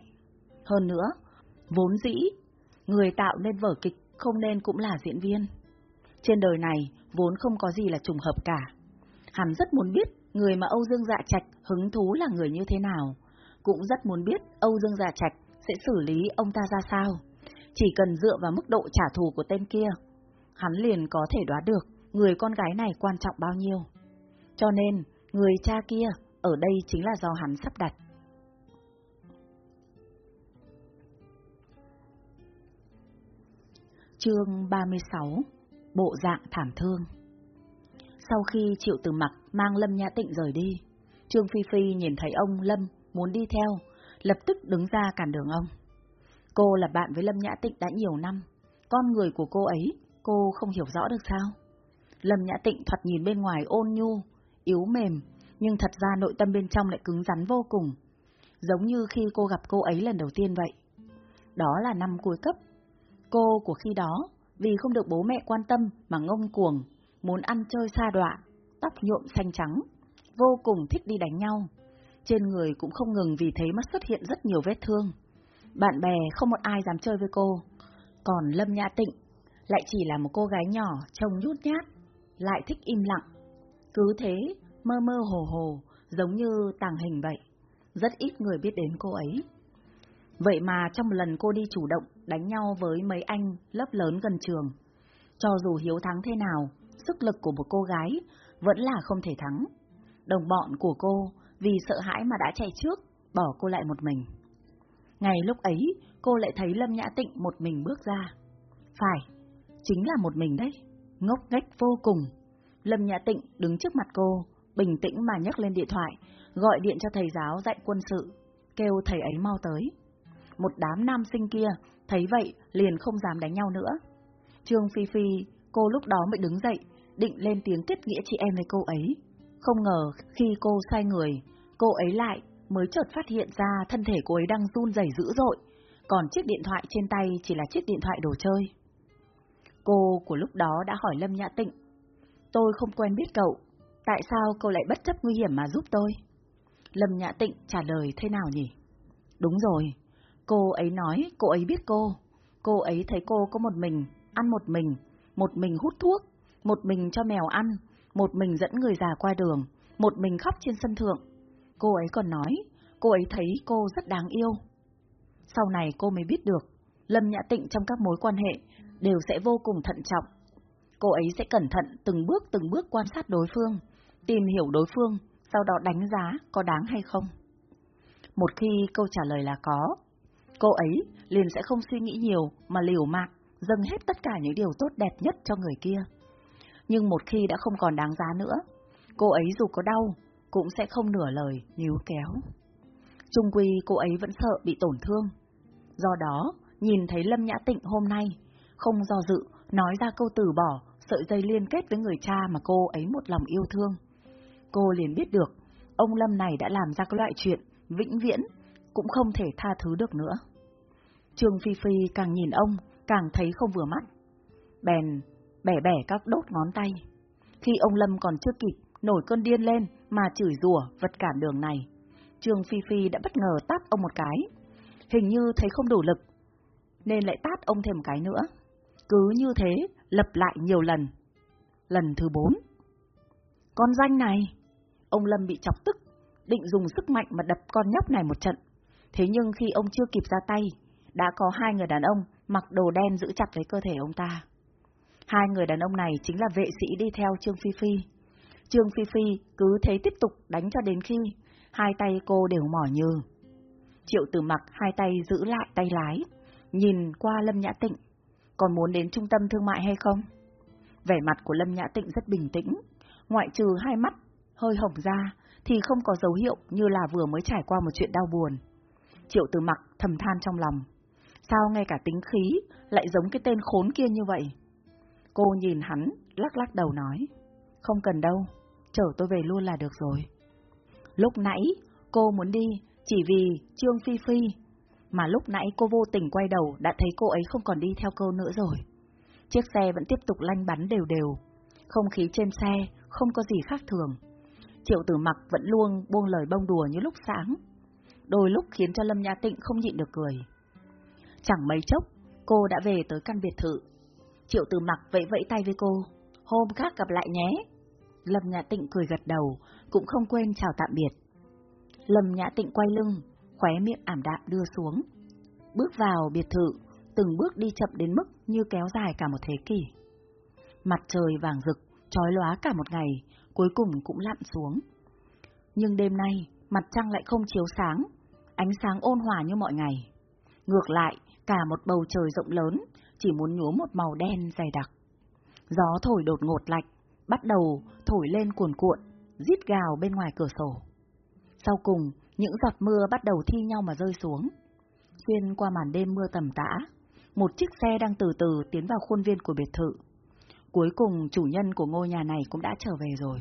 Hơn nữa, vốn dĩ, người tạo nên vở kịch không nên cũng là diễn viên. Trên đời này vốn không có gì là trùng hợp cả. Hắn rất muốn biết người mà Âu Dương Dạ Trạch hứng thú là người như thế nào, cũng rất muốn biết Âu Dương Dạ Trạch sẽ xử lý ông ta ra sao. Chỉ cần dựa vào mức độ trả thù của tên kia, hắn liền có thể đoán được người con gái này quan trọng bao nhiêu. Cho nên, người cha kia ở đây chính là do hắn sắp đặt. Chương 36 Bộ dạng thảm thương Sau khi chịu Từ mặt mang Lâm Nhã Tịnh rời đi, Trương Phi Phi nhìn thấy ông Lâm muốn đi theo, lập tức đứng ra cản đường ông. Cô là bạn với Lâm Nhã Tịnh đã nhiều năm, con người của cô ấy, cô không hiểu rõ được sao? Lâm Nhã Tịnh thoạt nhìn bên ngoài ôn nhu, yếu mềm, nhưng thật ra nội tâm bên trong lại cứng rắn vô cùng, giống như khi cô gặp cô ấy lần đầu tiên vậy. Đó là năm cuối cấp. Cô của khi đó, vì không được bố mẹ quan tâm mà ngông cuồng, muốn ăn chơi xa đọa, tóc nhuộm xanh trắng, vô cùng thích đi đánh nhau. Trên người cũng không ngừng vì thế mà xuất hiện rất nhiều vết thương. Bạn bè không một ai dám chơi với cô. Còn Lâm Nhã Tịnh lại chỉ là một cô gái nhỏ trông nhút nhát, lại thích im lặng. Cứ thế, mơ mơ hồ hồ, giống như tàng hình vậy. Rất ít người biết đến cô ấy. Vậy mà trong một lần cô đi chủ động đánh nhau với mấy anh lớp lớn gần trường. Cho dù hiếu thắng thế nào, sức lực của một cô gái vẫn là không thể thắng. Đồng bọn của cô vì sợ hãi mà đã chạy trước, bỏ cô lại một mình. Ngày lúc ấy, cô lại thấy Lâm Nhã Tịnh một mình bước ra. Phải, chính là một mình đấy, ngốc nghếch vô cùng. Lâm Nhã Tịnh đứng trước mặt cô, bình tĩnh mà nhấc lên điện thoại, gọi điện cho thầy giáo dạy quân sự, kêu thầy ấy mau tới. Một đám nam sinh kia, thấy vậy liền không dám đánh nhau nữa. Trương Phi Phi, cô lúc đó mới đứng dậy, định lên tiếng kết nghĩa chị em với cô ấy. Không ngờ khi cô xoay người, cô ấy lại mới chợt phát hiện ra thân thể cô ấy đang run rẩy dữ dội, còn chiếc điện thoại trên tay chỉ là chiếc điện thoại đồ chơi. Cô của lúc đó đã hỏi Lâm Nhã Tịnh, tôi không quen biết cậu, tại sao cậu lại bất chấp nguy hiểm mà giúp tôi? Lâm Nhã Tịnh trả lời thế nào nhỉ? Đúng rồi, cô ấy nói cô ấy biết cô, cô ấy thấy cô có một mình, ăn một mình, một mình hút thuốc, một mình cho mèo ăn, một mình dẫn người già qua đường, một mình khóc trên sân thượng. Cô ấy còn nói, cô ấy thấy cô rất đáng yêu. Sau này cô mới biết được, Lâm Nhã Tịnh trong các mối quan hệ đều sẽ vô cùng thận trọng. Cô ấy sẽ cẩn thận từng bước từng bước quan sát đối phương, tìm hiểu đối phương, sau đó đánh giá có đáng hay không. Một khi câu trả lời là có, cô ấy liền sẽ không suy nghĩ nhiều mà liều mạng, dâng hết tất cả những điều tốt đẹp nhất cho người kia. Nhưng một khi đã không còn đáng giá nữa, cô ấy dù có đau, cũng sẽ không nửa lời níu kéo. Trung quy cô ấy vẫn sợ bị tổn thương. Do đó, nhìn thấy Lâm Nhã Tịnh hôm nay, không do dự, nói ra câu từ bỏ sợi dây liên kết với người cha mà cô ấy một lòng yêu thương. Cô liền biết được, ông Lâm này đã làm ra cái loại chuyện vĩnh viễn, cũng không thể tha thứ được nữa. Trương Phi Phi càng nhìn ông, càng thấy không vừa mắt. Bèn, bẻ bẻ các đốt ngón tay. Khi ông Lâm còn chưa kịp, nổi cơn điên lên mà chửi rủa vật cản đường này. Trương Phi Phi đã bất ngờ tát ông một cái. Hình như thấy không đủ lực, nên lại tát ông thêm một cái nữa. Cứ như thế, lập lại nhiều lần. Lần thứ bốn. Con danh này! Ông Lâm bị chọc tức, định dùng sức mạnh mà đập con nhóc này một trận. Thế nhưng khi ông chưa kịp ra tay, đã có hai người đàn ông mặc đồ đen giữ chặt lấy cơ thể ông ta. Hai người đàn ông này chính là vệ sĩ đi theo Trương Phi Phi. Trương Phi Phi cứ thế tiếp tục đánh cho đến khi hai tay cô đều mỏi nhừ. Triệu tử mặc hai tay giữ lại tay lái, nhìn qua Lâm Nhã Tịnh, còn muốn đến trung tâm thương mại hay không? Vẻ mặt của Lâm Nhã Tịnh rất bình tĩnh, ngoại trừ hai mắt hơi hồng ra thì không có dấu hiệu như là vừa mới trải qua một chuyện đau buồn. Triệu tử mặc thầm than trong lòng. Sao ngay cả tính khí lại giống cái tên khốn kia như vậy? Cô nhìn hắn, lắc lắc đầu nói. Không cần đâu, chở tôi về luôn là được rồi. Lúc nãy, cô muốn đi chỉ vì Trương Phi Phi, mà lúc nãy cô vô tình quay đầu đã thấy cô ấy không còn đi theo cô nữa rồi. Chiếc xe vẫn tiếp tục lanh bắn đều đều, không khí trên xe không có gì khác thường. Triệu tử mặc vẫn luôn buông lời bông đùa như lúc sáng, đôi lúc khiến cho Lâm Nhã Tịnh không nhịn được cười. Chẳng mấy chốc, cô đã về tới căn biệt thự. Triệu tử mặc vẫy vẫy tay với cô, hôm khác gặp lại nhé. Lâm Nhã Tịnh cười gật đầu, cũng không quên chào tạm biệt. Lâm Nhã Tịnh quay lưng, khóe miệng ảm đạm đưa xuống. Bước vào biệt thự, từng bước đi chậm đến mức như kéo dài cả một thế kỷ. Mặt trời vàng rực, trói lóa cả một ngày, cuối cùng cũng lặn xuống. Nhưng đêm nay, mặt trăng lại không chiếu sáng, ánh sáng ôn hòa như mọi ngày. Ngược lại, cả một bầu trời rộng lớn, chỉ muốn nhúa một màu đen dày đặc. Gió thổi đột ngột lạnh, bắt đầu thổi lên cuồn cuộn, rít gào bên ngoài cửa sổ. Sau cùng, những giọt mưa bắt đầu thi nhau mà rơi xuống. Xuyên qua màn đêm mưa tầm tã, một chiếc xe đang từ từ tiến vào khuôn viên của biệt thự. Cuối cùng chủ nhân của ngôi nhà này cũng đã trở về rồi.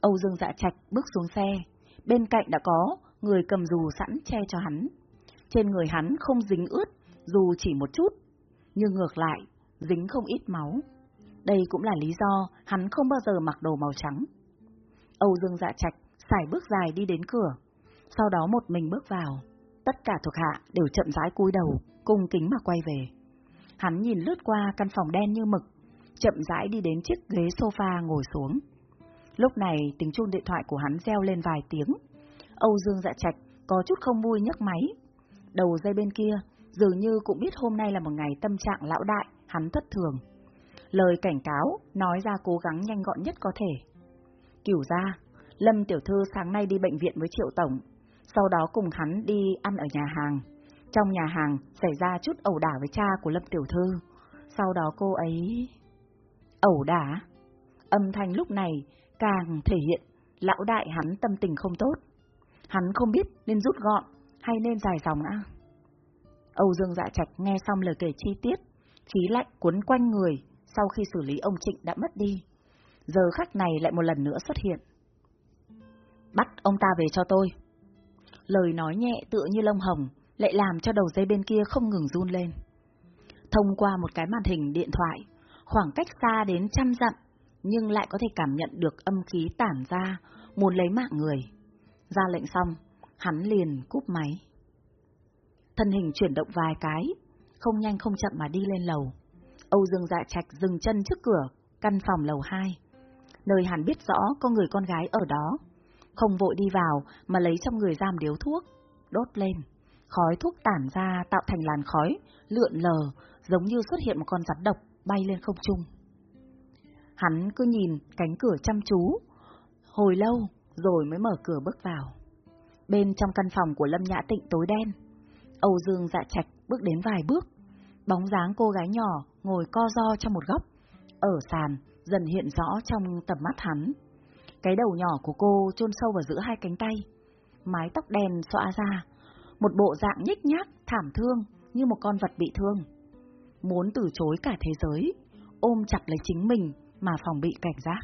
Âu Dương Dạ Trạch bước xuống xe, bên cạnh đã có người cầm dù sẵn che cho hắn. Trên người hắn không dính ướt, dù chỉ một chút, nhưng ngược lại, dính không ít máu. Đây cũng là lý do hắn không bao giờ mặc đồ màu trắng. Âu Dương Dạ Trạch xài bước dài đi đến cửa, sau đó một mình bước vào. Tất cả thuộc hạ đều chậm rãi cúi đầu, cung kính mà quay về. Hắn nhìn lướt qua căn phòng đen như mực, chậm rãi đi đến chiếc ghế sofa ngồi xuống. Lúc này tiếng chuông điện thoại của hắn reo lên vài tiếng. Âu Dương dạ trạch có chút không vui nhấc máy. Đầu dây bên kia dường như cũng biết hôm nay là một ngày tâm trạng lão đại, hắn thất thường. Lời cảnh cáo nói ra cố gắng nhanh gọn nhất có thể. Cửu ra, Lâm Tiểu Thư sáng nay đi bệnh viện với Triệu Tổng, sau đó cùng hắn đi ăn ở nhà hàng. Trong nhà hàng xảy ra chút ẩu đả với cha của Lâm Tiểu Thư, sau đó cô ấy... Ẩu đả? Âm thanh lúc này càng thể hiện lão đại hắn tâm tình không tốt. Hắn không biết nên rút gọn hay nên dài dòng á. Âu Dương Dạ Trạch nghe xong lời kể chi tiết, khí lạnh cuốn quanh người sau khi xử lý ông Trịnh đã mất đi. Giờ khắc này lại một lần nữa xuất hiện. Bắt ông ta về cho tôi. Lời nói nhẹ tựa như lông hồng, lại làm cho đầu dây bên kia không ngừng run lên. Thông qua một cái màn hình điện thoại, khoảng cách xa đến trăm dặm, nhưng lại có thể cảm nhận được âm khí tản ra, muốn lấy mạng người. Ra lệnh xong, hắn liền cúp máy. Thân hình chuyển động vài cái, không nhanh không chậm mà đi lên lầu. Âu Dương Dạ Trạch dừng chân trước cửa, căn phòng lầu 2. Nơi hắn biết rõ có người con gái ở đó. Không vội đi vào mà lấy trong người giam điếu thuốc, đốt lên. Khói thuốc tản ra tạo thành làn khói, lượn lờ, giống như xuất hiện một con rắn độc bay lên không trung. Hắn cứ nhìn cánh cửa chăm chú, hồi lâu rồi mới mở cửa bước vào. Bên trong căn phòng của Lâm Nhã Tịnh tối đen, Âu Dương dạ trạch bước đến vài bước, bóng dáng cô gái nhỏ ngồi co ro trong một góc, ở sàn dần hiện rõ trong tầm mắt hắn. Cái đầu nhỏ của cô chôn sâu vào giữa hai cánh tay, mái tóc đen xõa ra, một bộ dạng nhếch nhác, thảm thương như một con vật bị thương. Muốn từ chối cả thế giới, ôm chặt lấy chính mình mà phòng bị cảnh giác.